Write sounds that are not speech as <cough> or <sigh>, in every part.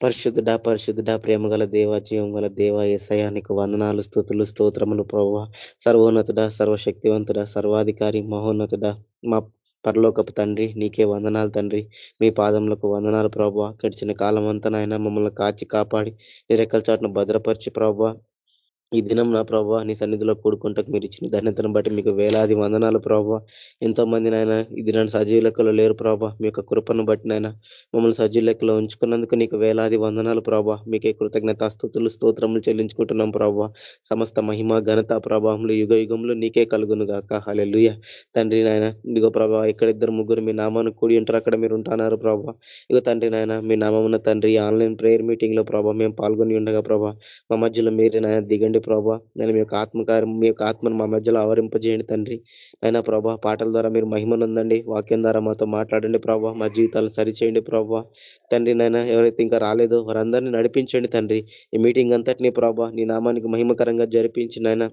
పరిశుద్ధుడ పరిశుద్ధుడ ప్రేమ గల దేవ జీవం గల దేవ ఏసయానికి వందనాలు స్థుతులు స్తోత్రములు ప్రభు సర్వోన్నతుడ సర్వశక్తివంతుడ సర్వాధికారి మహోన్నతుడ. మా పరలోకపు తండ్రి నీకే వందనాలు తండ్రి. మీ పాదములకు వందనాలు ప్రభావ. గడిచిన కాలం అంతా నాయన మమ్మల్ని కాచి కాపాడి నిరెక్కల చాటును భద్రపరిచి ప్రభావ. ఈ దినం నా ప్రభావ నీ సన్నిధిలో కూడుకుంటకు మీరు ఇచ్చిన ధన్యతను బట్టి మీకు వేలాది వందనాలు ప్రభావ ఎంతో మంది నాయన ఈ దినాన్ని సజీవ లెక్కలో లేరు ప్రభావ మీ యొక్క కృపను బట్టి నాయన మమ్మల్ని సజీవ లెక్కలో ఉంచుకున్నందుకు నీకు వేలాది వందనాలు ప్రభావ మీకే కృతజ్ఞత స్థుతులు స్తోత్రములు చెల్లించుకుంటున్నాం ప్రభావ సమస్త మహిమ ఘనత ప్రభావములు యుగ యుగంలో నీకే కలుగును గాక. హలెలుయ తండ్రి నాయన ఇదిగో ప్రభావ ఎక్కడిద్దరు ముగ్గురు మీ నామాను కూడి ఉంటారు. అక్కడ మీరు ఉంటున్నారు ప్రభావ ఇగో తండ్రి నాయన మీ నామమున్న తండ్రి ఆన్లైన్ ప్రేయర్ మీటింగ్లో ప్రభావ మేము పాల్గొని ఉండగా ప్రభావ మా మధ్యలో మీరు నాయన దిగండి ప్రభా. నేను మీ యొక్క ఆత్మకారం మీ యొక్క ఆత్మను మా మధ్యలో ఆవరింపజేయండి తండ్రి. అయినా ప్రభా పాటల ద్వారా మీరు మహిమనుందండి. వాక్యం ద్వారా మాతో మాట్లాడండి ప్రభా. మా జీవితాలు సరిచేయండి ప్రభా. తండ్రి నైనా ఎవరైతే ఇంకా రాలేదో వారందరినీ నడిపించండి తండ్రి. ఈ మీటింగ్ అంతటినీ ప్రభా నీ నామానికి మహిమకరంగా జరిపించి నాయన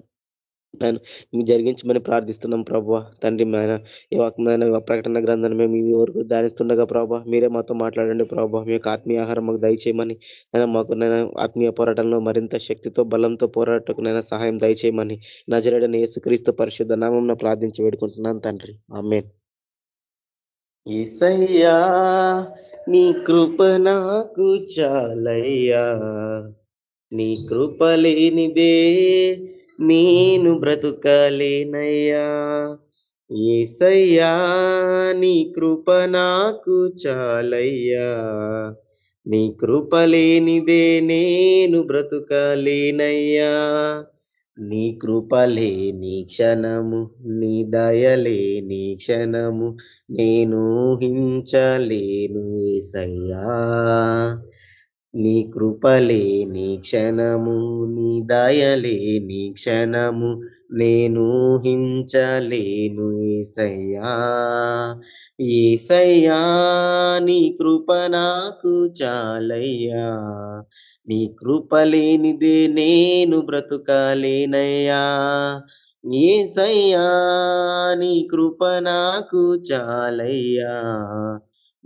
నేను జరిగించమని ప్రార్థిస్తున్నాం ప్రభావ తండ్రి ఆయన ఈ వాక్యమైన ప్రకటన గ్రంథాన్ని మేము ఈ వరకు ధ్యానిస్తుండగా ప్రభా మీరే మాతో మాట్లాడండి ప్రభావ మీ యొక్క ఆత్మీయ ఆహారం మాకు దయచేయమని నేను మాకు నేను ఆత్మీయ పోరాటంలో మరింత శక్తితో బలంతో పోరాటకు నేను సహాయం దయచేయమని నజరడని యేసుక్రీస్తు పరిశుద్ధ నామం ప్రార్థించి వేడుకుంటున్నాను తండ్రి. ఆమె ఈసయ్యా నీ కృప నాకు చాలయ్యా. నీ కృప లేనిదే నేను బ్రతుకలేనయ్యా. ఏసయ్యా నీ కృప నాకు చాలయ్యా. నీ కృప లేనిదే నేను బ్రతుకలేనయ్యా. నీ కృప లేని క్షణము నీ దయలేని క్షణము నేను హించలేను ఏసయ్యా. నీ కృపలే నీ క్షణము నీ దయలే నీ క్షణము నేను హించలేను ఏసయ్యా. ఏసయ్యా నీ కృప నాకు చాలయ్యా. నీ కృపలేనిదే నేను బ్రతుకాలేనయ్యా. ఏసయ్యా నీ కృప నాకు చాలయ్యా.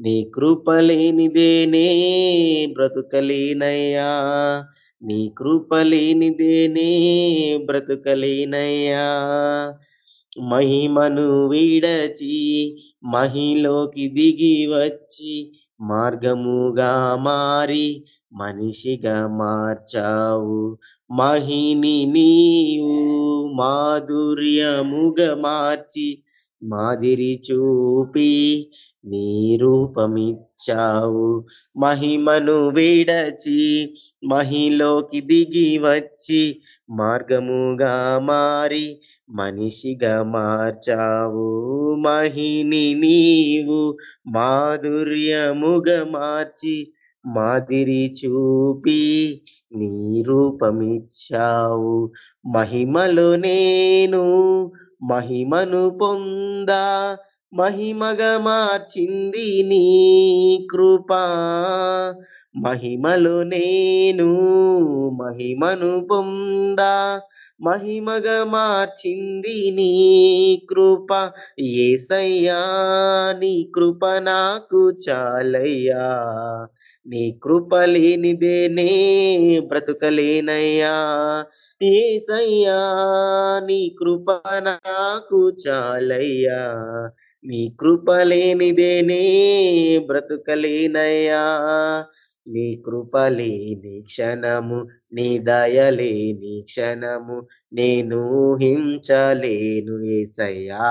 నీ కృపలేనిదేనే బ్రతుకలేనయ్యా. నీ కృపలేనిదేనే బ్రతుకలేనయ్యా. మహిమను విడచి మహిలోకి దిగి వచ్చి మార్గముగా మారి మనిషిగా మార్చావు. మహిని నీవు మాధుర్యముగా మార్చి మాదిరి చూపి నీ రూపమిచ్చావు మహిమను విడచి మహిలోకి దిగి వచ్చి మార్గముగా మారి మనిషిగా మార్చావు. మహిని నీవు మాధుర్యముగా మార్చి మాదిరి చూపి నీ రూపమిచ్చావు మహిమలో నేను మహిమను పొంద మహిమగా మార్చింది నీ కృపా. మహిమలో నేను మహిమను పొంద మహిమగా మార్చింది నీ కృప. ఏసయ్యా నీ కృప నాకు చాలయ్యా. నీ కృప లేనిదేనే బ్రతుకలేనయ్యా. ఏసయ్యా నీ కృప నాకు చాలయ్యా. నీ కృప లేనిదేనే బ్రతుకలేనయ్యా. నీ కృప లేని క్షణము నీ దయలేని క్షణము నేను హించలేను ఏసయ్యా.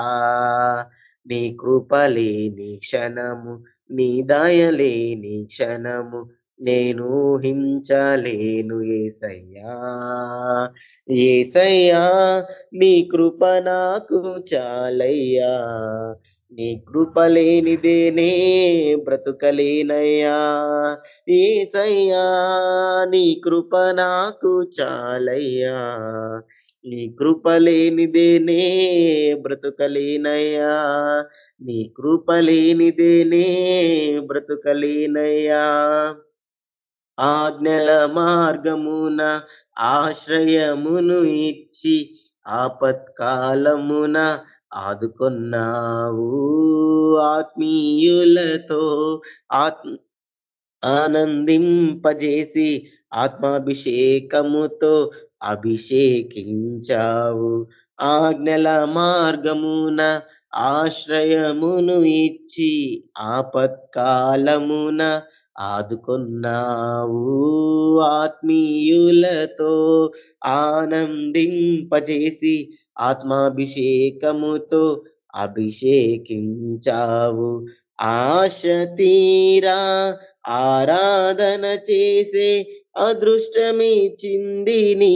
నీ కృప లేని క్షణము నీ దయలేని క్షణము నేను హించలేను ఏసయ్యా. ఏసయ్యా నీ కృప నాకు చాలయ్యా. నీ కృప లేనిదేనే బ్రతుకలేనయ్యా. ఏసయ్యా నీ కృప నాకు చాలయ్యా. నీ కృప లేనిదేనే బ్రతుకలేనయ్యా. నీ కృప లేనిదేనే బ్రతుకలేనయ్యా. ఆజ్ఞల మార్గమున ఆశ్రయమును ఇచ్చి ఆపత్కాలమున ఆదుకొన్నావు ఆత్మీయులతో ఆత్మ ఆనందింపజేసి ఆత్మాభిషేకముతో అభిషేకించావు. ఆజ్ఞల మార్గమున ఆశ్రయమును ఇచ్చి ఆపత్కాలమున ఆదుకొన్నావు. ఆత్మీయులతో ఆనందింపజేసి ఆత్మాభిషేకముతో అభిషేకించావు. ఆశ తీరా ఆరాధన చేసే అదృష్టమిచ్చింది నీ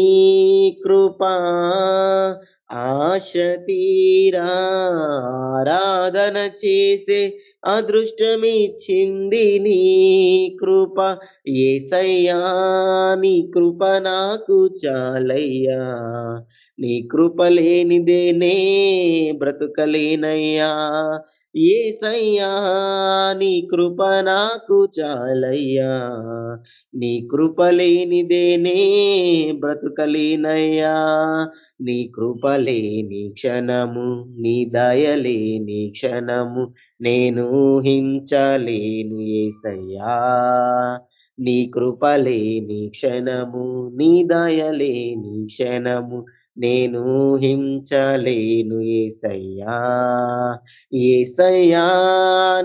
కృపా. ఆశ తీరా ఆరాధన చేసే అదృష్టమిచ్చింది నీ కృప. ఏసయ్యా నీ కృప నాకు చాలయ్యా. నీ కృప లేనిదేనే బ్రతుకలేనయ్యా. ఏసయ్యా నీ కృప నాకు చాలయ్యా. నీ కృప లేనిదేనే బ్రతుకలేనయ్యా. నీ కృప లేని క్షణము నీ దయలేని క్షణము నేను హించలేను ఏసయ్యా నీ కృపలేని క్షణము నీ దయలేని క్షణము నేను హించలేను ఏసయ్యా. ఏసయ్యా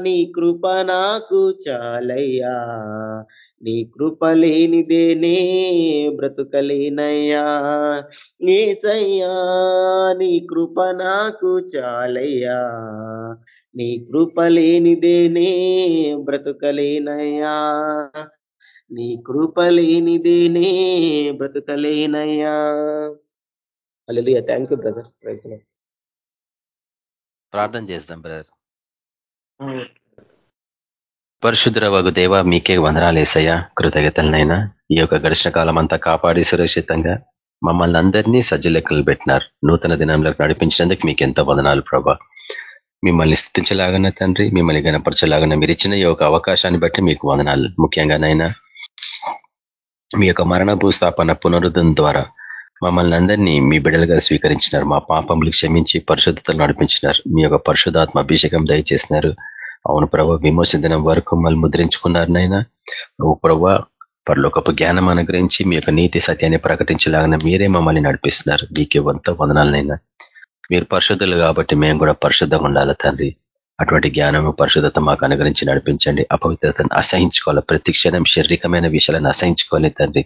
నీ కృప నాకు చాలయ్యా. నీ కృప లేనిదేనే బ్రతుకలేనయ్యా. ఏసయ్యా నీ కృప నాకు చాలయ్యా. నీ కృప లేనిదేనే బ్రతుకలేనయ్యా. నీ కృప లేనిదేనే బ్రతుకలేనయ్యా. Hallelujah thank you brother praise ప్రార్థన చేస్తాం బ్రదర్ పరిశుద్ర వగు దేవ మీకే వందనాలు వేసయ్యా కృతజ్ఞతలనైనా ఈ యొక్క గడిచిన కాలం అంతా కాపాడి సురక్షితంగా మమ్మల్ని అందరినీ సజ్జలెక్కలు పెట్టినారు. నూతన దినంలోకి నడిపించినందుకు మీకు ఎంతో వందనాలు ప్రభా. మిమ్మల్ని స్థితించలాగన తండ్రి మిమ్మల్ని గనపరచలాగన మీరు ఇచ్చిన ఈ యొక్క అవకాశాన్ని బట్టి మీకు వందనాలు. ముఖ్యంగానైనా మీ యొక్క మరణ భూస్థాపన పునరుద్ధం ద్వారా మమ్మల్ని అందరినీ మీ బిడ్డలుగా స్వీకరించినారు మా పాపములు క్షమించి పరిశుద్ధతలు నడిపించినారు మీ యొక్క పరిశుధాత్మ అభిషేకం దయచేసినారు. అవును ప్రభ విమోచన వరకు మళ్ళీ ముద్రించుకున్నారు నైనా ఓ ప్రభ పరలోకపు జ్ఞానం అనుగ్రహించి మీ యొక్క నీతి సత్యాన్ని ప్రకటించలాగిన మీరే మమ్మల్ని నడిపిస్తున్నారు. మీకే వంత వందనాలనైనా మీరు పరిశుద్ధులు కాబట్టి మేము కూడా పరిశుద్ధంగా ఉండాలి తండ్రి. అటువంటి జ్ఞానము పరిశుద్ధత మాకు అనుగ్రహించి నడిపించండి. అపవిత్రతను అసహించుకోవాలి. ప్రతి క్షణం శారీరకమైన విషయాలను అసహించుకోవాలి తండ్రి.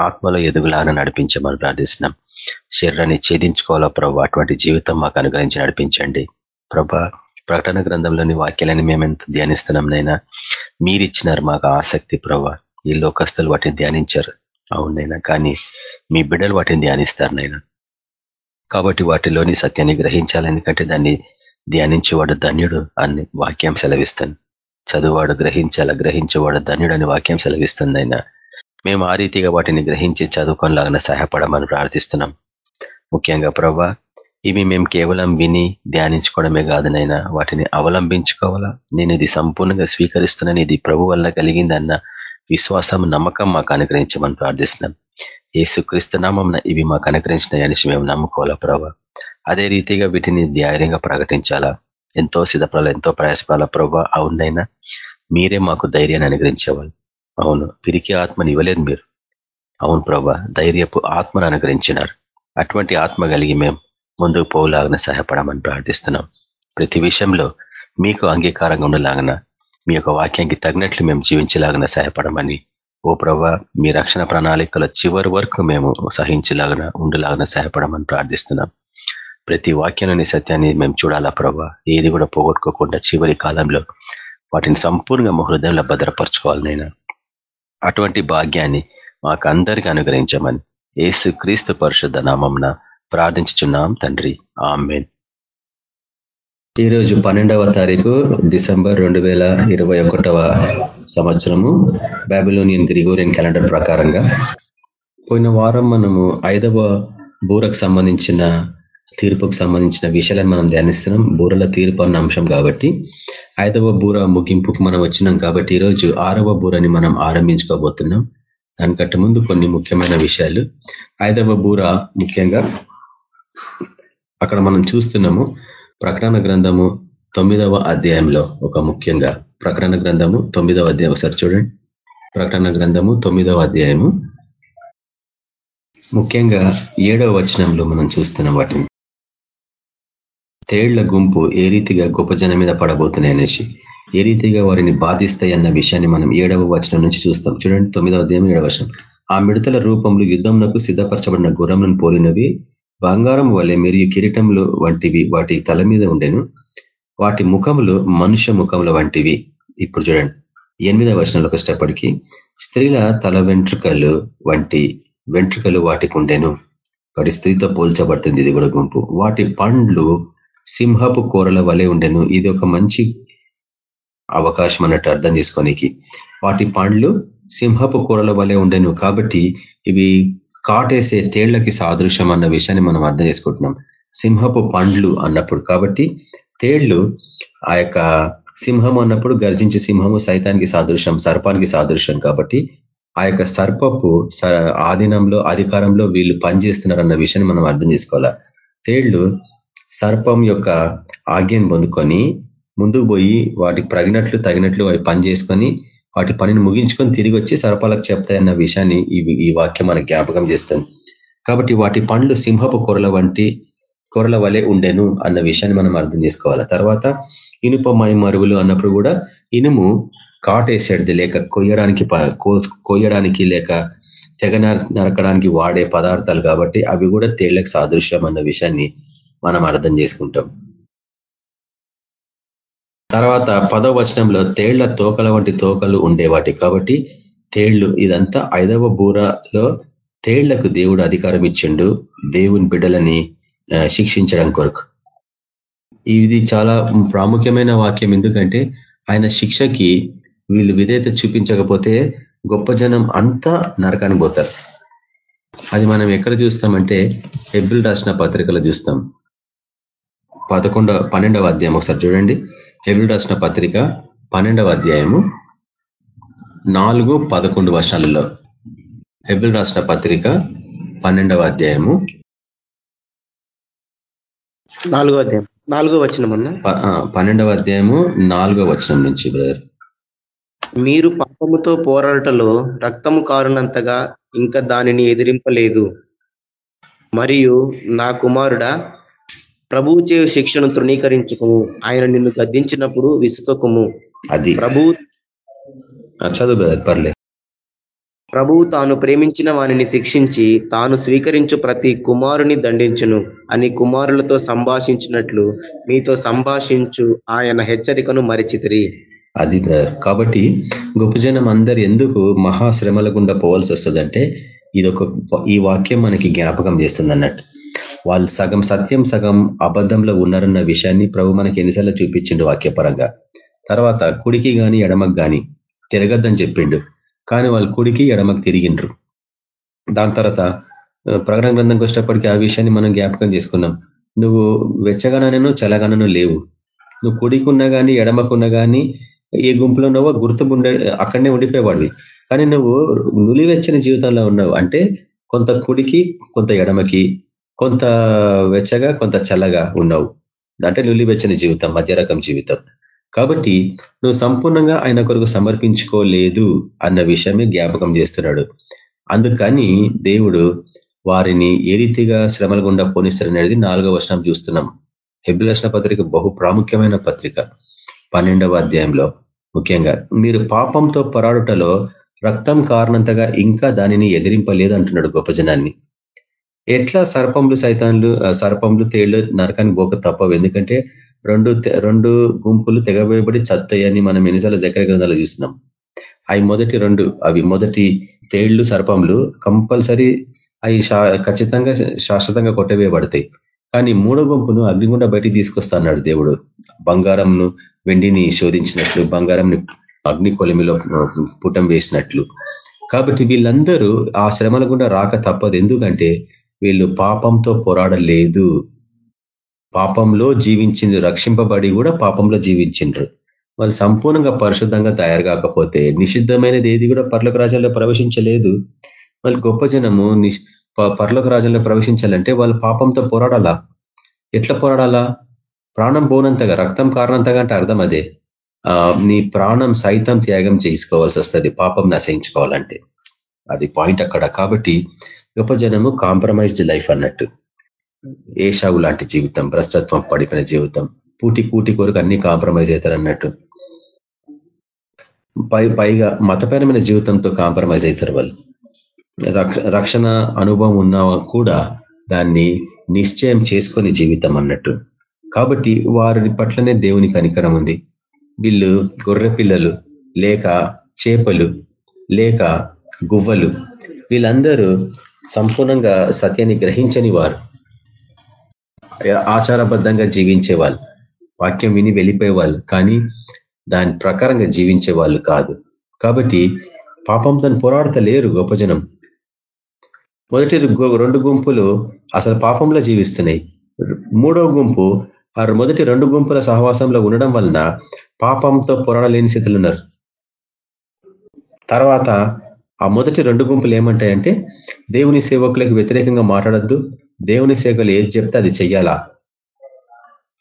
ఆత్మలో ఎదుగులాన నడిపించమని ప్రార్థిస్తున్నాం. శరీరాన్ని ఛేదించుకోవాలా ప్రభు? అటువంటి జీవితం మాకు అనుగ్రహించి నడిపించండి. ప్రభా ప్రకటన గ్రంథంలోని వాక్యాలని మేము ఎంత ధ్యానిస్తున్నాం నైనా? మీరిచ్చినారు మాకు ఆసక్తి ప్రభా. ఈ లోకస్తులు వాటిని ధ్యానించారు. అవునైనా కానీ మీ బిడ్డలు వాటిని ధ్యానిస్తారు నైనా. కాబట్టి వాటిలోని సత్యాన్ని గ్రహించాలి. ఎందుకంటే దాన్ని ధ్యానించేవాడు ధన్యుడు అని వాక్యం సెలవిస్తాను చదువువాడు గ్రహించాల? గ్రహించేవాడు ధన్యుడు అని వాక్యం సెలవిస్తుంది ఆయన. మేము ఆ రీతిగా వాటిని గ్రహించి చదువుకోలాగా సహాయపడమని ప్రార్థిస్తున్నాం. ముఖ్యంగా ప్రభా ఇవి మేము కేవలం విని ధ్యానించుకోవడమే కాదునైనా వాటిని అవలంబించుకోవాలా? నేను ఇది సంపూర్ణంగా స్వీకరిస్తున్నాను ఇది ప్రభు వల్ల కలిగిందన్న విశ్వాసం నమ్మకం మాకు అనుగ్రహించమని ప్రార్థిస్తున్నాం. ఏసుక్రీస్తు నామంన ఇవి మాకు అనుగ్రహించినాయని మేము నమ్ముకోవాలా ప్రభా అదే రీతిగా వీటిని ధైర్యంగా ప్రకటించాలా ఎంతో సిద్ధపడాలి ఎంతో ప్రయాసపడాలా ప్రభా అవునైనా మీరే మాకు ధైర్యాన్ని అనుగ్రహించేవాళ్ళు అవును పిరికి ఆత్మని ఇవ్వలేదు మీరు అవును ప్రభా ధైర్యపు ఆత్మను అనుగ్రహించినారు అటువంటి ఆత్మ కలిగి మేము ముందుకు పోలాగిన సహాయపడమని ప్రార్థిస్తున్నాం ప్రతి విషయంలో మీకు అంగీకారంగా ఉండలాగన మీ యొక్క వాక్యానికి తగినట్లు మేము జీవించలాగిన సహాయపడమని ఓ ప్రభా మీ రక్షణ ప్రణాళికల చివరి వరకు మేము సహించలాగన ఉండలాగన సహాయపడమని ప్రార్థిస్తున్నాం. ప్రతి వాక్యంలోని సత్యాన్ని మేము చూడాలా ప్రభా? ఏది కూడా పోగొట్టుకోకుండా చివరి కాలంలో వాటిని సంపూర్ణంగా మా హృదయంలో భద్రపరచుకోవాలి నేను అటువంటి భాగ్యాన్ని మాకు అందరికీ అనుగ్రహించమని ఏసు క్రీస్తు పరిశుద్ధ నామంన ప్రార్థించుచున్నాం తండ్రి. ఆమెన్. ఈరోజు పన్నెండవ తారీఖు డిసెంబర్ రెండు వేల ఇరవై ఒకటవ సంవత్సరము బాబిలోనియన్ గ్రిగోరియన్ క్యాలెండర్ ప్రకారంగా. పోయిన వారం మనము ఐదవ బూరకు సంబంధించిన తీర్పుకు సంబంధించిన విషయాలను మనం ధ్యానిస్తున్నాం. బూరల తీర్పు అన్న అంశం కాబట్టి ఐదవ బూర ముగింపుకు మనం వచ్చినాం కాబట్టి ఈరోజు ఆరవ బూరని మనం ఆరంభించుకోబోతున్నాం. దానికంటే ముందు కొన్ని ముఖ్యమైన విషయాలు. ఐదవ బూర ముఖ్యంగా అక్కడ మనం చూస్తున్నాము. ప్రకటన గ్రంథము తొమ్మిదవ అధ్యాయంలో ఒక ముఖ్యంగా ప్రకటన గ్రంథము తొమ్మిదవ అధ్యాయం. ఒకసారి చూడండి. ప్రకటన గ్రంథము తొమ్మిదవ అధ్యాయము. ముఖ్యంగా ఏడవ వచనంలో మనం చూస్తున్నాం వాటిని. తేళ్ళ గుంపు ఏ రీతిగా గొప్ప జనం మీద పడబోతున్నాయి అనేసి ఏ రీతిగా వారిని బాధిస్తాయి అన్న విషయాన్ని మనం ఏడవ వచనం నుంచి చూస్తాం. చూడండి తొమ్మిదవ అధ్యాయం ఏడవ వచనం. ఆ మిడతల రూపంలో యుద్ధంలో సిద్ధపరచబడిన గుర్రంలను పోలినవి బంగారం వలె మరియు కిరీటంలో వంటివి వాటి తల మీద ఉండెను. వాటి ముఖములు మనుష్య ముఖముల వంటివి. ఇప్పుడు చూడండి. ఎనిమిదవ వర్షంలోకి వచ్చేటప్పటికీ స్త్రీల తల వెంట్రుకలు వంటి వెంట్రుకలు వాటికి ఉండెను. వాటి స్త్రీతో పోల్చబడుతుంది ఇది కూడా గుంపు. వాటి పండ్లు సింహపు కూరల వలె ఉండెను. ఇది ఒక మంచి అవకాశం అన్నట్టు అర్థం చేసుకోనికి. వాటి పండ్లు సింహపు కూరల వలె ఉండెను. కాబట్టి ఇవి కాటేసే తేళ్ళకి సాదృశ్యం అన్న విషయాన్ని మనం అర్థం చేసుకుంటున్నాం. సింహపు పండ్లు అన్నప్పుడు కాబట్టి తేళ్ళు ఆ యొక్క సింహం అన్నప్పుడు గర్జించే సింహము సైతానికి సాదృశ్యం సర్పానికి సాదృశ్యం కాబట్టి ఆ యొక్క సర్పపు ఆధీనంలో అధికారంలో వీళ్ళు పనిచేస్తున్నారన్న విషయాన్ని మనం అర్థం చేసుకోవాలా? తేళ్ళు సర్పం యొక్క ఆజ్ఞను పొందుకొని ముందుకు పోయి వాటికి ప్రగినట్లు తగినట్లు అవి పని చేసుకొని వాటి పనిని ముగించుకొని తిరిగి వచ్చి సర్పాలకు చెప్తాయన్న విషయాన్ని ఈ వాక్యం మనకు జ్ఞాపకం చేస్తుంది. కాబట్టి వాటి పండ్లు సింహపు కొరల వంటి కొరల వలె ఉండెను అన్న విషయాన్ని మనం అర్థం చేసుకోవాలి. తర్వాత ఇనుప మరువులు అన్నప్పుడు కూడా ఇనుము కాటేసేది లేక కొయ్యడానికి కొయ్యడానికి లేక తెగ నరకడానికి వాడే పదార్థాలు కాబట్టి అవి కూడా తేళ్ళకు సాదృశ్యం అన్న విషయాన్ని మనం అర్థం చేసుకుంటాం. తర్వాత పదవ వచనంలో తేళ్ళ తోకల వంటి తోకలు ఉండేవాటి. కాబట్టి తేళ్ళు ఇదంతా ఐదవ బూరలో తేళ్ళకు దేవుడు అధికారం ఇచ్చిండు దేవుని బిడ్డలని శిక్షించడం కొరకు. ఇది చాలా ప్రాముఖ్యమైన వాక్యం. ఎందుకంటే ఆయన శిక్షకి వీళ్ళు విధేయత చూపించకపోతే గొప్ప జనం అంతా నరకానికి పోతారు. అది మనం ఎక్కడ చూస్తామంటే హెబ్రిల్ రాసిన పత్రికలో చూస్తాం. పదకొండవ పన్నెండవ అధ్యాయం ఒకసారి చూడండి. హెబ్రిల్ రాసిన పత్రిక పన్నెండవ అధ్యాయము నాలుగు పదకొండు వర్షాలలో. హెబ్రిల్ రాసిన పత్రిక పన్నెండవ అధ్యాయము. నాలుగో అధ్యాయం. నాలుగో వచనం అన్న? పన్నెండవ అధ్యాయము నాలుగో వచనం నుంచి బ్రదర్. మీరు పాపముతో పోరాటలో రక్తము కారునంతగా ఇంకా దానిని ఎదిరింపలేదు. మరియు నా కుమారుడా ప్రభువు చే శిక్షను తృణీకరించుకుము. ఆయన నిన్ను గద్దించినప్పుడు విసుకకుము అది. ప్రభు చదువు పర్లే. ప్రభువు తాను ప్రేమించిన వానిని శిక్షించి తాను స్వీకరించు ప్రతి కుమారుని దండించును. అని కుమారులతో సంభాషించినట్లు మీతో సంభాషించు ఆయన హెచ్చరికను మరిచితిరి. అది కాబట్టి గొప్ప జనం అందరు ఎందుకు మహాశ్రమల గుండా పోవాల్సి వస్తుందంటే ఇదొక ఈ వాక్యం మనకి జ్ఞాపకం చేస్తుంది అన్నట్టు వాళ్ళు సగం సత్యం సగం అబద్ధంలో ఉన్నారన్న విషయాన్ని ప్రభు మనకి ఎన్నిసార్లు చూపించిండు వాక్యపరంగా. తర్వాత కుడికి గాని ఎడమకు గాని తిరగద్దని చెప్పిండు. కానీ వాళ్ళు కుడికి ఎడమకు తిరిగిండ్రు. దాని తర్వాత ప్రకటన గ్రంథంకి వచ్చేటప్పటికీ ఆ విషయాన్ని మనం జ్ఞాపకం చేసుకున్నాం. నువ్వు వెచ్చగానను చలగానను లేవు. నువ్వు కుడికున్నా కానీ ఎడమకున్నా కానీ ఏ గుంపులో ఉన్నావో గుర్తు ఉండే అక్కడనే ఉండిపోయేవాడివి. కానీ నువ్వు నులివెచ్చని జీవితంలో ఉన్నావు. అంటే కొంత కుడికి కొంత ఎడమకి కొంత వెచ్చగా కొంత చల్లగా ఉన్నావు అంటే నులివెచ్చని జీవితం మధ్య రకం జీవితం. కాబట్టి నువ్వు సంపూర్ణంగా ఆయన కొరకు సమర్పించుకోలేదు అన్న విషయమే జ్ఞాపకం చేస్తున్నాడు. అందుకని దేవుడు వారిని ఏ రీతిగా శ్రమల గుండా పోనిస్తారనేది నాలుగవ వర్షం చూస్తున్నాం. హెబిలర్షణ పత్రిక బహు ప్రాముఖ్యమైన పత్రిక. పన్నెండవ అధ్యాయంలో ముఖ్యంగా మీరు పాపంతో పోరాడుటలో రక్తం కారణంతగా ఇంకా దానిని ఎదిరింపలేదు అంటున్నాడు గొప్ప జనాన్ని. ఎట్లా సర్పంలు సైతాన్లు సర్పంలు తేళ్ళు నరకానికి పోక తప్పవు. ఎందుకంటే రెండు రెండు గుంపులు తెగబోయబడి చత్తయ్యని మనం ఎన్నిసార్లు జకర గ్రంథాలు చూస్తున్నాం అవి మొదటి రెండు అవి మొదటి తేళ్ళు సర్పంలు కంపల్సరీ అవి ఖచ్చితంగా శాశ్వతంగా కొట్టవేయబడతాయి. కానీ మూడో గుంపును అగ్నిగుండ బయటికి తీసుకొస్తాడు దేవుడు. బంగారంను వెండిని శోధించినట్లు బంగారంని అగ్ని కొలిమిలో పుటం వేసినట్లు. కాబట్టి వీళ్ళందరూ ఆ శ్రమల గుండా రాక తప్పదు. ఎందుకంటే వీళ్ళు పాపంతో పోరాడలేదు. పాపంలో జీవించింది రక్షింపబడి కూడా పాపంలో జీవించిండ్రు. వాళ్ళు సంపూర్ణంగా పరిశుద్ధంగా తయారు కాకపోతే నిషిద్ధమైనది ఏది కూడా పర్లోక రాజ్యంలో ప్రవేశించలేదు. వాళ్ళు గొప్ప జనము పర్లోక రాజ్యంలో ప్రవేశించాలంటే వాళ్ళు పాపంతో పోరాడాలా? ఎట్లా పోరాడాలా? ప్రాణం పోనంతగా రక్తం కారణంతగా అంటే అర్థం అదే. నీ ప్రాణం సైతం త్యాగం చేసుకోవాల్సి వస్తుంది పాపం నశయించుకోవాలంటే అది పాయింట్ అక్కడ. కాబట్టి గొప్ప జనము కాంప్రమైజ్డ్ లైఫ్ అన్నట్టు. ఏషావు లాంటి జీవితం భ్రష్టత్వం పడిపోయిన జీవితం పూటి కూటి కొరకు అన్ని కాంప్రమైజ్ అవుతారు అన్నట్టు. పై పైగా మతపరమైన జీవితంతో కాంప్రమైజ్ అవుతారు వాళ్ళు. రక్షణ అనుభవం ఉన్న కూడా దాన్ని నిశ్చయం చేసుకొని జీవితం అన్నట్టు. కాబట్టి వారి పట్లనే దేవుని కనికరం ఉంది. వీళ్ళు గొర్రె పిల్లలు లేక చేపలు లేక గువ్వలు. వీళ్ళందరూ సంపూర్ణంగా సత్యాన్ని గ్రహించని వారు. ఆచారబద్ధంగా జీవించే వాళ్ళు వాక్యం విని వెళ్ళిపోయేవాళ్ళు. కానీ దాని ప్రకారంగా జీవించే వాళ్ళు కాదు. కాబట్టి పాపంతో పోరాడతలేరు గొప్ప జనం మొదటి రెండు గుంపులు అసలు పాపంలో జీవిస్తున్నాయి. మూడో గుంపు ఆ మొదటి రెండు గుంపుల సహవాసంలో ఉండడం వలన పాపంతో పోరాడలేని స్థితిలో ఉన్నారు. తర్వాత ఆ మొదటి రెండు గుంపులు ఏమంటాయంటే దేవుని సేవకులకు వ్యతిరేకంగా మాట్లాడద్దు దేవుని సేవకులు ఏది చెప్తే అది చెయ్యాలా?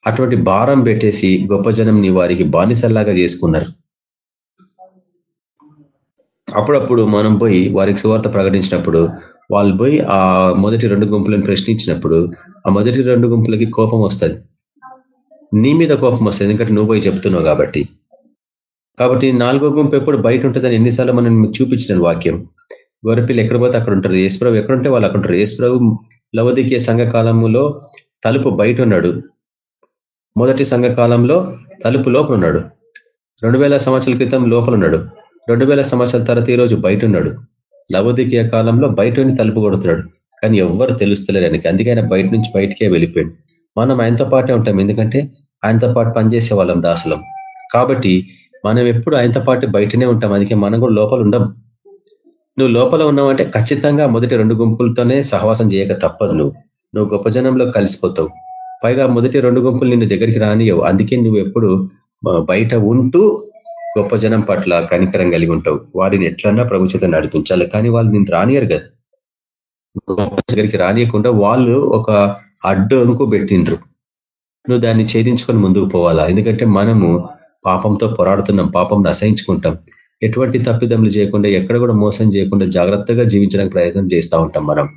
అటువంటి భారం పెట్టేసి గొప్ప జనంని వారికి బానిసల్లాగా చేసుకున్నారు. అప్పుడప్పుడు మనం పోయి వారికి సువార్త ప్రకటించినప్పుడు వాళ్ళు పోయి ఆ మొదటి రెండు గుంపులను ప్రశ్నించినప్పుడు ఆ మొదటి రెండు గుంపులకి కోపం వస్తుంది. నీ మీద కోపం వస్తుంది ఎందుకంటే నువ్వు పోయి చెప్తున్నావు కాబట్టి. కాబట్టి నాలుగో గుంపు ఎప్పుడు బయట ఉంటుందని ఎన్నిసార్లు మనం చూపించిన వాక్యం. గొర్రెపిల్లు ఎక్కడ పోతే అక్కడ ఉంటారు ఏసుప్రభు ఎక్కడుంటే వాళ్ళు అక్కడ ఉంటారు. ఏసుప్రభు లవదికీయ సంఘకాలములో తలుపు బయట ఉన్నాడు. మొదటి సంఘకాలంలో తలుపు లోపల ఉన్నాడు. రెండు వేల సంవత్సరాల క్రితం లోపల ఉన్నాడు. రెండు వేల సంవత్సరాల తర్వాత ఈరోజు బయట ఉన్నాడు. లవదికీయ కాలంలో బయట తలుపు కొడుతున్నాడు. కానీ ఎవ్వరు తెలుస్తలేరు ఆయనకి. అందుకే ఆయన బయట నుంచి బయటకే వెళ్ళిపోయాడు. మనం ఆయనతో పాటే ఉంటాం. ఎందుకంటే ఆయనతో పాటు పనిచేసే వాళ్ళం దాసులం. కాబట్టి మనం ఎప్పుడు ఆయనతో పాటు బయటనే ఉంటాం. అందుకే మనం కూడా లోపల ఉండం. నువ్వు లోపల ఉన్నావంటే ఖచ్చితంగా మొదటి రెండు గుంపులతోనే సహవాసం చేయక తప్పదు నువ్వు. నువ్వు గొప్ప జనంలో కలిసిపోతావు. పైగా మొదటి రెండు గుంపులు నిన్ను దగ్గరికి రానియవు. అందుకే నువ్వు ఎప్పుడు బయట ఉంటూ గొప్ప జనం పట్ల కనికరం కలిగి ఉంటావు. వారిని ఎట్లన్నా ప్రభుత్వ నడిపించాలి. కానీ వాళ్ళు నిన్ను రానియరు కదా. దగ్గరికి రానియకుండా వాళ్ళు ఒక అడ్డంకు పెట్టిండ్రు. నువ్వు దాన్ని ఛేదించుకొని ముందుకు పోవాలా? ఎందుకంటే మనము పాపంతో పోరాడుతున్నాం పాపం అసహించుకుంటాం ఎటువంటి తప్పిదములు చేయకుండా ఎక్కడ కూడా మోసం చేయకుండా జాగ్రత్తగా జీవించడానికి ప్రయత్నం చేస్తూ ఉంటాం మనం.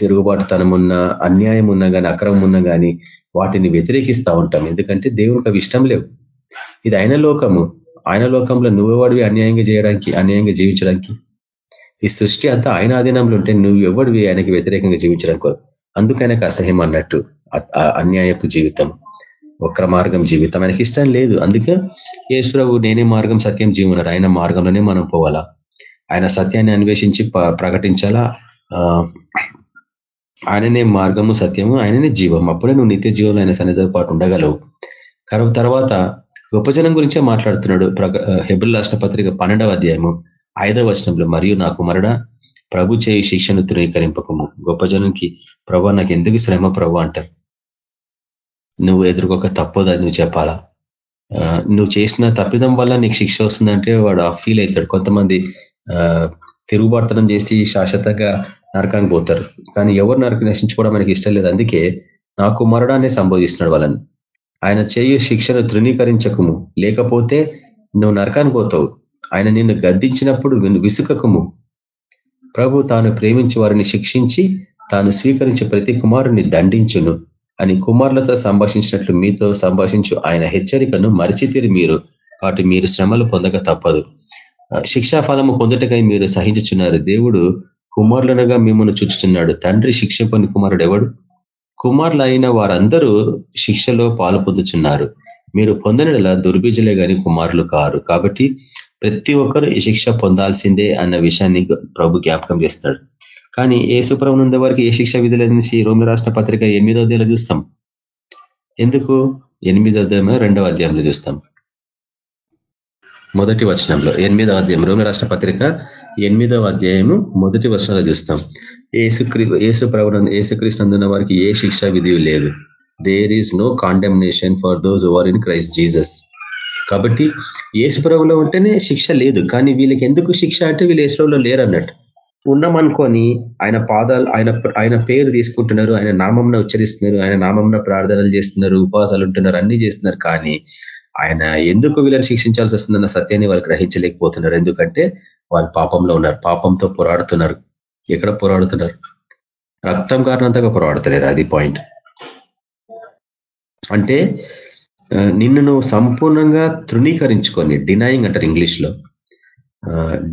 తిరుగుబాటుతనం ఉన్నా అన్యాయం ఉన్నా కానీ అక్రమం ఉన్నా కానీ వాటిని వ్యతిరేకిస్తూ ఉంటాం. ఎందుకంటే దేవునికి అవి ఇష్టం లేవు. ఇది ఆయన లోకము. ఆయన లోకంలో నువ్వెవడివి అన్యాయంగా చేయడానికి అన్యాయంగా జీవించడానికి? ఈ సృష్టి అంతా ఆయన ఆధీనంలో ఉంటే నువ్వు ఎవడివి ఆయనకి వ్యతిరేకంగా జీవించడానికి? ఆయనకు అసహ్యం అన్నట్టు అన్యాయపు జీవితం. వక్ర మార్గం జీవితం. ఆయనకి ఇష్టం లేదు. అందుకే యేసుప్రభు నేనే మార్గం సత్యం జీవనరు ఆయన మార్గంలోనే మనం పోవాలా? ఆయన సత్యాన్ని అన్వేషించి ప్రకటించాలా? ఆయననే మార్గము సత్యము ఆయననే జీవం. అప్పుడే నువ్వు నిత్య జీవంలో ఆయన సన్నిధితో పాటు ఉండగలవు. తర్వాత గొప్పజనం గురించే మాట్లాడుతున్నాడు హెబుల్ రాష్ట్ర పత్రిక పన్నెండవ అధ్యాయము ఐదవ వచనంలో. మరియు నాకు మరణ ప్రభు చేయి శిక్షను ధృవీకరింపకము గొప్ప జనంకి ప్రభు నాకు ఎందుకు శ్రమ ప్రభు? అంటారు. నువ్వు ఎదుర్కొక తప్పదని నువ్వు చెప్పాలా? నువ్వు చేసిన తప్పిదం వల్ల నీకు శిక్ష వస్తుందంటే వాడు ఫీల్ అవుతాడు. కొంతమంది తిరుగుబడతనం చేసి శాశ్వతంగా నరకానికి పోతారు. కానీ ఎవరు నరకం నశించుకోవడం మనకి ఇష్టం లేదు. అందుకే నా కుమారుడానే సంబోధిస్తున్నాడు వాళ్ళని. ఆయన చేయు శిక్షను తృణీకరించకము. లేకపోతే నువ్వు నరకానికి పోతావు. ఆయన నిన్ను గద్దించినప్పుడు విసుకకము ప్రభు తాను ప్రేమించి వారిని శిక్షించి తాను స్వీకరించే ప్రతి కుమారుని దండించును. అని కుమారులతో సంభాషించినట్లు మీతో సంభాషించు ఆయన హెచ్చరికను మరిచితిరి మీరు. కాబట్టి మీరు శ్రమలు పొందక తప్పదు. శిక్షాఫలము పొందుటకై మీరు సహించుచున్నారు. దేవుడు కుమారులనగా మిమ్మల్ని చూచుచున్నాడు. తండ్రి శిక్ష పొంది కుమారుడు ఎవడు కుమారులు అయిన వారందరూ శిక్షలో పాలు పొందుచున్నారు. మీరు పొందనలా దుర్బీజులే గాని కుమారులు కారు. కాబట్టి ప్రతి ఒక్కరు ఈ శిక్ష పొందాల్సిందే అన్న విషయాన్ని ప్రభు జ్ఞాపకం చేస్తాడు కానీ ఏ ఉన్న వరకు వారికి ఏ శిక్ష విధులనేసి నుంచి రోమిల రాష్ట్ర పత్రిక ఎనిమిదో అధ్యాయంలో చూస్తాం? ఎందుకు? ఎనిమిదో అధ్యాయమో రెండవ అధ్యాయంలో చూస్తాం. మొదటి వచనంలో ఎనిమిదవ అధ్యాయం రోమి రాష్ట్ర పత్రిక ఎనిమిదవ అధ్యాయము మొదటి వర్షంలో చూస్తాం. ఏసుక్రీ ఏసు ప్రవణ ఏసుక్రీస్తున్నందున్న వారికి ఏ శిక్ష విధి లేదు. There is no condemnation for those over in Christ Jesus కాబట్టి ఏసుప్రభులో ఉంటేనే శిక్ష లేదు. కానీ వీళ్ళకి ఎందుకు శిక్ష అంటే వీళ్ళు ఏసుప్రభులో లేరు అన్నట్టు ఉన్నామనుకొని ఆయన పాదాలు ఆయన ఆయన పేరు తీసుకుంటున్నారు ఆయన నామంన ఉచ్చరిస్తున్నారు ఆయన నామంన ప్రార్థనలు చేస్తున్నారు ఉపవాసాలు ఉంటున్నారు అన్ని చేస్తున్నారు. కానీ ఆయన ఎందుకు వీళ్ళని శిక్షించాల్సి వస్తుందన్న సత్యాన్ని వాళ్ళు గ్రహించలేకపోతున్నారు. ఎందుకంటే వాళ్ళు పాపంలో ఉన్నారు. పాపంతో పోరాడుతున్నారు. ఎక్కడ పోరాడుతున్నారు? రక్తం కారణంతగా పోరాడతలేరు. అది పాయింట్ అంటే నిన్ను నువ్వు సంపూర్ణంగా తృణీకరించుకొని డినాయింగ్ అంటారు ఇంగ్లీష్లో.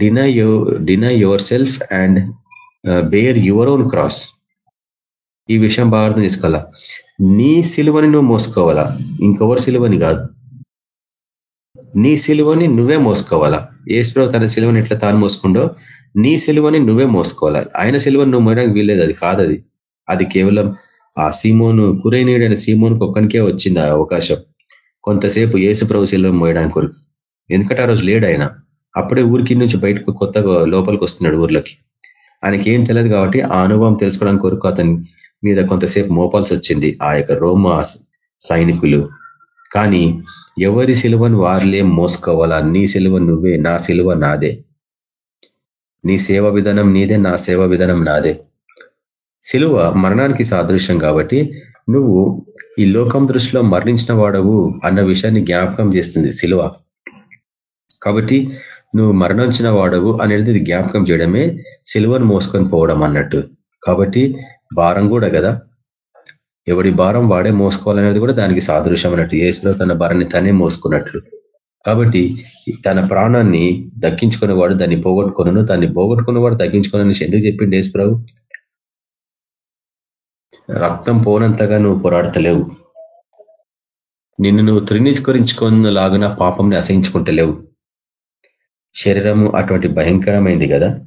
Deny deny yourself and bear your own cross ఈ విషయం బాగా అర్థం చేసుకోవాలా నీ సిలువని నువ్వు మోసుకోవాలా? ఇంకెవరు సిలువని కాదు. నీ సిలువని నువ్వే మోసుకోవాలా? ఏసుప్రభు తన సిలువని ఎట్లా తాను మోసుకుండో నీ సిలువని నువ్వే మోసుకోవాలా? ఆయన సిలువని నువ్వు మోయడానికి వీల్లేదు అది కాదు అది అది కేవలం ఆ సీమోను కురైనీడైన సీమోన్కి ఒక్కనికే వచ్చింది ఆ అవకాశం. కొంతసేపు ఏసుప్రభు సిలువను మోయడానికి కొరకు ఎందుకంటే ఆ రోజు లేడు ఆయన. అప్పుడే ఊరికి నుంచి బయటకు కొత్తగా లోపలికి వస్తున్నాడు ఊర్లోకి. ఆయనకి ఏం తెలియదు కాబట్టి ఆ అనుభవం తెలుసుకోవడానికి కొరకు అతని మీద కొంతసేపు మోపాల్సి వచ్చింది. ఆ యొక్క రోమా సైనికులు. కానీ ఎవరి సిలువను వారిలే మోసుకోవాలా? నీ సిలువ నువ్వే నా సిలువ నాదే. నీ సేవ విధానం నీదే నా సేవ విధానం నాదే. సిలువ మరణానికి సాదృశ్యం కాబట్టి నువ్వు ఈ లోకం దృష్టిలో మరణించిన వాడవు అన్న విషయాన్ని జ్ఞాపకం చేస్తుంది సిలువ. కాబట్టి నువ్వు మరణించిన వాడవు అనేది జ్ఞాపకం చేయడమే సిల్వర్ మోసుకొని పోవడం అన్నట్టు. కాబట్టి భారం కూడా కదా. ఎవడి భారం వాడే మోసుకోవాలనేది కూడా దానికి సాదృశ్యం అన్నట్టు. ఏసులో తన భారాన్ని తనే మోసుకున్నట్లు. కాబట్టి తన ప్రాణాన్ని దక్కించుకునేవాడు దాన్ని పోగొట్టుకును దాన్ని పోగొట్టుకున్నవాడు దక్కించుకున్నాను ఎందుకు చెప్పిండు యేసుప్రభు రక్తం పోనంతగా నువ్వు పోరాడతలేవు. నిన్ను నువ్వు త్రినీకరించుకున్న లాగున పాపంని అసహించుకుంటలేవు. శరీరము అటువంటి భయంకరమైంది కదా?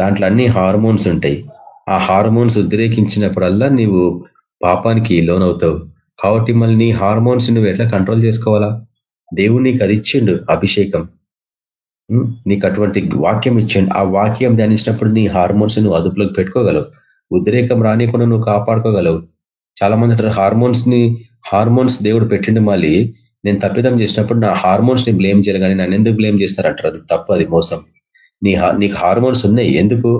దాంట్లో అన్ని హార్మోన్స్ ఉంటాయి. ఆ హార్మోన్స్ ఉద్రేకించినప్పుడల్లా నీవు పాపానికి లోనవుతావు. కాబట్టి మళ్ళీ నీ హార్మోన్స్ నువ్వు ఎట్లా కంట్రోల్ చేసుకోవాలా? దేవుడు నీకు అది ఇచ్చిండు అభిషేకం. నీకు అటువంటి వాక్యం ఇచ్చిండు. ఆ వాక్యం ధ్యానించినప్పుడు నీ హార్మోన్స్ నువ్వు అదుపులోకి పెట్టుకోగలవు. ఉద్రేకం రానికుండా నువ్వు కాపాడుకోగలవు. చాలా మంది హార్మోన్స్ని హార్మోన్స్ దేవుడు పెట్టిండు మళ్ళీ నేను తప్పిదం చేసినప్పుడు నా హార్మోన్స్ని బ్లేమ్ చేయాలి కానీ నన్ను ఎందుకు బ్లేమ్ చేస్తారంటారు? అది తప్పు అది మోసం. నీ నీకు హార్మోన్స్ ఉన్నాయి ఎందుకు?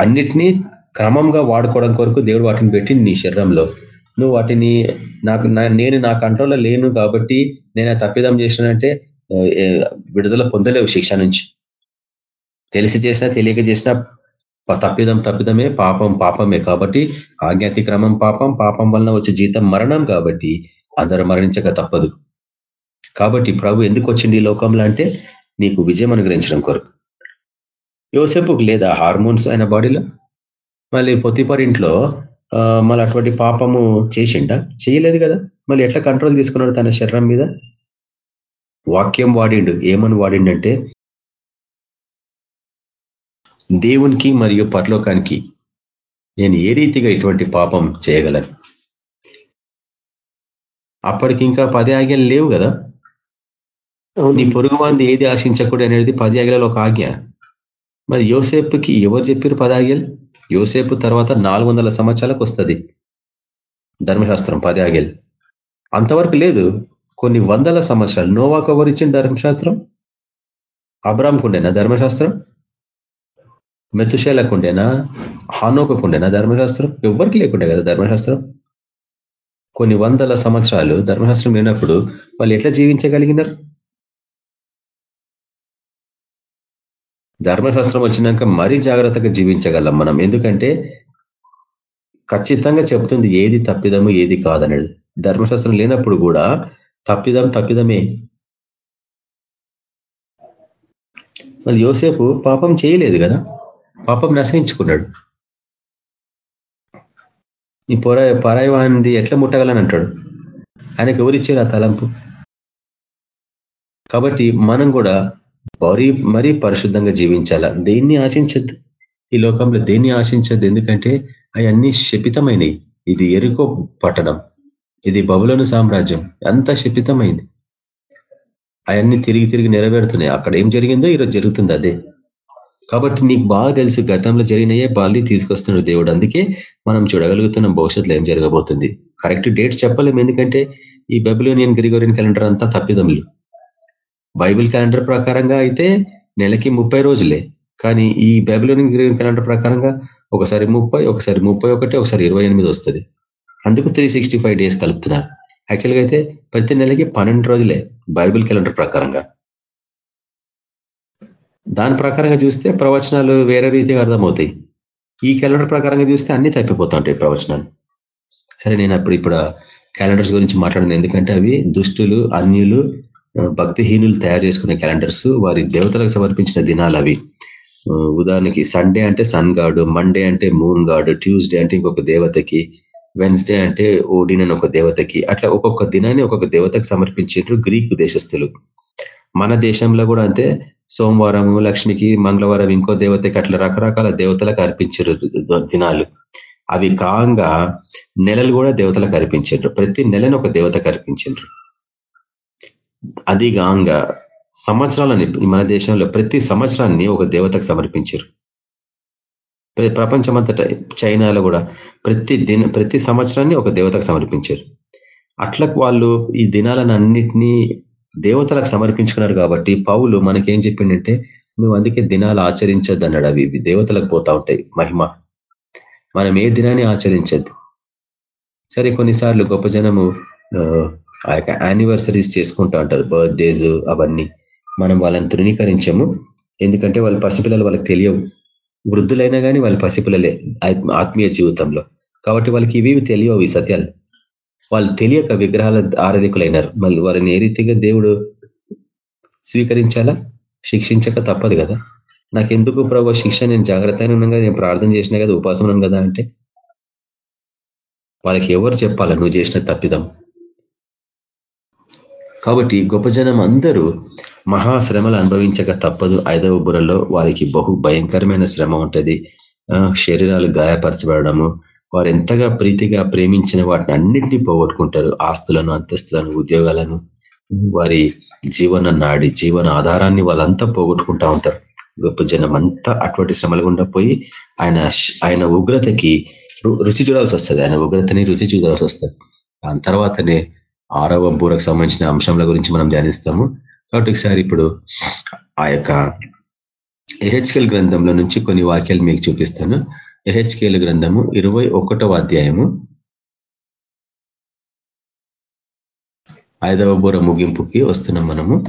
అన్నిటినీ క్రమంగా వాడుకోవడం కొరకు దేవుడు వాటిని పెట్టి నీ శరీరంలో. నువ్వు వాటిని నాకు నేను నా కంట్రోల్లో లేను కాబట్టి నేను తప్పిదం చేసినంటే విడుదల పొందలేవు శిక్ష నుంచి. తెలిసి చేసినా తెలియక చేసినా తప్పిదం తప్పిదమే పాపం పాపమే కాబట్టి ఆజ్ఞాతిక్రమం పాపం పాపం వలన వచ్చే జీతం మరణం కాబట్టి అందరూ మరణించక తప్పదు. కాబట్టి ప్రభు ఎందుకు వచ్చింది ఈ లోకంలో అంటే నీకు విజయం అనుగ్రహించడం కొరకు. యోసేపుకు లేదా హార్మోన్స్ ఆయన బాడీలో మళ్ళీ పొత్తిపరి ఇంట్లో మళ్ళీ అటువంటి పాపము చేసిండ? చేయలేదు కదా. మళ్ళీ ఎట్లా కంట్రోల్ తీసుకున్నాడు తన శరీరం మీద? వాక్యం వాడిండు. ఏమని వాడిండంటే దేవునికి మరియు పరలోకానికి నేను ఏ రీతిగా ఇటువంటి పాపం చేయగలను? అప్పటికి ఇంకా పది ఆజ్ఞలు లేవు కదా. నీ పొరుగు మంది ఏది ఆశించకూడదు అనేది పది ఆజ్ఞలలో ఒక ఆజ్ఞ. మరి యోసేపుకి ఎవరు చెప్పారు పది ఆజ్ఞలు యోసేపు తర్వాత నాలుగు సంవత్సరాలకు వస్తుంది. ధర్మశాస్త్రం పది ఆజ్ఞలు అంతవరకు లేదు. కొన్ని వందల సంవత్సరాలు. నోవాకు ఎవరు ఇచ్చిన ధర్మశాస్త్రం? అబ్రామ్కుండేనా ధర్మశాస్త్రం? మెతుశేలకుండేనా హానోకుండేనా ధర్మశాస్త్రం? ఎవరికి లేకుండే కదా ధర్మశాస్త్రం. కొన్ని వందల సంవత్సరాలు ధర్మశాస్త్రం లేనప్పుడు వాళ్ళు ఎట్లా జీవించగలిగినారు? ధర్మశాస్త్రం వచ్చినాక మరీ జాగ్రత్తగా జీవించగలం మనం. ఎందుకంటే ఖచ్చితంగా చెప్తుంది ఏది తప్పిదము ఏది కాదనేది. ధర్మశాస్త్రం లేనప్పుడు కూడా తప్పిదం తప్పిదమే. మరి యోసేపు పాపం చేయలేదు కదా? పాపం నశించుకున్నాడు. ఈ పొర పరాయవానిది ఎట్లా ముట్టగలని అంటాడు? ఆయనకు ఎవరిచ్చారు ఆ తలంపు? కాబట్టి మనం కూడా మరీ మరీ పరిశుద్ధంగా జీవించాలా? దేన్ని ఆశించద్దు? ఈ లోకంలో దేన్ని ఆశించద్దు? ఎందుకంటే అవన్నీ శపితమైనవి ఇది ఎరుకో పట్టణం. ఇది బబులోను సామ్రాజ్యం. అంతా శపితమైంది. అవన్నీ తిరిగి తిరిగి నెరవేరుతున్నాయి. అక్కడ ఏం జరిగిందో ఈరోజు జరుగుతుంది అదే. కాబట్టి నీకు బాగా తెలుసు గతంలో జరిగినయే బాల్ని తీసుకొస్తున్నాడు దేవుడు. అందుకే మనం చూడగలుగుతున్నాం భవిష్యత్తులో ఏం జరగబోతుంది. కరెక్ట్ డేట్స్ చెప్పలేము. ఎందుకంటే ఈ బెబిలోనియన్ గ్రిగోరియన్ క్యాలెండర్ అంతా తప్పిదములు. బైబిల్ క్యాలెండర్ ప్రకారంగా అయితే నెలకి ముప్పై రోజులే. కానీ ఈ బైబిలోనియన్ గ్రిగోరియన్ క్యాలెండర్ ప్రకారంగా ఒకసారి ముప్పై ఒకసారి ముప్పై ఒకటి ఒకసారి ఇరవై ఎనిమిది వస్తుంది. అందుకు త్రీ డేస్ కలుపుతున్నారు. యాక్చువల్గా అయితే ప్రతి నెలకి పన్నెండు రోజులే బైబిల్ క్యాలెండర్ ప్రకారంగా. దాని ప్రకారంగా చూస్తే ప్రవచనాలు వేరే రీతిగా అర్థమవుతాయి. ఈ క్యాలెండర్ ప్రకారంగా చూస్తే అన్ని తప్పిపోతూ ఉంటాయి ప్రవచనాలు. సరే నేను అప్పుడు ఇప్పుడు క్యాలెండర్స్ గురించి మాట్లాడాను. ఎందుకంటే అవి దుష్టులు అన్యులు భక్తిహీనులు తయారు చేసుకునే క్యాలెండర్స్ వారి దేవతలకు సమర్పించిన దినాలు అవి. ఉదాహరణకి సండే అంటే సన్ గాడు మండే అంటే మూన్ గాడు ట్యూస్డే అంటే ఇంకొక దేవతకి వెన్స్డే అంటే ఓడిన్ అని ఒక దేవతకి అట్లా ఒక్కొక్క దినాన్ని ఒక్కొక్క దేవతకు సమర్పించారు గ్రీకు దేశస్తులు మన దేశంలో కూడా అంతే సోమవారం లక్ష్మికి మంగళవారం ఇంకో దేవతకి అట్లా రకరకాల దేవతలకు అర్పించారు దినాలు. అవి కాంగా నెలలు కూడా దేవతలకు అర్పించారు. ప్రతి నెలను ఒక దేవతకు అర్పించారు. అది సంవత్సరాలని మన దేశంలో ప్రతి సంవత్సరాన్ని ఒక దేవతకు సమర్పించారు. ప్రపంచమంతటా చైనాలో కూడా ప్రతి దిన ప్రతి సంవత్సరాన్ని ఒక దేవతకు సమర్పించారు. అట్లా వాళ్ళు ఈ దినాలను అన్నిటినీ దేవతలకు సమర్పించుకున్నారు కాబట్టి పౌలు మనకేం చెప్పిండంటే నువ్వు అందుకే దినాలు ఆచరించద్దు అన్నాడు అవి దేవతలకు పోతా ఉంటాయి మహిమ. మనం ఏ దినాన్ని ఆచరించద్దు. సరే కొన్నిసార్లు గొప్ప జనము ఆ యొక్క యానివర్సరీస్ చేసుకుంటూ ఉంటారు. బర్త్డేస్ అవన్నీ మనం వాళ్ళని తృణీకరించము. ఎందుకంటే వాళ్ళ పసిపిల్లలు వాళ్ళకి తెలియవు. వృద్ధులైనా కానీ వాళ్ళ పసిపిల్లలే ఆత్మీయ జీవితంలో. కాబట్టి వాళ్ళకి ఇవి తెలియవు ఈ సత్యాలు. వాళ్ళు తెలియక విగ్రహాల ఆరాధికులైనారు. మళ్ళీ వారిని ఏ రీతిగా దేవుడు స్వీకరించాలా? శిక్షించక తప్పదు కదా. నాకెందుకు ప్రభావ శిక్ష? నేను జాగ్రత్తగా ఉన్నాగా నేను ప్రార్థన చేసినా కదా ఉపాసం కదా అంటే. వాళ్ళకి ఎవరు చెప్పాలా? నువ్వు చేసిన తప్పిదం. కాబట్టి గొప్ప జనం అందరూ మహాశ్రమలు అనుభవించక తప్పదు. ఐదవ బుర్రలో వారికి బహు భయంకరమైన శ్రమ ఉంటుంది. శరీరాలు గాయపరచబడము. వారు ఎంతగా ప్రీతిగా ప్రేమించిన వాటిని అన్నింటినీ పోగొట్టుకుంటారు. ఆస్తులను అంతస్తులను ఉద్యోగాలను. వారి జీవన నాడి జీవన ఆధారాన్ని వాళ్ళంతా పోగొట్టుకుంటా ఉంటారు. గొప్ప జనం అంతా అటువంటి శ్రమలు గుండా పోయి ఆయన ఆయన ఉగ్రతకి రుచి చూడాల్సి వస్తుంది ఆయన ఉగ్రతని రుచి చూడాల్సి వస్తుంది దాని తర్వాతనే ఆరవ బూరకు సంబంధించిన అంశంల గురించి మనం ధ్యానిస్తాము. కాబట్టి ఒకసారి ఇప్పుడు ఆ యొక్క ఎహెచ్కేల్ గ్రంథంలో నుంచి కొన్ని వాక్యాలు మీకు చూపిస్తాను. ఎహెచ్కేలు గ్రంథము ఇరవై ఒకటవ అధ్యాయము. ఐదవ బూర ముగింపుకి వస్తున్నాం మనము.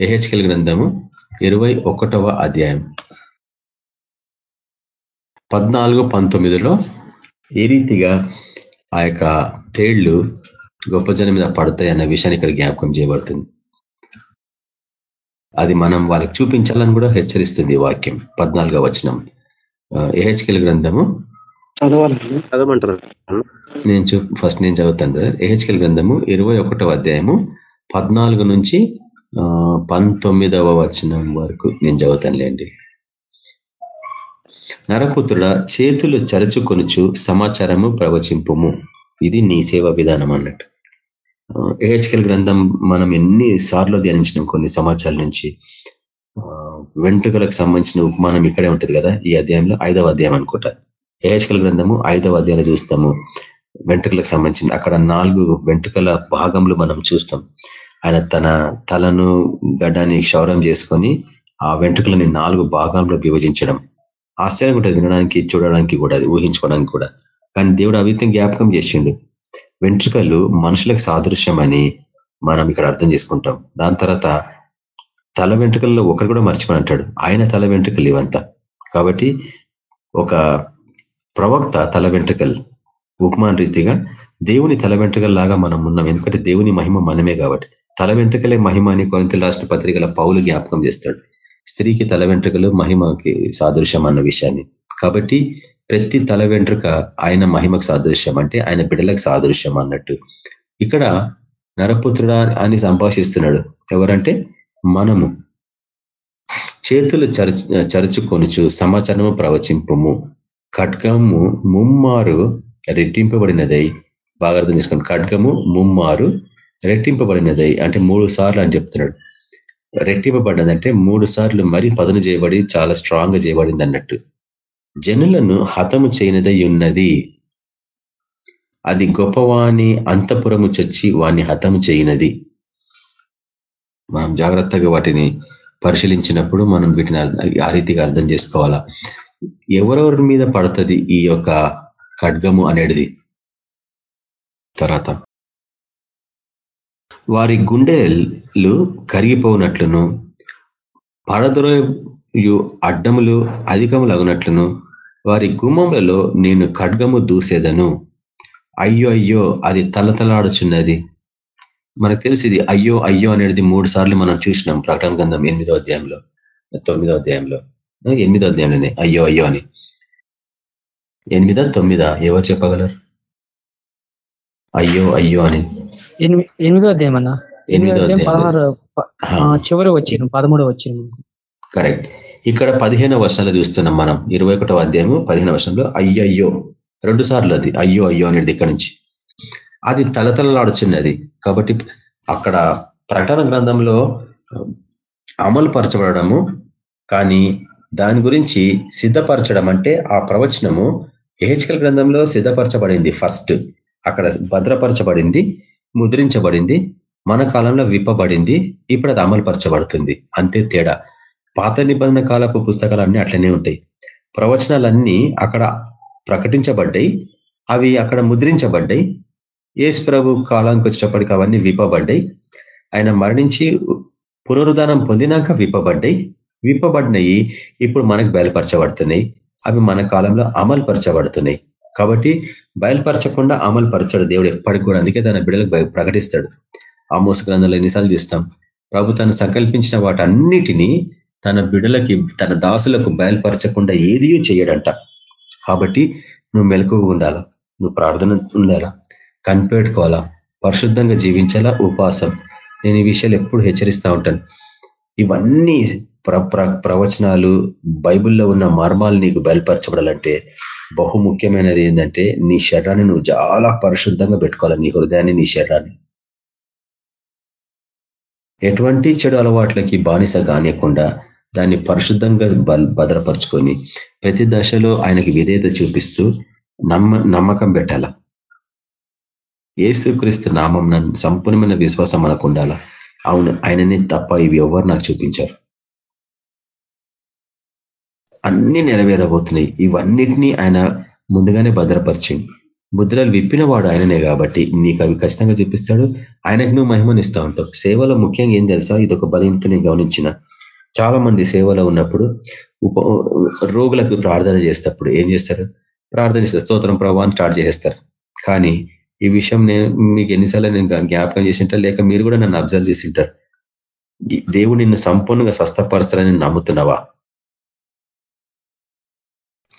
ఎహెచ్కెల్ గ్రంథము ఇరవై ఒకటవ అధ్యాయం. పద్నాలుగు పంతొమ్మిదిలో ఏ రీతిగా ఆ యొక్క తేళ్ళు గొప్ప జనం మీద పడతాయి అన్న విషయాన్ని ఇక్కడ జ్ఞాపకం చేయబడుతుంది. అది మనం వాళ్ళకి చూపించాలని కూడా హెచ్చరిస్తుంది వాక్యం పద్నాలుగో వచనం. ఏహెచ్కెల్ గ్రంథము. చదవమంటారు? నేను చూ ఫస్ట్ నేను చదువుతాను కదా ఏహెచ్కెల్ గ్రంథము ఇరవై అధ్యాయము పద్నాలుగు నుంచి పంతొమ్మిదవ వచనం వరకు నేను చదువుతానులేండి. నరపుత్రుడ చేతులు చరచుకొనుచు సమాచారము ప్రవచింపుము. ఇది నీ సేవ విధానం అన్నట్టు. ఏహెచ్కెల్ గ్రంథం మనం ఎన్ని సార్లు ధ్యానించినాం కొన్ని సంవత్సరాల నుంచి వెంట్రుకలకు సంబంధించిన ఉపమానం ఇక్కడే ఉంటుంది కదా ఈ అధ్యాయంలో ఐదవ అధ్యాయం అనుకుంటా. ఏహెచ్కల గ్రంథము ఐదవ అధ్యాయంలో చూస్తాము. వెంట్రుకలకు సంబంధించింది అక్కడ నాలుగు వెంట్రుకల భాగంలో మనం చూస్తాం. ఆయన తన తలను గడ్డాన్ని క్షౌరం చేసుకొని ఆ వెంట్రుకలని నాలుగు భాగంలో విభజించడం. ఆశ్చర్యం ఉంటుంది వినడానికి చూడడానికి కూడా అది ఊహించుకోవడానికి కూడా. కానీ దేవుడు అవితం జ్ఞాపకం చేసిండు. వెంట్రుకలు మనుషులకు సాదృశ్యమని మనం ఇక్కడ అర్థం చేసుకుంటాం. దాని తర్వాత తల వెంట్రుకల్లో ఒకరు కూడా మర్చిపోయి అంటాడు. ఆయన తల వెంట్రుకలు ఇవంతా. కాబట్టి ఒక ప్రవక్త తల వెంట్రుకలు ఉపమాన రీతిగా దేవుని తల లాగా మనం ఉన్నాం. ఎందుకంటే దేవుని మహిమ మనమే కాబట్టి. తల వెంట్రుకలే మహిమ అని కొనంత రాష్ట్ర పత్రికల పౌలు జ్ఞాపకం చేస్తాడు. స్త్రీకి తల వెంట్రుకలు మహిమకి సాదృశ్యం అన్న విషయాన్ని. కాబట్టి ప్రతి తల వెంట్రుక ఆయన మహిమకు సాదృశ్యం. అంటే ఆయన బిడ్డలకు సాదృశ్యం అన్నట్టు. ఇక్కడ నరపుత్రుడా అని సంభాషిస్తున్నాడు. ఎవరంటే మనము. చేతులు చరుచుకొనుచు సమాచారము ప్రవచింపము. ఖడ్గము ముమ్మారు రెట్టింపబడినదై. బాగా అర్థం చేసుకోండి. ఖడ్గము ముమ్మారు రెట్టింపబడినదై. అంటే మూడు సార్లు అని చెప్తున్నాడు. రెట్టింపబడినదంటే మూడు సార్లు మరీ పదను చేయబడి చాలా స్ట్రాంగ్ చేయబడింది అన్నట్టు. జనులను హతము చేయనిదై ఉన్నది. అది గొప్పవాణి అంతపురము చచ్చి వాణ్ణి హతము చేయనది. మనం జాగ్రత్తగా వాటిని పరిశీలించినప్పుడు మనం వీటిని ఆ రీతిగా అర్థం చేసుకోవాలా. ఎవరెవరి మీద పడుతుంది ఈ యొక్క ఖడ్గము అనేది? తర్వాత. వారి గుండెలు కరిగిపోనట్లును పడద్రోయు అడ్డములు అధికములగునట్లును వారి గుమ్మములలో నేను ఖడ్గము దూసేదను. అయ్యో అయ్యో అది తలతలాడుచున్నది. మనకు తెలిసి ఇది అయ్యో అయ్యో అనేది మూడు సార్లు మనం చూసినాం ప్రకటన గంధం ఎనిమిదో అధ్యాయంలో తొమ్మిదో అధ్యాయంలో. ఎనిమిదో అధ్యాయంలోనే అయ్యో అయ్యో అని. ఎనిమిదా తొమ్మిదా? ఎవరు చెప్పగలరు? అయ్యో అయ్యో అని. ఎనిమిదో అధ్యాయం అన్న? ఎనిమిదో అధ్యాయం పదహారు చివరి వచ్చిన పదమూడు వచ్చిన కరెక్ట్. ఇక్కడ పదిహేను వర్షాలు చూస్తున్నాం మనం. ఇరవై ఒకటో అధ్యాయము పదిహేను వర్షంలో అయ్యయ్యో. రెండు సార్లు అది అయ్యో అయ్యో అనేది ఇక్కడ నుంచి. అది తలతలలాడుచున్నది. కాబట్టి అక్కడ ప్రకటన గ్రంథంలో అమలు పరచబడము కానీ దాని గురించి సిద్ధపరచడం అంటే ఆ ప్రవచనము ఏహెచ్కల్ గ్రంథంలో సిద్ధపరచబడింది ఫస్ట్. అక్కడ భద్రపరచబడింది ముద్రించబడింది మన కాలంలో విప్పబడింది ఇప్పుడు అది అమలు పరచబడుతుంది అంతే తేడా. పాత నిబంధన కాలపు పుస్తకాలన్నీ అట్లనే ఉంటాయి. ప్రవచనాలన్నీ అక్కడ ప్రకటించబడ్డాయి. అవి అక్కడ ముద్రించబడ్డాయి. ఏసు ప్రభు కాలానికి వచ్చినప్పటికీ అవన్నీ విప్పబడ్డాయి. ఆయన మరణించి పునరుద్ధానం పొందినాక విప్పబడ్డాయి. విప్పబడినవి ఇప్పుడు మనకు బయలుపరచబడుతున్నాయి. అవి మన కాలంలో అమలు పరచబడుతున్నాయి కాబట్టి బయలుపరచకుండా అమలు పరచడు దేవుడు ఎప్పటికి కూడా. అందుకే తన బిడ్డలకు ప్రకటిస్తాడు. ఆ మోస గ్రంథంలో ఎన్నిసార్లు చూస్తాం. ప్రభు తను సంకల్పించిన వాటన్నిటినీ తన బిడలకి తన దాసులకు బయలుపరచకుండా ఏది చేయడంట. కాబట్టి నువ్వు మెలకుగా ఉండాలా? నువ్వు ప్రార్థన ఉండాలా? కనిపెట్టుకోవాలా? పరిశుద్ధంగా జీవించాలా? ఉపాసం. నేను ఈ విషయాలు ఎప్పుడు హెచ్చరిస్తూ ఉంటాను. ఇవన్నీ ప్ర ప్రవచనాలు బైబిల్లో ఉన్న మర్మాలు నీకు బయలుపరచబడాలంటే బహు ముఖ్యమైనది ఏంటంటే నీ శరీరాన్ని నువ్వు చాలా పరిశుద్ధంగా పెట్టుకోవాలి. నీ హృదయాన్ని నీ శరీరాన్ని. ఎటువంటి చెడు అలవాట్లకి బానిస కానియకుండా దాన్ని పరిశుద్ధంగా భద్రపరుచుకొని ప్రతి దశలో ఆయనకి విధేయత చూపిస్తూ నమ్మ నమ్మకం పెట్టాల? ఏసుక్రీస్తు నామం సంపూర్ణమైన విశ్వాసం మనకు ఉండాలా? అవును ఆయనని తప్ప ఇవి ఎవరు నాకు చూపించారు. అన్ని నెరవేరబోతున్నాయి. ఇవన్నిటినీ ఆయన ముందుగానే భద్రపరిచింది ముద్రలు విప్పిన వాడు ఆయననే కాబట్టి నీకు అవి ఖచ్చితంగా చూపిస్తాడు. ఆయనకు నువ్వు మహిమనిస్తూ ఉంటావు. సేవలో ముఖ్యంగా ఏం తెలుసా? ఇది ఒక బలింతని గమనించిన చాలా మంది సేవలో ఉన్నప్పుడు ఉప రోగులకు ప్రార్థన చేసేటప్పుడు ఏం చేస్తారు? ప్రార్థన చేస్తారు. స్తోత్రం ప్రభావాన్ని స్టార్ట్ చేసేస్తారు. కానీ ఈ విషయం నేను మీకు ఎన్నిసార్లు నేను జ్ఞాపకం చేసింటారు లేక మీరు కూడా నన్ను అబ్జర్వ్ చేసింటారు దేవుడు నిన్ను సంపూర్ణంగా స్వస్థపరచాలని నమ్ముతున్నావా?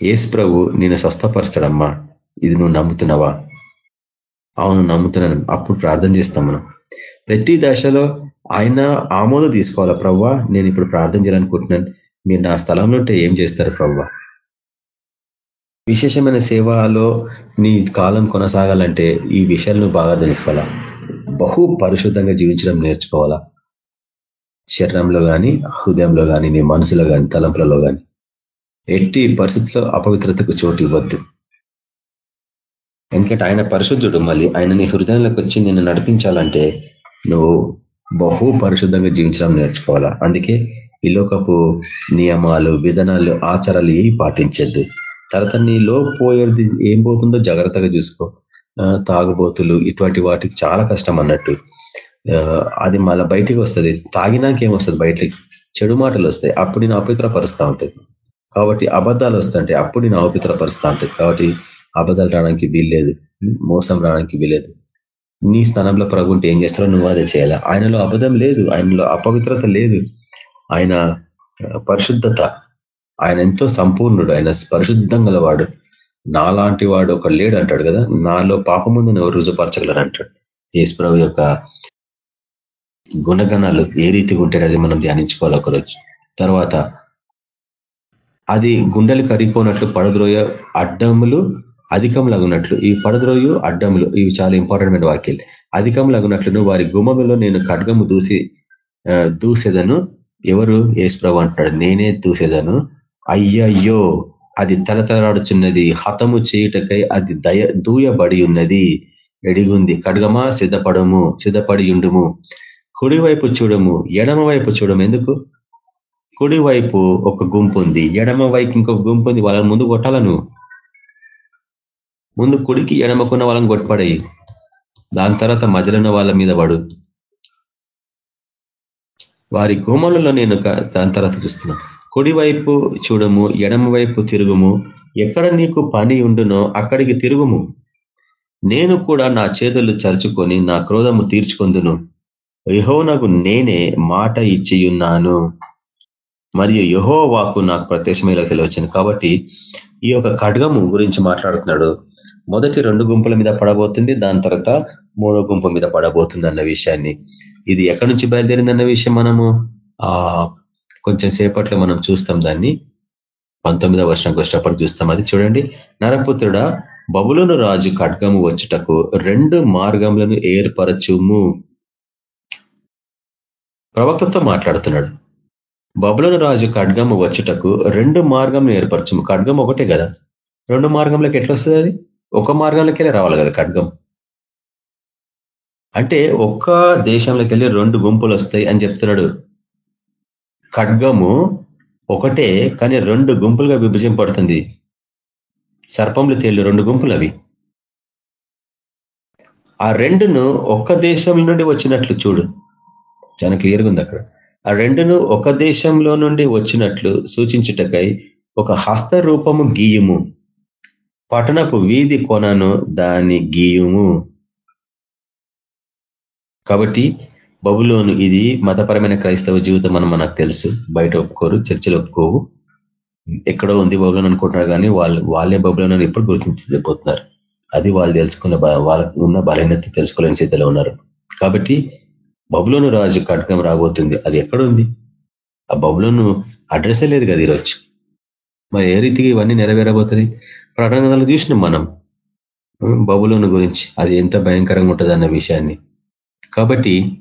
ఏసు ప్రభు నిన్ను స్వస్థపరచడమ్మా ఇది నువ్వు నమ్ముతున్నావా? అవును నమ్ముతున్నాను. అప్పుడు ప్రార్థన చేస్తాం మనం. ప్రతి దశలో ఆయన ఆమోదం తీసుకోవాలా ప్రవ్వా? నేను ఇప్పుడు ప్రార్థన చేయాలనుకుంటున్నాను మీరు నా స్థలంలో ఉంటే ఏం చేస్తారు ప్రవ్వా? విశేషమైన సేవలో నీ కాలం కొనసాగాలంటే ఈ విషయాలను బాగా తెలుసుకోవాలా? బహు పరిశుద్ధంగా జీవించడం నేర్చుకోవాలా? శరీరంలో కానీ హృదయంలో కానీ నీ మనసులో కానీ తలంపులలో కానీ ఎట్టి పరిస్థితిలో అపవిత్రతకు చోటు ఇవ్వద్దు. ఎందుకంటే ఆయన పరిశుద్ధుడు. మళ్ళీ ఆయన నీ హృదయంలోకి వచ్చి నిన్ను నడిపించాలంటే నువ్వు బహు పరిశుద్ధంగా జీవించడం నేర్చుకోవాలా? అందుకే ఈ లోకపు నియమాలు విధానాలు ఆచారాలు ఏవి పాటించద్దు. తర్వాత నీలో పోయేది ఏం పోతుందో జాగ్రత్తగా చూసుకో. తాగుబోతులు ఇటువంటి వాటికి చాలా కష్టం అన్నట్టు. అది మళ్ళీ బయటికి వస్తుంది. తాగినాక ఏమొస్తుంది బయటికి చెడు మాటలు వస్తాయి. అప్పుడు నేను అపవిత్రపరుస్తూ ఉంటుంది కాబట్టి అబద్ధాలు వస్తుంటాయి. అప్పుడు నేను అపవిత్రపరుస్తూ ఉంటుంది కాబట్టి అబద్ధాలు రావడానికి వీల్లేదు. మోసం రావడానికి వీలేదు నీ స్థానంలో ప్రభు ఉంటే ఏం చేస్తారో నువ్వు అదే చేయాలా. ఆయనలో అబద్ధం లేదు ఆయనలో అపవిత్రత లేదు. ఆయన పరిశుద్ధత ఆయన ఎంతో సంపూర్ణుడు ఆయన పరిశుద్ధం గలవాడు. నాలాంటి వాడు ఒక లేడు అంటాడు కదా నాలో పాపముందు ఎవరు రుజుపరచగలరు అంటాడు. యేసుప్రభు యొక్క గుణగణాలు ఏ రీతిగా ఉంటాయో అది మనం ధ్యానించుకోవాలి ఒకరోజు. తర్వాత అది గుండెలు కరిగిపోనట్లు పడద్రోయ అడ్డములు అధికంలాగున్నట్లు ఈ పడద్రోయు అడ్డములు ఇవి చాలా ఇంపార్టెంట్ వాక్యం అధికంలాగున్నట్లును వారి గుమ్మములో నేను ఖడ్గము దూసి దూసేదను. ఎవరు? ఏసుప్రభు అంటున్నాడు. నేనే దూసేదను. అయ్యయ్యో అది తలతలాడుచున్నది హతము చేయుటకై అది దయ దూయబడి ఉన్నది. ఎడిగుంది. ఖడ్గమా? సిద్ధపడము సిద్ధపడి ఉండుము కుడివైపు చూడము ఎడమ వైపు చూడము. ఎందుకు? కుడివైపు ఒక గుంపు ఉంది ఎడమ వైపు ఇంకొక గుంపు ఉంది వాళ్ళని ముందు కొట్టాలను. ముందు కుడికి ఎడమకున్న వాళ్ళని కొట్టుపడేయి. దాని తర్వాత మధ్యలో వాళ్ళ మీద పడు. వారి కోమలలో నేను దాని తర్వాత చూస్తున్నా. కుడివైపు చూడము ఎడమ వైపు తిరుగుము. ఎక్కడ నీకు పని ఉండునో అక్కడికి తిరుగుము. నేను కూడా నా చేతులు చరుచుకొని నా క్రోధము తీర్చుకుందును. యహోనకు నేనే మాట ఇచ్చియున్నాను. మరియు యహో వాకు నాకు ప్రత్యక్షమయ్యేలా తెలివచ్చింది కాబట్టి ఈ యొక్క ఖడ్గము గురించి మాట్లాడుతున్నాడు. మొదటి రెండు గుంపుల మీద పడబోతుంది దాని తర్వాత మూడో గుంపు మీద పడబోతుంది అన్న విషయాన్ని. ఇది ఎక్కడి నుంచి బయలుదేరిందన్న విషయం మనము ఆ కొంచెం సేపట్లో మనం చూస్తాం దాన్ని. పంతొమ్మిదవ వర్షంకి వచ్చినప్పుడు చూస్తాం అది. చూడండి నరపుత్రుడ బబులోను రాజు ఖడ్గము వచ్చుటకు రెండు మార్గములను ఏర్పరచుము. ప్రవక్తతో మాట్లాడుతున్నాడు. బబులోను రాజు ఖడ్గము వచ్చుటకు రెండు మార్గం ఏర్పరచుము. ఖడ్గం ఒకటే కదా. రెండు మార్గంలోకి ఎట్లా వస్తుంది అది? ఒక మార్గంలోకి రావాలి కదా ఖడ్గం. అంటే ఒక్క దేశంలోకి వెళ్ళి రెండు గుంపులు వస్తాయి అని చెప్తున్నాడు. ఖడ్గము ఒకటే కానీ రెండు గుంపులుగా విభజింపడుతుంది సర్పంలు తేళ్ళు రెండు గుంపులు అవి ఆ రెండును ఒక్క దేశం నుండి వచ్చినట్లు చూడు. చాలా క్లియర్గా ఉంది అక్కడ. ఆ రెండును ఒక దేశంలో నుండి వచ్చినట్లు సూచించుటకై ఒక హస్త రూపము గీయము. పట్టణపు వీధి కొనను దాని గీయుము. కాబట్టి బబులోను ఇది మతపరమైన క్రైస్తవ జీవితం అని మనకు తెలుసు. బయట ఒప్పుకోరు చర్చలు ఒప్పుకోవు. ఎక్కడో ఉంది బబులోని అనుకుంటున్నారు కానీ వాళ్ళు వాళ్ళే బబులోని ఎప్పుడు గుర్తించబోతున్నారు అది వాళ్ళు తెలుసుకున్న వాళ్ళకు ఉన్న బలహీనత తెలుసుకోలేని స్థితిలో ఉన్నారు. కాబట్టి బబులోను రాజు కట్కం రాబోతుంది. అది ఎక్కడుంది? ఆ బబులోను అడ్రస్ లేదు కదా ఈరోజు. మరి ఏ రీతికి ఇవన్నీ నెరవేరబోతుంది ప్రణాళికలు చూసినాం మనం. బబులోను గురించి. అది ఎంత భయంకరంగా ఉంటుంది అన్న విషయాన్ని. కాబట్టి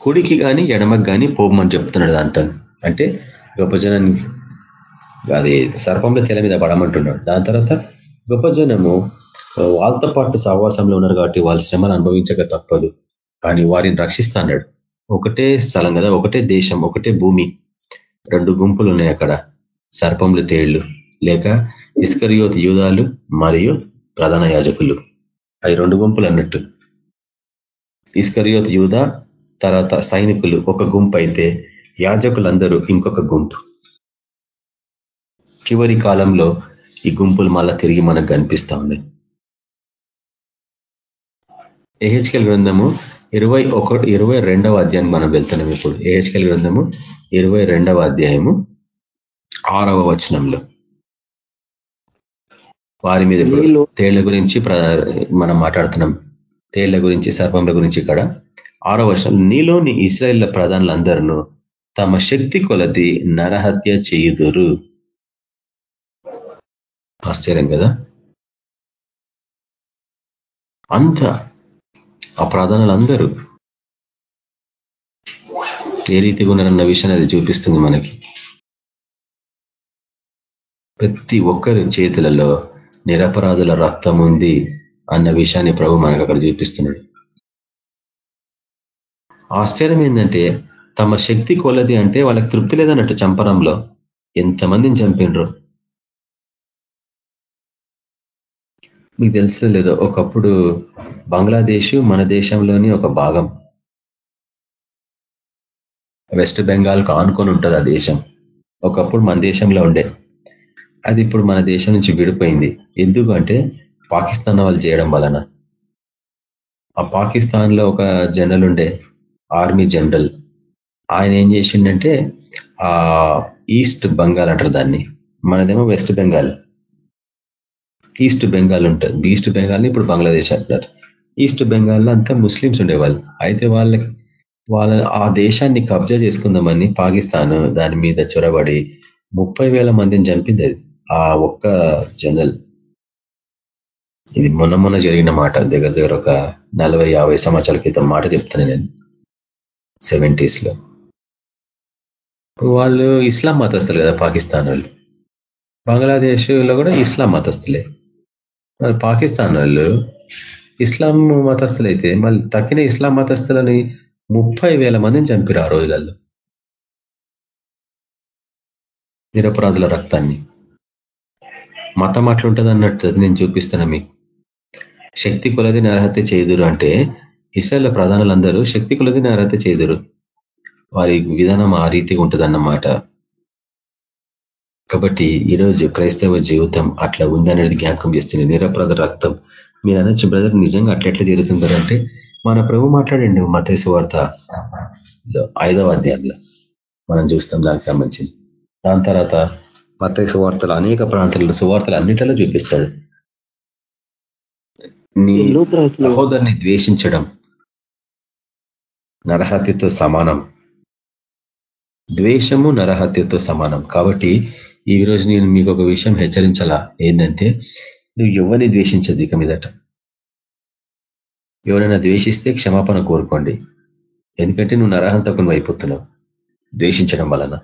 కుడికి కానీ ఎడమకి కానీ పోమని చెప్తున్నాడు దాంతో అంటే గొప్ప జనాన్ని అది సర్పంలో తెల మీద పడమంటున్నాడు. దాని తర్వాత గొప్ప జనము వాళ్ళతో పాటు సహవాసంలో ఉన్నారు కాబట్టి వాళ్ళ శ్రమను అనుభవించక తప్పదు. కానీ వారిని రక్షిస్తా ఒకటే స్థలం కదా ఒకటే దేశం ఒకటే భూమి. రెండు గుంపులు ఉన్నాయి అక్కడ. సర్పంలు తేళ్ళు లేక ఇస్కరియోత్ యూదాలు మరియు ప్రధాన యాజకులు. అవి రెండు గుంపులు అన్నట్టు ఇస్కరియోత్ యూధ తర్వాత సైనికులు ఒక గుంపు అయితే యాజకులందరూ ఇంకొక గుంపు. చివరి కాలంలో ఈ గుంపులు మళ్ళా తిరిగి మనకు కనిపిస్తా ఉన్నాయి. ఏహెచ్కెల్ గ్రంథము ఇరవై ఒక ఇరవై రెండవ అధ్యాయం మనం వెళ్తున్నాం ఇప్పుడు. ఏహెచ్కెల్ గ్రంథము ఇరవై రెండవ అధ్యాయము ఆరవ వచనంలో. వారి మీద తేళ్ళ గురించి మనం మాట్లాడుతున్నాం. తేళ్ళ గురించి సర్పంల గురించి ఇక్కడ. ఆరో వర్షం నీలోని ఇస్రాయేళ్ళ ప్రధానులందరూ తమ శక్తి కొలది నరహత్య చేయుదురు. ఆశ్చర్యం కదా? అంత ఆ ప్రధానులందరూ ఏ రీతిగా ఉన్నారన్న విషయాన్ని అది చూపిస్తుంది మనకి. ప్రతి ఒక్కరి చేతులలో నిరపరాధుల రక్తం ఉంది అన్న విషయాన్ని ప్రభు మనకు అక్కడ చూపిస్తున్నాడు. ఆశ్చర్యం ఏంటంటే తమ శక్తి కొలది అంటే వాళ్ళకి తృప్తి లేదన్నట్టు చంపడంలో ఎంతమందిని చంపినరు మీకు తెలుసు లేదో ఒకప్పుడు బంగ్లాదేశ్ మన దేశంలోని ఒక భాగం. వెస్ట్ బెంగాల్ ఆనుకొని ఉంటుంది ఆ దేశం. ఒకప్పుడు మన దేశంలో ఉండే. అది ఇప్పుడు మన దేశం నుంచి విడిపోయింది. ఎందుకు అంటే పాకిస్తాన్ వాళ్ళు చేయడం వలన. ఆ పాకిస్తాన్లో ఒక జనరల్ ఉండే ఆర్మీ జనరల్. ఆయన ఏం చేసిండంటే ఆ ఈస్ట్ బెంగాల్ అంటారు దాన్ని. మనదేమో వెస్ట్ బెంగాల్. ఈస్ట్ బెంగాల్ ఉంటుంది ఈస్ట్ బెంగాల్ని ఇప్పుడు బంగ్లాదేశ్ అంటారు. ఈస్ట్ బెంగాల్లో అంతా ముస్లిమ్స్ ఉండేవాళ్ళు. అయితే వాళ్ళకి వాళ్ళ ఆ దేశాన్ని కబ్జా చేసుకుందామని పాకిస్తాన్ దాని మీద చొరబడి ముప్పై వేల మందిని చంపింది అది. ఆ ఒక్క జనరల్ ఇది మొన్న మొన్న జరిగిన మాట. దగ్గర దగ్గర ఒక నలభై యాభై సంవత్సరాల క్రితం మాట చెప్తాను నేను. సెవెంటీస్లో వాళ్ళు ఇస్లాం మతస్థులు కదా పాకిస్తాన్ వాళ్ళు బంగ్లాదేశ్లో కూడా ఇస్లాం మతస్థులే. మరి పాకిస్తాన్ వాళ్ళు ఇస్లాం మతస్థులు అయితే మళ్ళీ తక్కిన ఇస్లాం మతస్థులని ముప్పై వేల మందిని చంపారు ఆ రోజులలో నిరపరాధుల రక్తాన్ని. మతం అట్లుంటుంది అన్నట్టు నేను చూపిస్తాను మీకు. శక్తి కొలది నరహత్య చేదురు అంటే ఇస్రాయల్ ప్రధానులందరూ శక్తి కొలది నరహత్య చేదురు వారి విధానం ఆ రీతిగా ఉంటుందన్నమాట. కాబట్టి ఈరోజు క్రైస్తవ జీవితం అట్లా ఉందనేది జ్ఞాపకం చేస్తుంది. నిరపరాధ రక్తం. మీరు అనొచ్చు బ్రదర్ నిజంగా అట్లా ఎట్లా జరుగుతుందంటే మన ప్రభు మాట్లాడండి మత వార్త ఐదవ అధ్యాయంలో. మనం చూస్తాం దానికి సంబంధించి దాని తర్వాత మత సువార్తలు అనేక ప్రాంతాల్లో సువార్తలు అన్నిటిలో చూపిస్తాడు నీ సహోదరిని ద్వేషించడం నరహత్యతో సమానం. ద్వేషము నరహత్యతో సమానం. కాబట్టి ఈ రోజు నేను మీకు ఒక విషయం హెచ్చరించాలా? ఏంటంటే నువ్వు ఎవరిని ద్వేషించదు ఇక మీదట. ఎవరైనా ద్వేషిస్తే క్షమాపణ కోరుకోండి. ఎందుకంటే నువ్వు నరహంతకుని అయిపోతున్నావు ద్వేషించడం వలన.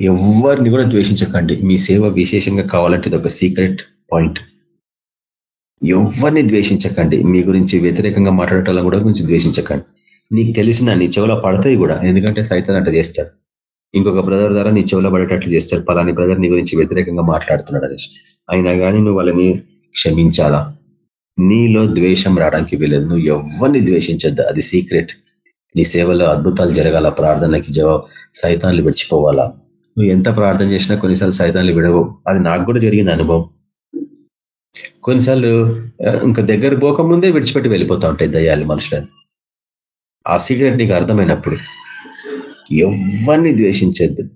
ఎవరిని కూడా ద్వేషించకండి. మీ సేవ విశేషంగా కావాలంటే ఇది ఒక సీక్రెట్ పాయింట్ ఎవరిని ద్వేషించకండి. మీ గురించి వ్యతిరేకంగా మాట్లాడటం కూడా గురించి ద్వేషించకండి. నీకు తెలిసిన నీ చెవులో పడతాయి కూడా. ఎందుకంటే సైతం అట్లా చేస్తాడు. ఇంకొక బ్రదర్ ద్వారా నీ చెవులో పడేటట్లు చేస్తాడు. పలాని బ్రదర్ నీ గురించి వ్యతిరేకంగా మాట్లాడుతున్నాడు అనేసి. అయినా కానీ నువ్వు వాళ్ళని క్షమించాలా? నీలో ద్వేషం రావడానికి వీలేదు నువ్వు ఎవరిని ద్వేషించద్దు. అది సీక్రెట్ నీ సేవలో అద్భుతాలు జరగాల. ప్రార్థనకి జవాబు. సైతాన్లు విడిచిపోవాలా? నువ్వు ఎంత ప్రార్థన చేసినా కొన్నిసార్లు సైతాన్లు విడవు. అది నాకు కూడా జరిగింది అనుభవం. కొన్నిసార్లు ఇంకా దగ్గర పోకముందే విడిచిపెట్టి వెళ్ళిపోతా ఉంటాయి దయ్యాలు మనుషులని. ఆ సీక్రెట్ నీకు అర్థమైనప్పుడు ఎవరిని ద్వేషించద్దు.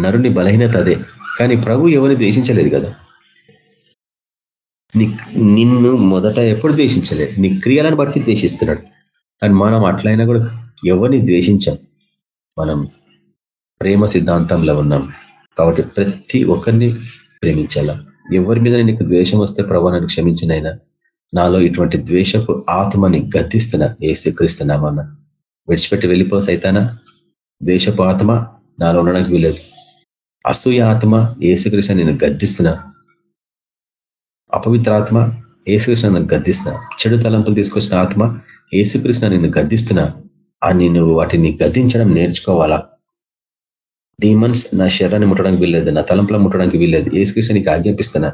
నరుని బలహీనత అదే. కానీ ప్రభు ఎవరిని ద్వేషించలేదు కదా. నిన్ను మొదట ఎప్పుడు ద్వేషించలేదు నీ క్రియలను బట్టి ద్వేషిస్తున్నాడు. కానీ మనం అట్లయినా కూడా ఎవరిని ద్వేషించాం? మనం ప్రేమ సిద్ధాంతంలో ఉన్నాం. కాబట్టి ప్రతి ఒక్కరిని ప్రేమించాలా. ఎవరి మీద నీకు ద్వేషం వస్తే ప్రభా నన్ను క్షమించినైనా నాలో ఇటువంటి ద్వేషపు ఆత్మని గద్దిస్తున్నా ఏసుక్రీస్తున్నామన్న విడిచిపెట్టి వెళ్ళిపో సైతానా. ద్వేషపు ఆత్మ నాలో ఉండడానికి వీలేదు అసూయ ఆత్మ ఏసుకృష్ణ నేను గద్దిస్తున్నా. అపవిత్ర ఆత్మ ఏసుకృష్ణ నన్ను గద్దిస్తున్నా. చెడు తలంపులు తీసుకొచ్చిన ఆత్మ ఏసుకృష్ణ నేను గద్దిస్తున్నా. అని నువ్వు వాటిని గద్దించడం నేర్చుకోవాలా? డీమన్స్ నా శరీరాన్ని ముట్టడానికి వీల్లేదు నా తలంపులు ముట్టడానికి వీల్లేదు. ఏసుకృష్ణ నీకు ఆజ్ఞాపిస్తున్నా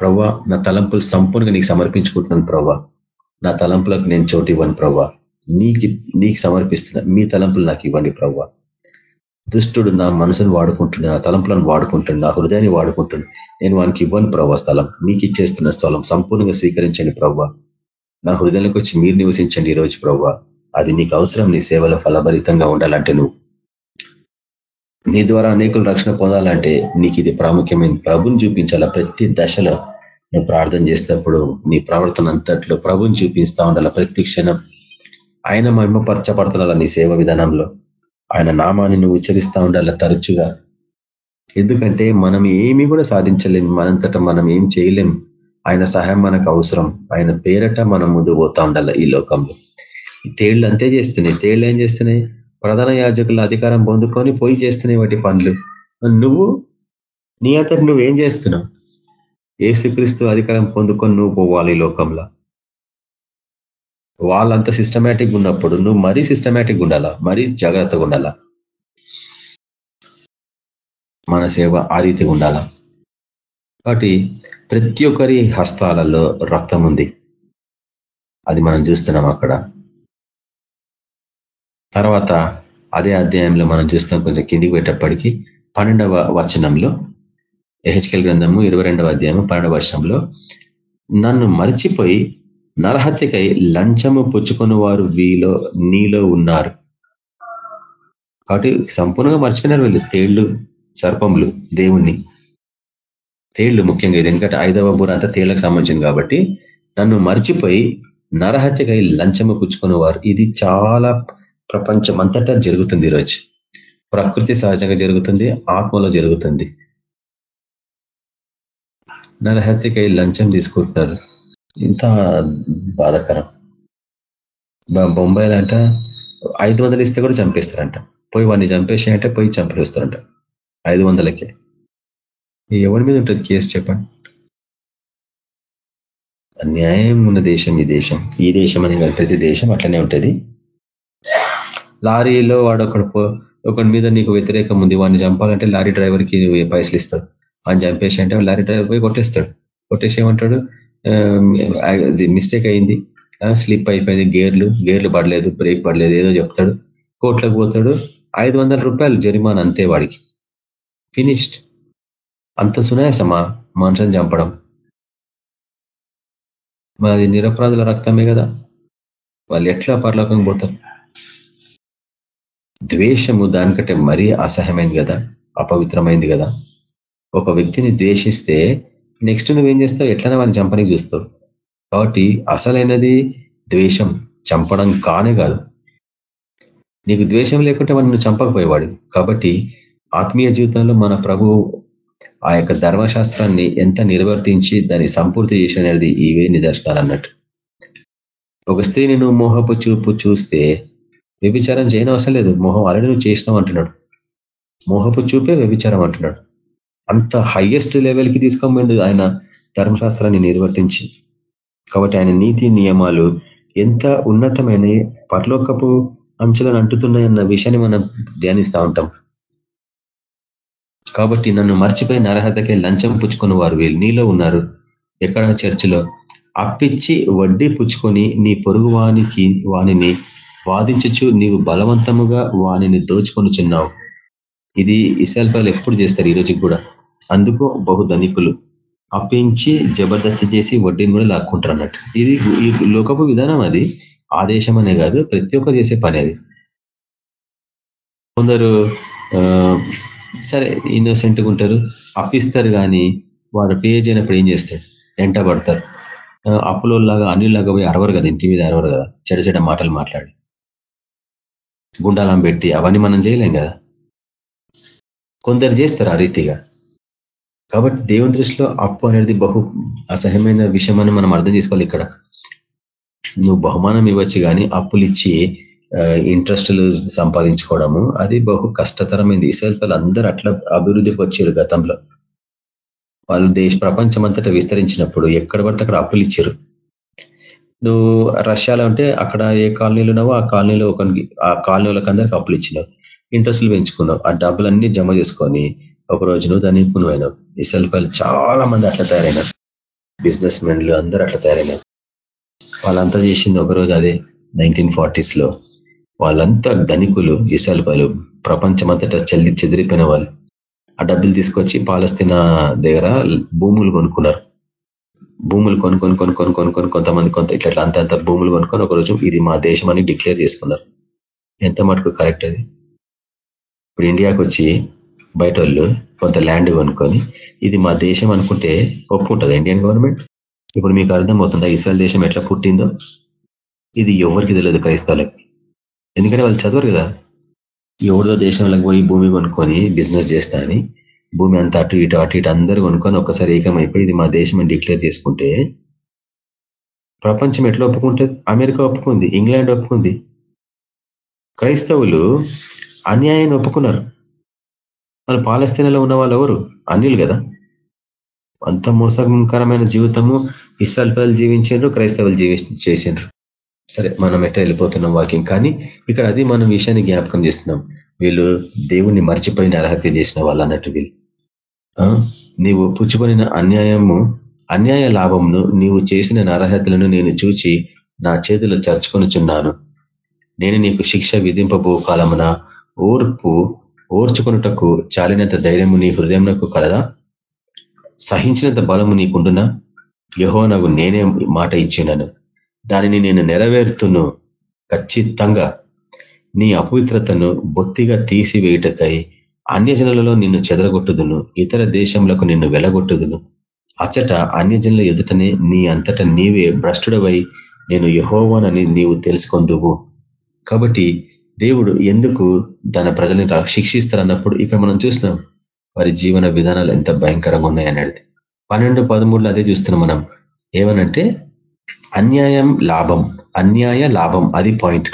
ప్రవ్వా నా తలంపులు సంపూర్ణంగా నీకు సమర్పించుకుంటున్నాను ప్రవ్వా. నా తలంపులకు నేను చోటు ఇవ్వను ప్రవ్వా. నీకు నీకు సమర్పిస్తున్నా మీ తలంపులు నాకు ఇవ్వండి ప్రవ్వా. దుష్టుడు నా మనసును వాడుకుంటుండే నా తలంపులను వాడుకుంటుండే నా హృదయాన్ని వాడుకుంటుండే నేను వానికి ఇవ్వను ప్రవ్వా స్థలం. మీకు ఇచ్చేస్తున్న స్థలం సంపూర్ణంగా స్వీకరించండి ప్రవ్వా. నా హృదయంలోకి వచ్చి మీరు నివసించండి ఈరోజు ప్రవ్వా. అది నీకు అవసరం నీ సేవలో ఫలభరితంగా ఉండాలంటే నువ్వు నీ ద్వారా అనేకులు రక్షణ పొందాలంటే నీకు ఇది ప్రాముఖ్యమైన ప్రభుని చూపించాలా? ప్రతి దశలో నువ్వు ప్రార్థన చేసినప్పుడు నీ ప్రవర్తన అంతట్లో ప్రభుని చూపిస్తా ఉండాల? ప్రతి క్షణం ఆయన మహిమపరచబడుతున్నా నీ సేవ విధానంలో? ఆయన నామాన్ని నువ్వు ఉచ్చరిస్తూ ఉండాల తరచుగా? ఎందుకంటే మనం ఏమీ కూడా సాధించలేం. మనంతట మనం ఏం చేయలేం. ఆయన సహాయం మనకు అవసరం. ఆయన పేరట మనం ముందు పోతా ఉండాలి ఈ లోకంలో? తేళ్ళు అంతే చేస్తున్నాయి. తేళ్ళు ఏం చేస్తున్నాయి? ప్రధాన యాజకుల అధికారం పొందుకొని పోయి చేస్తున్నాయి వాటి పనులు. నువ్వు నీ అంతటి నువ్వేం చేస్తున్నావు? ఏసుక్రీస్తు అధికారం పొందుకొని నువ్వు పోవాలి లోకంలో. వాళ్ళంతా సిస్టమేటిక్ ఉన్నప్పుడు నువ్వు మరీ సిస్టమేటిక్ ఉండాలా? మరీ జాగ్రత్తగా ఉండాలా? మన సేవ ఆ రీతిగా ఉండాలా? కాబట్టి ప్రతి ఒక్కరి హస్తాలలో రక్తం ఉంది. అది మనం చూస్తున్నాం అక్కడ. తర్వాత అదే అధ్యాయంలో మనం చూస్తాం కొంచెం కిందికి పెట్టేప్పటికీ పన్నెండవ వచనంలో ఎహెచ్కెల్ గ్రంథము ఇరవై రెండవ అధ్యాయము పన్నెండవ వర్షంలో నన్ను మర్చిపోయి నరహత్యకై లంచము పుచ్చుకొని వారు వీలో నీలో ఉన్నారు. కాబట్టి సంపూర్ణంగా మర్చిపోయినారు వీళ్ళు తేళ్ళు సర్పములు దేవుణ్ణి. తేళ్ళు ముఖ్యంగా ఇది. ఎందుకంటే ఐదవ బూర అంతా తేళ్ళకు సంబంధించింది కాబట్టి నన్ను మర్చిపోయి నరహత్యకై లంచము పుచ్చుకునేవారు ఇది చాలా ప్రపంచం అంతటా జరుగుతుంది ఈరోజు. ప్రకృతి సహజంగా జరుగుతుంది ఆత్మలో జరుగుతుంది. నరహత్యకై లంచం తీసుకుంటున్నారు. ఇంత బాధాకరం. బొంబాయిలో అంట ఐదు వందలు ఇస్తే కూడా చంపేస్తారంట. పోయి వాడిని చంపేసాయంటే పోయి చంపేస్తారంట. ఐదు వందలకే. ఎవరి మీద ఉంటుంది కేసు చెప్పండి. అన్యాయం ఉన్న దేశం ఈ దేశం. ఈ దేశం అని ప్రతి దేశం అట్లనే ఉంటుంది. లారీలో వాడు ఒకడు ఒకటి మీద నీకు వ్యతిరేకం ఉంది. వాడిని చంపాలంటే లారీ డ్రైవర్కి నువ్వు పైసలు ఇస్తావు. వాడిని చంపేసి అంటే లారీ డ్రైవర్ పోయి కొట్టేస్తాడు. కొట్టేసి ఏమంటాడు మిస్టేక్ అయింది. స్లిప్ అయిపోయింది. గేర్లు గేర్లు పడలేదు బ్రేక్ పడలేదు ఏదో చెప్తాడు. కోట్లకు పోతాడు. ఐదు రూపాయలు జరిమానా అంతే వాడికి. ఫినిష్డ్ అంత సునాయాసమా మనుషులను చంపడం? మరి నిరపరాధుల రక్తమే కదా. వాళ్ళు ఎట్లా పరలోకం పోతారు? ద్వేషము దానికంటే మరీ అసహ్యమైంది కదా అపవిత్రమైంది కదా. ఒక వ్యక్తిని ద్వేషిస్తే నెక్స్ట్ నువ్వేం చేస్తావు? ఎట్లనే వాడిని చంపని చూస్తావు. కాబట్టి అసలైనది ద్వేషం. చంపడం కానే కాదు. నీకు ద్వేషం లేకుంటే వాడిని నువ్వు చంపకపోయేవాడు. కాబట్టి ఆత్మీయ జీవితంలో మన ప్రభు ఆ యొక్క ధర్మశాస్త్రాన్ని ఎంత నిర్వర్తించి దాన్ని సంపూర్తి చేసినది ఇవే నిదర్శనాలు అన్నట్టు. ఒక స్త్రీని నువ్వు మోహపు చూపు చూస్తే వ్యభిచారం చేయని అవసరం లేదు. మోహం ఆల్రెడీ నువ్వు చేసినావు అంటున్నాడు. మోహపు చూపే వ్యభిచారం అంటున్నాడు. అంత హయ్యెస్ట్ లెవెల్కి తీసుకోమండు ఆయన ధర్మశాస్త్రాన్ని నిర్వర్తించి. కాబట్టి ఆయన నీతి నియమాలు ఎంత ఉన్నతమైన పర్లోకపు అంచులను అంటుతున్నాయన్న విషయాన్ని మనం ధ్యానిస్తూ ఉంటాం. కాబట్టి నన్ను మర్చిపోయి నరహతకే లంచం పుచ్చుకున్న వారు వీళ్ళు నీలో ఉన్నారు. ఎక్కడ చర్చిలో అప్పిచ్చి వడ్డీ పుచ్చుకొని నీ పొరుగు వానికి వానిని వాదించచ్చు నీవు బలవంతముగా వానిని దోచుకొనిచున్నావు ఇది ఇసల్పాలు ఎప్పుడు చేస్తారు ఈ రోజుకి కూడా. అందుకు బహు ధనికులు. అప్పించి జబర్దస్త్ చేసి వడ్డీని కూడా లాక్కుంటారు అన్నట్టు. ఇది ఈ లోకపు విధానం అది. ఆదేశం అనే కాదు ప్రతి ఒక్కరు చేసే పని అది. కొందరు సరే ఇన్నోసెంట్గా ఉంటారు. అప్పిస్తారు కానీ వారు పే చేయనప్పుడు ఏం చేస్తాడు? ఎంట పడతారు. అప్పులోలాగా అన్నిలాగా పోయి అరవరు కదా ఇంటి మీద అరవరు కదా. చెడ చెడ మాటలు మాట్లాడి. గుండాలం పెట్టి అవన్నీ మనం చేయలేం కదా? కొందరు చేస్తారు ఆ రీతిగా. కాబట్టి దేవుని దృష్టిలో అప్పు అనేది బహు అసహ్యమైన విషయం అని మనం అర్థం చేసుకోవాలి ఇక్కడ. నువ్వు బహుమానం ఇవ్వచ్చు కానీ అప్పులు ఇచ్చి ఇంట్రెస్టులు సంపాదించుకోవడము అది బహు కష్టతరమైంది. ఇసల్పలు అందరూ అట్లా అభివృద్ధికి వచ్చారు గతంలో. వాళ్ళు దేశ ప్రపంచం అంతటా విస్తరించినప్పుడు ఎక్కడ పడితే అక్కడ అప్పులు ఇచ్చారు. నువ్వు రష్యాలో ఉంటే అక్కడ ఏ కాలనీలు ఉన్నావో ఆ కాలనీలో ఒక ఆ కాలనీ అందరికి అప్పులు ఇచ్చినావు. ఇంట్రెస్ట్లు పెంచుకున్నావు. ఆ డబ్బులన్నీ జమ చేసుకొని ఒక రోజు నువ్వు దాన్ని పునువైనావు ఇసల్పల్లి చాలా మంది అట్లా తయారైనారు. బిజినెస్ మెన్లు అందరూ అట్లా తయారైనారు. వాళ్ళంతా చేసింది ఒకరోజు అదే నైన్టీన్లో వాళ్ళంతా ధనికులు ఇసల్పలు ప్రపంచమంతటా చెల్లి చెదిరిపోయిన వాళ్ళు. ఆ డబ్బులు తీసుకొచ్చి పాలస్తీనా దగ్గర భూములు కొనుక్కున్నారు. భూములు కొనుక్కొని కొనుక్కొని కొనుక్కొని కొంతమంది కొంత ఇట్లా అంత అంత భూములు కొనుక్కొని ఒకరోజు ఇది మా దేశం అని డిక్లేర్ చేసుకున్నారు. ఎంత మటుకు కరెక్ట్ అది? ఇప్పుడు ఇండియాకి వచ్చి బయట వాళ్ళు కొంత ల్యాండ్ కొనుక్కొని ఇది మా దేశం అనుకుంటే ఒప్పుకుంటుంది ఇండియన్ గవర్నమెంట్? ఇప్పుడు మీకు అర్థమవుతుందా ఇస్రాయల్ దేశం ఎట్లా పుట్టిందో? ఇది ఎవరికి తెలియదు క్రైస్తవులకి. ఎందుకంటే వాళ్ళు చదవరు కదా. ఎవరిదో దేశంలోకి పోయి భూమి కొనుక్కొని బిజినెస్ చేస్తా అని భూమి అంతా అటు ఇటు అటు ఇటు అందరూ కొనుక్కొని ఒక్కసారి ఏకమైపోయి ఇది మా దేశం అని డిక్లేర్ చేసుకుంటే ప్రపంచం ఎట్లా ఒప్పుకుంటుంది అమెరికా ఒప్పుకుంది ఇంగ్లాండ్ ఒప్పుకుంది. క్రైస్తవులు అన్యాయాన్ని ఒప్పుకున్నారు. వాళ్ళు పాలస్తీనలో ఉన్న వాళ్ళు ఎవరు? అన్యులు కదా. అంత మోసకరమైన జీవితము ఇస్రాల్ జీవించారు క్రైస్తవులు జీవి చేసిండ్రు. సరే మనం ఎట్లా వెళ్ళిపోతున్నాం వాకింగ్ కానీ ఇక్కడ అది మనం విషయాన్ని జ్ఞాపకం చేస్తున్నాం. వీళ్ళు దేవుణ్ణి మర్చిపోయిన అర్హత చేసిన వాళ్ళు అన్నట్టు వీళ్ళు. నీవు పుచ్చుకొనిన అన్యాయము అన్యాయ లాభంను నీవు చేసిన నరహతలను నేను చూచి నా చేతులు చర్చుకొనిచున్నాను. నేను నీకు శిక్ష విధింపబో కాలమున ఓర్పు ఓర్చుకున్నటకు చాలినంత ధైర్యము నీ హృదయంకు కలదా? సహించినంత బలము నీకుండునా? యహో నాకు నేనే మాట ఇచ్చినాను. దానిని నేను నెరవేరుతును ఖచ్చితంగా. నీ అపవిత్రతను బొత్తిగా తీసివేయుటకై అన్యజనులలో నిన్ను చెదరగొట్టుదును ఇతర దేశంలకు నిన్ను వెలగొట్టుదును. అచ్చట అన్యజనుల ఎదుటనే నీ అంతట నీవే భ్రష్టుడవై నేను యహోవానని నీవు తెలుసుకొందువు. కాబట్టి దేవుడు ఎందుకు తన ప్రజల్ని శిక్షిస్తారన్నప్పుడు ఇక్కడ మనం చూసినాం వారి జీవన విధానాలు ఎంత భయంకరంగా ఉన్నాయనేది పన్నెండు పదమూడులో అదే చూస్తున్నాం మనం. ఏమనంటే అన్యాయం లాభం అన్యాయ లాభం అది పాయింట్.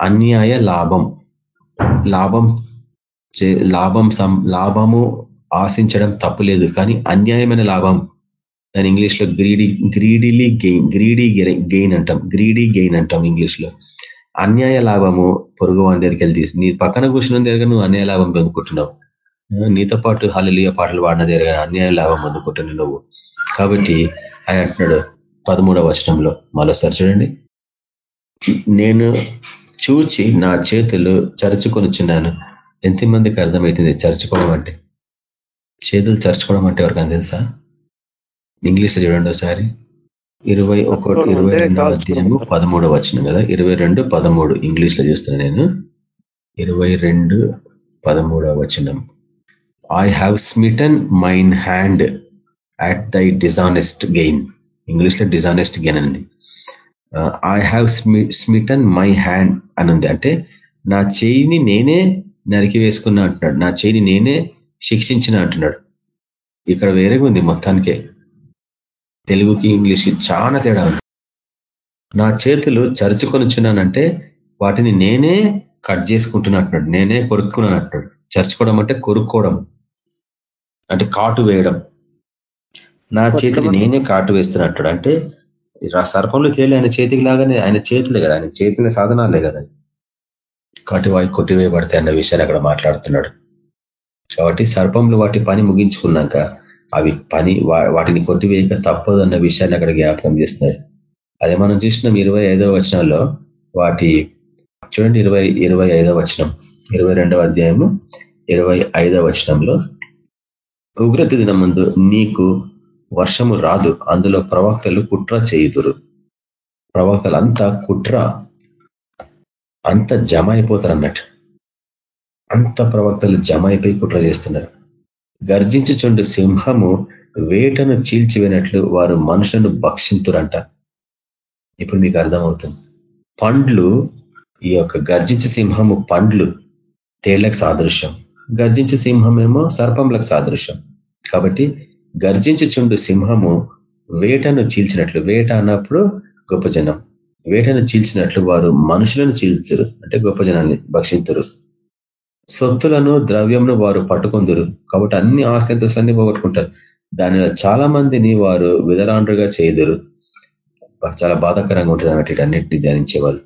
అన్యాయ లాభం లాభం లాభం లాభము ఆశించడం తప్పులేదు కానీ అన్యాయమైన లాభం. దాని ఇంగ్లీష్లో greedy greedily gain greedy gain అంటాం. గ్రీడీ గెయిన్ అంటాం ఇంగ్లీష్లో అన్యాయ లాభము పొరుగు వాని దగ్గరికి వెళ్ళి తీసి నీ పక్కన కూర్చున్న దగ్గర నువ్వు అన్యాయ లాభం పొందుకుంటున్నావు నీతో పాటు హలలియ పాటలు పాడిన దగ్గర అన్యాయ లాభం పొందుకుంటున్నావు నువ్వు. కాబట్టి ఆయన అంటున్నాడు పదమూడవ వచనంలో. మరోసారి చూడండి. నేను చూచి నా చేతులు చరుచుకొనిచున్నాను. ఎంతమందికి అర్థమవుతుంది చరుచుకోవడం అంటే? చేతులు చరుచుకోవడం అంటే ఎవరికైనా తెలుసా? ఇంగ్లీష్లో చూడండి ఒకసారి. ఇరవై ఒకటి ఇరవై రెండవ అధ్యాయము పదమూడవ వచ్చిన కదా? ఇరవై రెండు పదమూడు. ఇంగ్లీష్లో చూస్తున్నా నేను. ఇరవై రెండు పదమూడవ వచనం. I have smitten mine hand at thy dishonest gain ఇంగ్లీష్లో డిజానెస్ట్ గెయిన్ అంది I have smitten my hand అని ఉంది అంటే నా చేయిని నేనే నరికి వేసుకున్నా అంటున్నాడు. నా చేయిని నేనే శిక్షించిన అంటున్నాడు. ఇక్కడ వేరేగా ఉంది మొత్తానికే. తెలుగుకి ఇంగ్లీష్కి చాలా తేడా ఉంది. నా చేతులు చరుచుకొనిచున్నానంటే వాటిని నేనే కట్ చేసుకుంటున్నా అంటున్నాడు. నేనే కొరుక్కున్నాను అంటున్నాడు. చరుచుకోవడం అంటే కొరుక్కోవడం. అంటే కాటు వేయడం. నా చేతిని నేనే కాటు వేస్తున్నట్టు అంటే సర్పంలో తేలి ఆయన చేతికి లాగానే ఆయన చేతులే కదా. ఆయన చేతుల సాధనాలే కదా. కాటివాయి కొట్టివేయబడతాయి అన్న విషయాన్ని అక్కడ మాట్లాడుతున్నాడు. కాబట్టి సర్పంలు వాటి పని ముగించుకున్నాక అవి పని వాటిని కొట్టివేయక తప్పదు అన్న విషయాన్ని అక్కడ జ్ఞాపకం చేస్తున్నాడు. అదే మనం చూసినాం ఇరవై ఐదవ వచనంలో వాటి చూడండి ఇరవై ఇరవై ఐదవ వచనం ఇరవై రెండవ అధ్యాయము ఇరవై ఐదవ వచనంలో ఉగ్రత దినం ముందు నీకు వర్షము రాదు అందులో ప్రవక్తలు కుట్ర చేయుదురు. ప్రవక్తలంతా కుట్ర అంత జమ అయిపోతారు అన్నట్టు అంత ప్రవక్తలు జమ అయిపోయి కుట్ర చేస్తున్నారు. గర్జించుచుండు సింహము వేటను చీల్చివేనట్లు వారు మనుషులను భక్షింతురంట. ఇప్పుడు మీకు అర్థమవుతుంది. పండ్లు ఈ యొక్క గర్జించే సింహము పండ్లు తేళ్ళకు సాదృశ్యం. గర్జించే సింహం ఏమో సర్పంలకు సాదృశ్యం. కాబట్టి గర్జించుచుండు సింహము వేటను చీల్చినట్లు వేట అన్నప్పుడు గొప్ప జనం. వేటను చీల్చినట్లు వారు మనుషులను చీల్చరు అంటే గొప్ప జనాన్ని భక్షించరు సొత్తులను ద్రవ్యంను వారు పట్టుకుందరు. కాబట్టి అన్ని ఆస్తింతలన్నీ పోగొట్టుకుంటారు. దానిలో చాలా మందిని వారు విధరాండ్రుగా చేయదురు. చాలా బాధాకరంగా ఉంటుంది అన్నట్టు అన్నింటినీ ధ్యానించే వాళ్ళు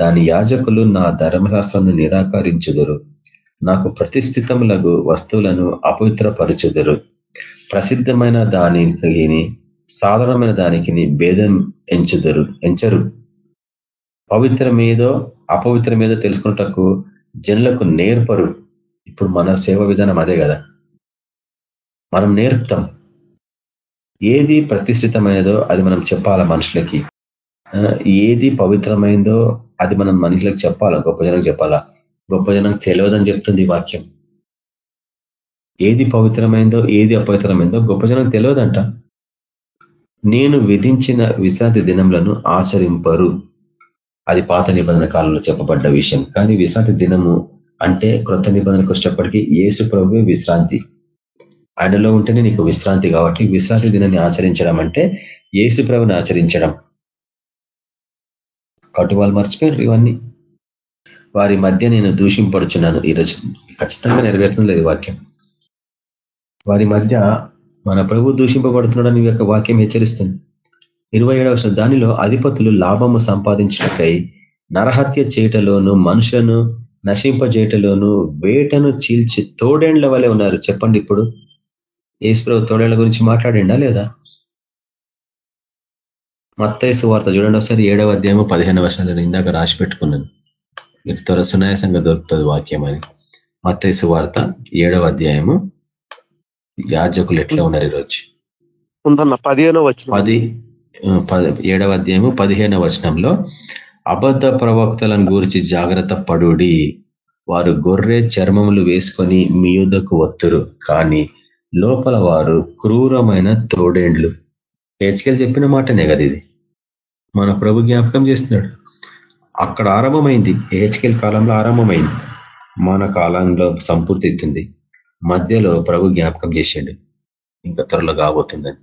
దాని యాజకులు నా ధర్మశాస్త్రాన్ని నిరాకరించుదురు. నాకు ప్రతిష్ఠితములకు వస్తువులను అపవిత్రపరచుదురు. ప్రసిద్ధమైన దానికి సాధారణమైన దానికి భేదం ఎంచుదరు ఎంచరు. పవిత్రమేదో అపవిత్రమేదో తెలుసుకుంటకు జనులకు నేర్పరు. ఇప్పుడు మన సేవ విధానం అదే కదా. మనం నేర్పుతాం. ఏది ప్రతిష్ఠితమైనదో అది మనం చెప్పాలా మనుషులకి. ఏది పవిత్రమైందో అది మనం మనుషులకు చెప్పాలా గొప్ప జనం చెప్పాలా. గొప్ప జనం తెలియదని చెప్తుంది వాక్యం. ఏది పవిత్రమైందో ఏది అపవిత్రమైందో గొప్ప జనం తెలియదంట. నేను విధించిన విశ్రాంతి దినంలను ఆచరింపరు. అది పాత నిబంధన కాలంలో చెప్పబడ్డ విషయం. కానీ విశ్రాంతి దినము అంటే క్రొత్త నిబంధనకు వచ్చేటప్పటికీ ఏసు ప్రభువే విశ్రాంతి. ఆయనలో ఉంటేనే నీకు విశ్రాంతి కాబట్టి విశ్రాంతి దినాన్ని ఆచరించడం అంటే ఏసు ప్రభుని ఆచరించడం. కాబట్టి వాళ్ళు మర్చిపోయారు ఇవన్నీ. వారి మధ్య నేను దూషింపడుచున్నాను ఈరోజు. ఖచ్చితంగా నెరవేరుతుంది లేదు వాక్యం. వారి మధ్య మన ప్రభు దూషింపబడుతున్నాడని యొక్క వాక్యం హెచ్చరిస్తుంది. ఇరవై ఏడవ దానిలో అధిపతులు లాభము సంపాదించినకై నరహత్య చేయటలోను మనుషులను నశింపజేయటలోను వేటను చీల్చి తోడేండ్ల వలె ఉన్నారు. చెప్పండి ఇప్పుడు. ఏసుప్రభు తోడేళ్ళ గురించి మాట్లాడిండా లేదా? మత్తైసు వార్త చూడండి ఒకసారి. ఏడవ అధ్యాయము పదిహేను వర్షాలను ఇందాక రాసి పెట్టుకున్నాను. మీరు త్వర సునాయాసంగా దొరుకుతుంది వాక్యం అని. మత్తైసు వార్త ఏడవ అధ్యాయము యాజకులు ఎట్లా ఉన్నారు ఈరోజు? పదిహేనో వచ్చిన పది ఏడవ అధ్యాయము పదిహేనవ వచనంలో అబద్ధ ప్రవక్తలను గురించి జాగ్రత్త పడుడి వారు గొర్రె చర్మములు వేసుకొని మీ యుద్ధకు వత్తురు కానీ లోపల వారు క్రూరమైన తోడేండ్లు. హెచ్కెల్ చెప్పిన మాటనే కదా ఇది. మన ప్రభు జ్ఞాపకం చేస్తున్నాడు. అక్కడ ఆరంభమైంది. హెచ్కెల్ కాలంలో ఆరంభమైంది. మన కాలంలో సంపూర్తి మధ్యలో ప్రభు జ్ఞాపకం చేసిండు. ఇంకా త్వరలో కాబోతుందని.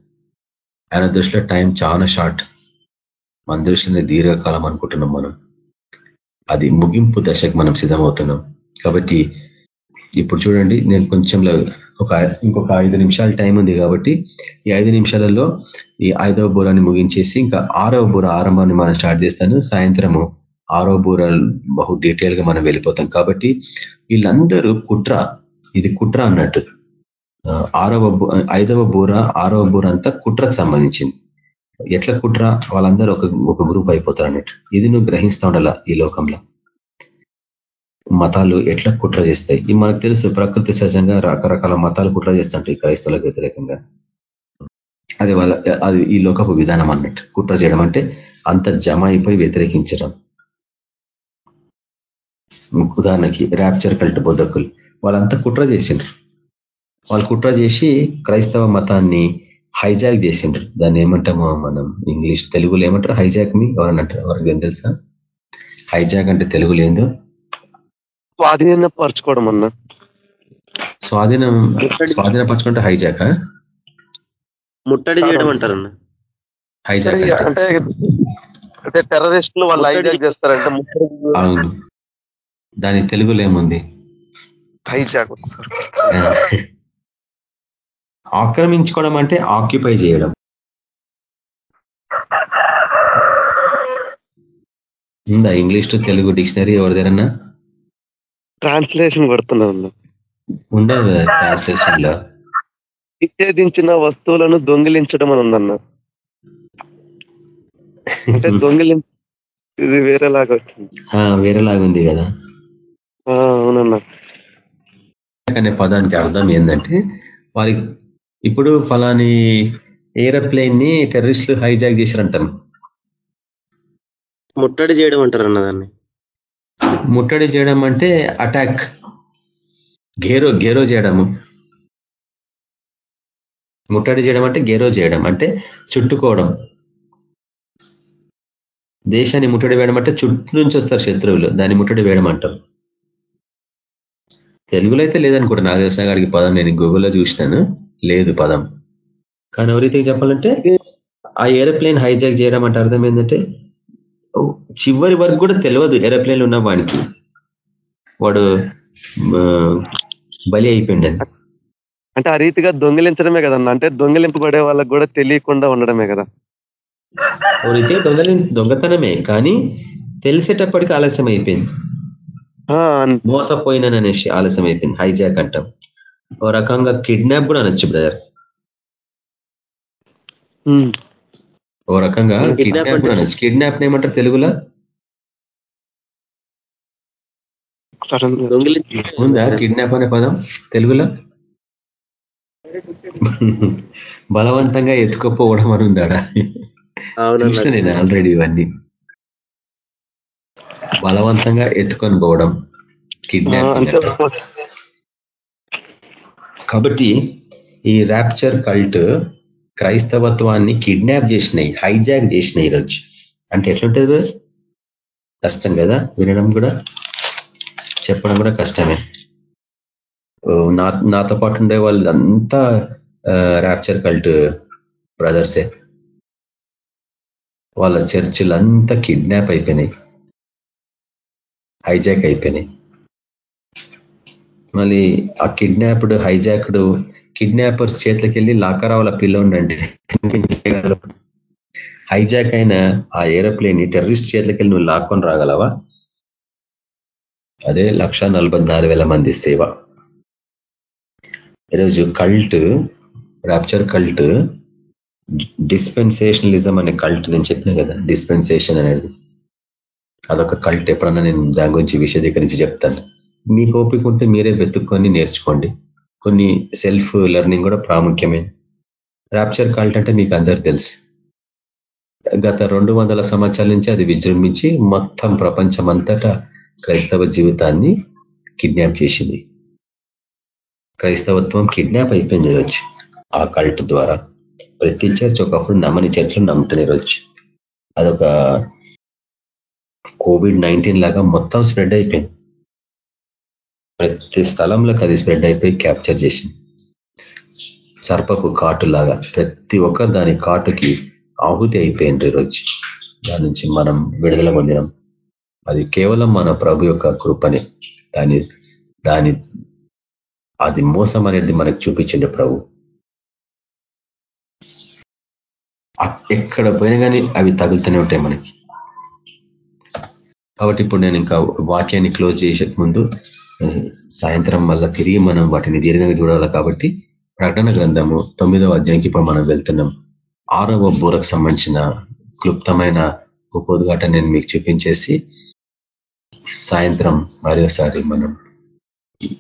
ఆయన దృష్టిలో టైం చాలా షార్ట్. మన దృష్టిలో దీర్ఘకాలం అనుకుంటున్నాం మనం. అది ముగింపు దశకు మనం సిద్ధమవుతున్నాం. కాబట్టి ఇప్పుడు చూడండి నేను కొంచెంలో ఒక ఇంకొక ఐదు నిమిషాల టైం ఉంది కాబట్టి ఈ ఐదు నిమిషాలలో ఈ ఐదవ బూరాన్ని ముగించేసి ఇంకా ఆరవ బూర ఆరంభాన్ని మనం స్టార్ట్ చేస్తాను. సాయంత్రము ఆరో బూర బహు డీటెయిల్గా మనం వెళ్ళిపోతాం. కాబట్టి వీళ్ళందరూ కుట్ర ఇది కుట్ర అన్నట్టు. ఆరవ ఐదవ బూర ఆరవ బూర అంతా కుట్రకు సంబంధించింది. ఎట్లా కుట్ర? వాళ్ళందరూ ఒక ఒక గ్రూప్ అయిపోతారు అన్నట్టు ఇది నువ్వు గ్రహిస్తా ఉండాల ఈ లోకంలో? మతాలు ఎట్లా కుట్ర చేస్తాయి? ఇది మనకు తెలుసు ప్రకృతి సహజంగా రకరకాల మతాలు కుట్ర చేస్తుంటాయి క్రైస్తవులకు వ్యతిరేకంగా. అది వాళ్ళ అది ఈ లోకపు విధానం అన్నట్టు. కుట్ర చేయడం అంటే అంత జమ అయిపోయి వ్యతిరేకించడం. ఉదాహరణకి ర్యాప్చర్ కల్ట్ బొద్దకులు వాళ్ళంతా కుట్ర చేసిండ్రు. వాళ్ళు కుట్ర చేసి క్రైస్తవ మతాన్ని హైజాక్ చేసిండ్రు. దాన్ని ఏమంటామో మనం ఇంగ్లీష్ తెలుగులో ఏమంటారు? హైజాక్ని ఎవరన్నా అంటారు? ఎవరికి ఏం తెలుసా? హైజాక్ అంటే తెలుగులో ఏందో స్వాధీన పరచుకోవడం అన్న. స్వాధీనం స్వాధీనపరచుకుంటే హైజాక్ ముట్టడి చేయడం అంటారన్న. హైజాక్ అంటే. టెర్రరిస్టులు వాళ్ళు హైజాక్ చేస్తారంటే. అవును. దాని తెలుగులో ఏముంది? హైజాక్ సార్ ఆక్రమించుకోవడం అంటే ఆక్యుపై చేయడం. ఉందా ఇంగ్లీష్ టు తెలుగు డిక్షనరీ ఎవరిదేరన్నా ట్రాన్స్లేషన్ కొడుతున్నా ఉండదు ట్రాన్స్లేషన్లో? నిషేధించిన వస్తువులను దొంగిలించడం అని ఉందన్న. అంటే దొంగిలి ఇది వేరేలాగా వచ్చింది. వేరేలాగా ఉంది కదా. ఆ, అవునన్నా. అనే పదానికి అర్థం ఏంటంటే వారి ఇప్పుడు ఫలాని ఏరోప్లేన్ని టెర్రరిస్టులు హైజాక్ చేశారంటాం ముట్టడి చేయడం అంటారన్న దాన్ని. ముట్టడి చేయడం అంటే అటాక్. గేరో గేరో చేయడము. ముట్టడి చేయడం అంటే గేరో చేయడం అంటే చుట్టుకోవడం. దేశాన్ని ముట్టడి వేయడం అంటే చుట్టూ నుంచి వస్తారు శత్రువులు దాన్ని ముట్టడి వేయడం అంటారు. తెలుగులో అయితే లేదనుకుంటా నాకు తెలిసిన గారికి పదం నేను గూగుల్లో చూసినాను. లేదు పదం. కానీ ఎవరైతే చెప్పాలంటే ఆ ఏరోప్లేన్ హైజాక్ చేయడం అంటే అర్థం ఏంటంటే చివరి వరకు కూడా తెలియదు ఏరోప్లేన్ ఉన్న వాడికి. వాడు బలి అయిపోయిండని అంటే ఆ రీతిగా దొంగిలించడమే కదన్న అంటే దొంగిలింపబడే వాళ్ళకి కూడా తెలియకుండా ఉండడమే కదా. ఎవరైతే దొంగలి దొంగతనమే కానీ తెలిసేటప్పటికి ఆలస్యం అయిపోయింది మోసపోయిననేసి ఆలస్యం అయిపోయింది హైజాక్ అంటాం. ఓ రకంగా కిడ్నాప్ కూడా అనొచ్చు బ్రదర్. ఓ రకంగా Kidnap కిడ్నాప్ కూడా అనొచ్చు. కిడ్నాప్ ఏమంటారు తెలుగులో? ఉందా కిడ్నాప్ అనే పదం తెలుగులో? బలవంతంగా ఎత్తుకోపోవడం అని ఉందాడా? చూసిన నేను ఆల్రెడీ ఇవన్నీ. బలవంతంగా ఎత్తుకొని పోవడం అంటే కాబట్టి ఈ ర్యాప్చర్ కల్ట్ క్రైస్తవత్వాన్ని కిడ్నాప్ చేసినాయి హైజాక్ చేసినాయి ఈరోజు అంటే ఎట్లుంటుంది? కష్టం కదా? వినడం కూడా చెప్పడం కూడా కష్టమే. నా నాతో పాటు ఉండే వాళ్ళంతా ర్యాప్చర్ కల్ట్ బ్రదర్సే వాళ్ళ చర్చిలు అంతా కిడ్నాప్ అయిపోయినాయి. హైజాక్ అయిపోయినాయి. మళ్ళీ ఆ కిడ్నాప్డ్ హైజాక్డ్ కిడ్నాపర్స్ చేతికి వెళ్ళి లాకరావుల పిల్లోండి అంటే హైజాక్ అయిన ఆ ఏరోప్లేన్ని టెర్రరిస్ట్ చేతికి వెళ్ళి నువ్వు లాక్కొని రాగలవా? అదే లక్ష మంది సేవ. ఈరోజు కల్ట్ ర్యాప్చర్ కల్ట్ డిస్పెన్సేషనలిజం అనే కల్ట్ నేను చెప్పిన కదా డిస్పెన్సేషన్ అనేది. అదొక కల్ట్ ఎప్పుడన్నా నేను దాని గురించి విశదీకరించి చెప్తాను. మీకు ఓపిక ఉంటే మీరే వెతుక్కొని నేర్చుకోండి. కొన్ని సెల్ఫ్ లెర్నింగ్ కూడా ప్రాముఖ్యమే. ర్యాప్చర్ కల్ట్ అంటే మీకు అందరు తెలుసు. గత రెండు వందల సంవత్సరాల నుంచి అది విజృంభించి మొత్తం ప్రపంచం అంతటా క్రైస్తవ జీవితాన్ని కిడ్నాప్ చేసింది. క్రైస్తవత్వం కిడ్నాప్ అయిపోయింది ఈరోజు ఆ కల్ట్ ద్వారా. ప్రతి చర్చ్ ఒకప్పుడు నమ్మని చర్చలు నమ్ముతున్న ఈరోజు. అదొక కోవిడ్ నైన్టీన్ లాగా మొత్తం స్ప్రెడ్ అయిపోయింది. ప్రతి స్థలంలోకి అది స్ప్రెడ్ అయిపోయి క్యాప్చర్ చేసింది. సర్పకు కాటు లాగా ప్రతి ఒక్కరు దాని కాటుకి ఆహుతి అయిపోయింది ఈరోజు దాని నుంచి మనం విడుదల పొందినాం. అది కేవలం మన ప్రభు యొక్క కృపనే. దాని దాని అది మోసం అనేది మనకు చూపించండి ప్రభు. ఎక్కడ పోయినా కానీ అవి తగులుతూనే ఉంటాయి మనకి. కాబట్టి ఇప్పుడు నేను ఇంకా వాక్యాన్ని క్లోజ్ చేసే ముందు సాయంత్రం మళ్ళా తిరిగి మనం వాటిని దీర్ఘంగా చూడాలి కాబట్టి ప్రకటన గ్రంథము తొమ్మిదవ అధ్యాయంకి ఇప్పుడు మనం వెళ్తున్నాం. ఆరవ బూరకు సంబంధించిన క్లుప్తమైన ఉపోద్ఘాట నేను మీకు చూపించేసి సాయంత్రం మరోసారి మనం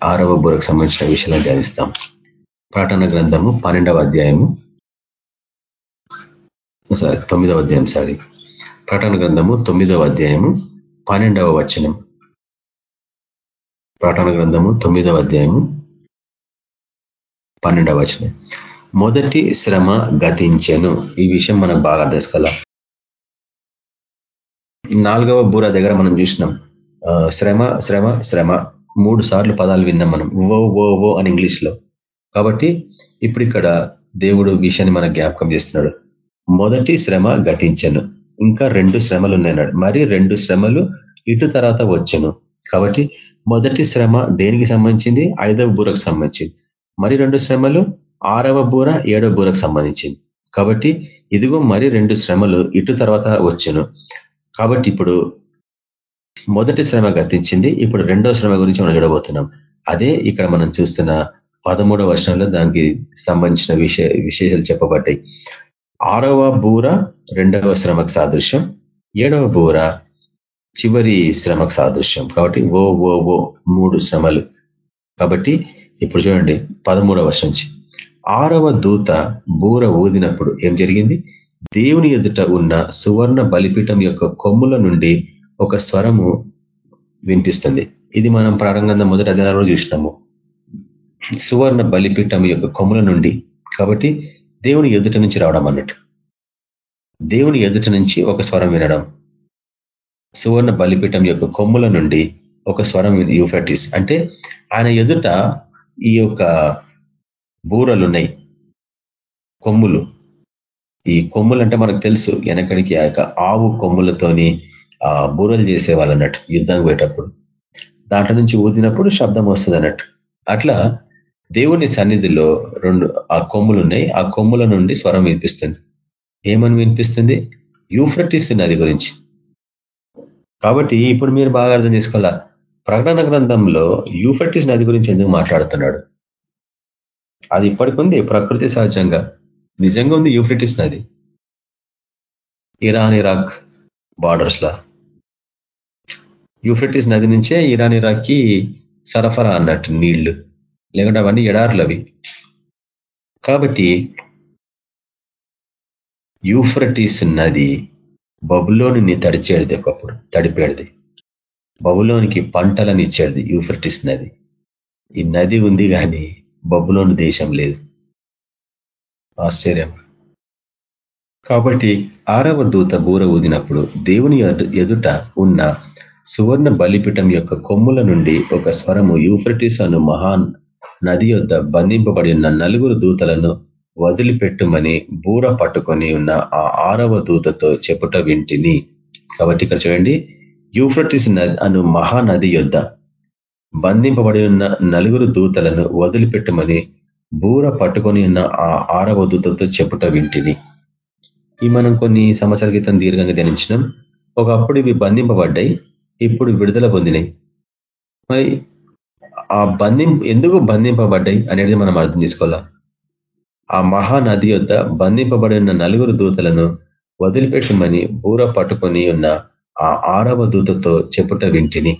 ఆరవ బూరకు సంబంధించిన విషయాలను ధ్యానిస్తాం. ప్రకటన గ్రంథము పన్నెండవ అధ్యాయము. సారీ తొమ్మిదవ అధ్యాయం సారీ. ప్రకటన గ్రంథము తొమ్మిదవ అధ్యాయము పన్నెండవ వచనం. ప్రకటన గ్రంథము తొమ్మిదవ అధ్యాయము పన్నెండవ వచనం. మొదటి శ్రమ గతించెను. ఈ విషయం మనం బాగా తెలుసుకోవాల నాలుగవ బూర దగ్గర మనం చూసినాం. శ్రమ శ్రమ శ్రమ. మూడు సార్లు పదాలు విన్నాం మనం. ఓ ఓ ఓ అని ఇంగ్లీష్లో కాబట్టి ఇప్పుడు ఇక్కడ దేవుడు విషయాన్ని మన జ్ఞాపకం చేస్తున్నాడు. మొదటి శ్రమ గతించను. ఇంకా రెండు శ్రమలు ఉన్నాయన్నాడు మరి రెండు శ్రమలు ఇటు తర్వాత వచ్చను. కాబట్టి మొదటి శ్రమ దేనికి సంబంధించింది? ఐదవ బూరకు సంబంధించింది. మరి రెండు శ్రమలు? ఆరవ బూర ఏడవ బూరకు సంబంధించింది. కాబట్టి ఇదిగో మరి రెండు శ్రమలు ఇటు తర్వాత వచ్చును. కాబట్టి ఇప్పుడు మొదటి శ్రమ గతించింది. ఇప్పుడు రెండో శ్రమ గురించి మనం చూడబోతున్నాం. అదే ఇక్కడ మనం చూస్తున్న పదమూడవ వర్షంలో దానికి సంబంధించిన విషయ విశేషాలు చెప్పబడ్డాయి. ఆరవ బూర రెండవ శ్రమకు సాదృశ్యం. ఏడవ బూర చివరి శ్రమకు సాదృశ్యం. కాబట్టి ఓ ఓ ఓ మూడు శ్రమలు. కాబట్టి ఇప్పుడు చూడండి పదమూడవ వర్షం నుంచి. ఆరవ దూత బూర ఊదినప్పుడు ఏం జరిగింది? దేవుని ఎదుట ఉన్న సువర్ణ బలిపీఠం యొక్క కొమ్ముల నుండి ఒక స్వరము వినిపిస్తుంది. ఇది మనం ప్రారంభంగా మొదటి అధ్యాయంలో చూసినాము. సువర్ణ బలిపీఠం యొక్క కొమ్ముల నుండి. కాబట్టి దేవుని ఎదుట నుంచి రావడం అన్నట్టు. దేవుని ఎదుట నుంచి ఒక స్వరం వినడం. సువర్ణ బలిపీఠం యొక్క కొమ్ముల నుండి ఒక స్వరం యూఫ్రటిస్. అంటే ఆయన ఎదుట ఈ యొక్క బూరలు ఉన్నాయి కొమ్ములు. ఈ కొమ్ములు అంటే మనకు తెలుసు వెనకడికి ఆ ఆవు కొమ్ములతోని ఆ బూరలు చేసేవాళ్ళు అన్నట్టు యుద్ధం పోయేటప్పుడు. దాంట్లో నుంచి ఊదినప్పుడు శబ్దం వస్తుంది అన్నట్టు అట్లా దేవుని సన్నిధిలో రెండు ఆ కొమ్ములు ఉన్నాయి ఆ కొమ్ముల నుండి స్వరం వినిపిస్తుంది. ఏమని వినిపిస్తుంది? యూఫ్రటిస్ నది గురించి. కాబట్టి ఇప్పుడు మీరు బాగా అర్థం చేసుకోవాలా? ప్రకటన గ్రంథంలో యూఫ్రటిస్ నది గురించి ఎందుకు మాట్లాడుతున్నాడు? అది ఇప్పటికుంది ప్రకృతి సహజంగా. నిజంగా ఉంది యూఫ్రిటిస్ నది? ఇరాన్ ఇరాక్ బార్డర్స్ లా యూఫ్రిటిస్ నది నుంచే ఇరాన్ ఇరాక్కి సరఫరా అన్నట్టు నీళ్ళు. లేకుంటే అవన్నీ ఎడార్లు అవి కాబట్టి యూఫ్రటిస్ నది బబులోని తడిచేది ఒకప్పుడు తడిపేది బబులోనికి పంటలను ఇచ్చేది యూఫ్రటిస్ నది. ఈ నది ఉంది కానీ బబులోని దేశం లేదు. ఆశ్చర్యం. కాబట్టి ఆరవ దూత బూర ఊదినప్పుడు దేవుని ఎదుట ఉన్న సువర్ణ బలిపీఠం యొక్క కొమ్ముల నుండి ఒక స్వరము యూఫ్రటిస్ అను మహాన్ నది యొద్ బంధింపబడి ఉన్న నలుగురు దూతలను వదిలిపెట్టుమని బూర పట్టుకొని ఉన్న ఆ ఆరవ దూతతో చెప్పుట వింటిని. కాబట్టి ఇక్కడ చూడండి యూఫ్రటిస్ అను మహానది యొద్ బంధింపబడి ఉన్న నలుగురు దూతలను వదిలిపెట్టమని బూర పట్టుకొని ఉన్న ఆ ఆరవ దూతతో చెప్పుట వింటిని. ఈ మనం కొన్ని సంవత్సరాల క్రితం దీర్ఘంగా ధ్యానించినాం. ఒకప్పుడు ఇవి బంధింపబడ్డాయి ఇప్పుడు విడుదల పొందినాయి. మరి ఆ బంధిం ఎందుకు బంధింపబడ్డాయి అనేది మనం అర్థం చేసుకోవాలా? ఆ మహానది యొద్ బంధింపబడిన నలుగురు దూతలను వదిలిపెట్టమని బూర పట్టుకొని ఉన్న ఆ ఆరవ దూతతో చెప్పుట వింటిని.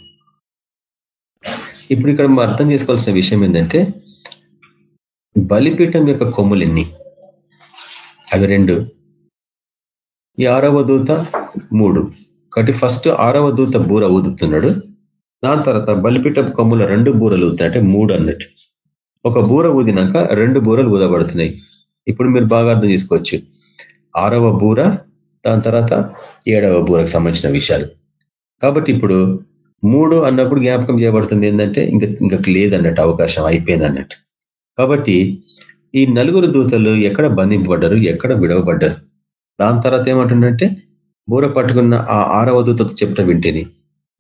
ఇప్పుడు ఇక్కడ అర్థం చేసుకోవాల్సిన విషయం ఏంటంటే బలిపీఠం యొక్క కొమ్ములు ఎన్ని అవి రెండు. ఈ ఆరవ దూత మూడు. కాబట్టి ఫస్ట్ ఆరవ దూత బూర ఊదుతున్నాడు. దాని తర్వాత బలిపీఠం కొమ్ముల రెండు బూరలు ఊదుతాయి అంటే మూడు అన్నట్టు. ఒక బూర ఊదినాక రెండు బూరలు ఊదబడుతున్నాయి. ఇప్పుడు మీరు బాగా అర్థం చేసుకోవచ్చు. ఆరవ బూర దాని తర్వాత ఏడవ బూరకు సంబంధించిన విషయాలు. కాబట్టి ఇప్పుడు మూడు అన్నప్పుడు జ్ఞాపకం చేయబడుతుంది ఏంటంటే ఇంకా ఇంకా లేదన్నట్టు అవకాశం అయిపోయింది అన్నట్టు కాబట్టి ఈ నలుగురు దూతలు ఎక్కడ బంధింపబడ్డారు ఎక్కడ విడవబడ్డారు? దాని తర్వాత ఏమంటుందంటే బూర పట్టుకున్న ఆ ఆరవ దూతతో చెప్పిన వింటిని.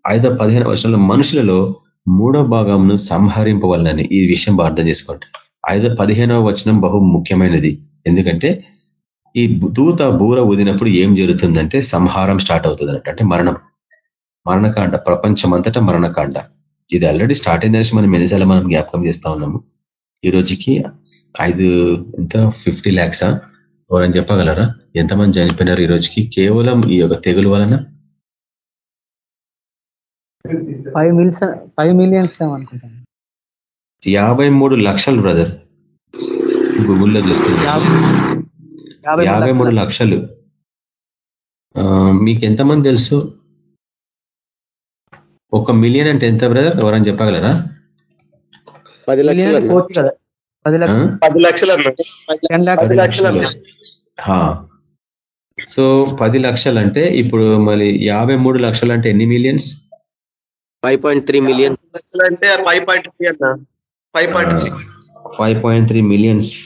ఐదో పదిహేను వర్షంలో మనుషులలో మూడో భాగంను సంహరింపవలనని ఈ విషయం అర్థం చేసుకోండి ఐదో పదిహేనవ వచనం బహు ముఖ్యమైనది. ఎందుకంటే ఈ దూత బూర ఊదినప్పుడు ఏం జరుగుతుందంటే సంహారం స్టార్ట్ అవుతుంది అంటే మరణం. మరణకాండ ప్రపంచమంతటా మరణకాండ. ఇది ఆల్రెడీ స్టార్ట్ అయిందని మనం ఎన్నిసార్లు మనం జ్ఞాపకం చేస్తా ఉన్నాము. ఈ రోజుకి ఐదు ఎంత? ఫిఫ్టీ ల్యాక్సా? ఎవరని చెప్పగలరా? ఎంతమంది చనిపోయినారు ఈ రోజుకి? కేవలం ఈ యొక్క తెగులు వలన? ఫైవ్ మిల్స్ ఫైవ్ మిలియన్స్ అనుకుంటాను. యాభై మూడు లక్షలు బ్రదర్ గూగుల్లో చూస్తుంది యాభై మూడు లక్షలు. మీకు ఎంతమంది తెలుసు? ఒక మిలియన్ అంటే ఎంత బ్రదర్ ఎవరని చెప్పగలరా? పది లక్షలు పది? లక్షలు పది లక్షలు. సో పది లక్షలు అంటే ఇప్పుడు మళ్ళీ యాభై మూడు లక్షలు అంటే ఎన్ని millions? Five point three million అంటే ఫైవ్ పాయింట్ త్రీ అన్న. Five point three five point three millions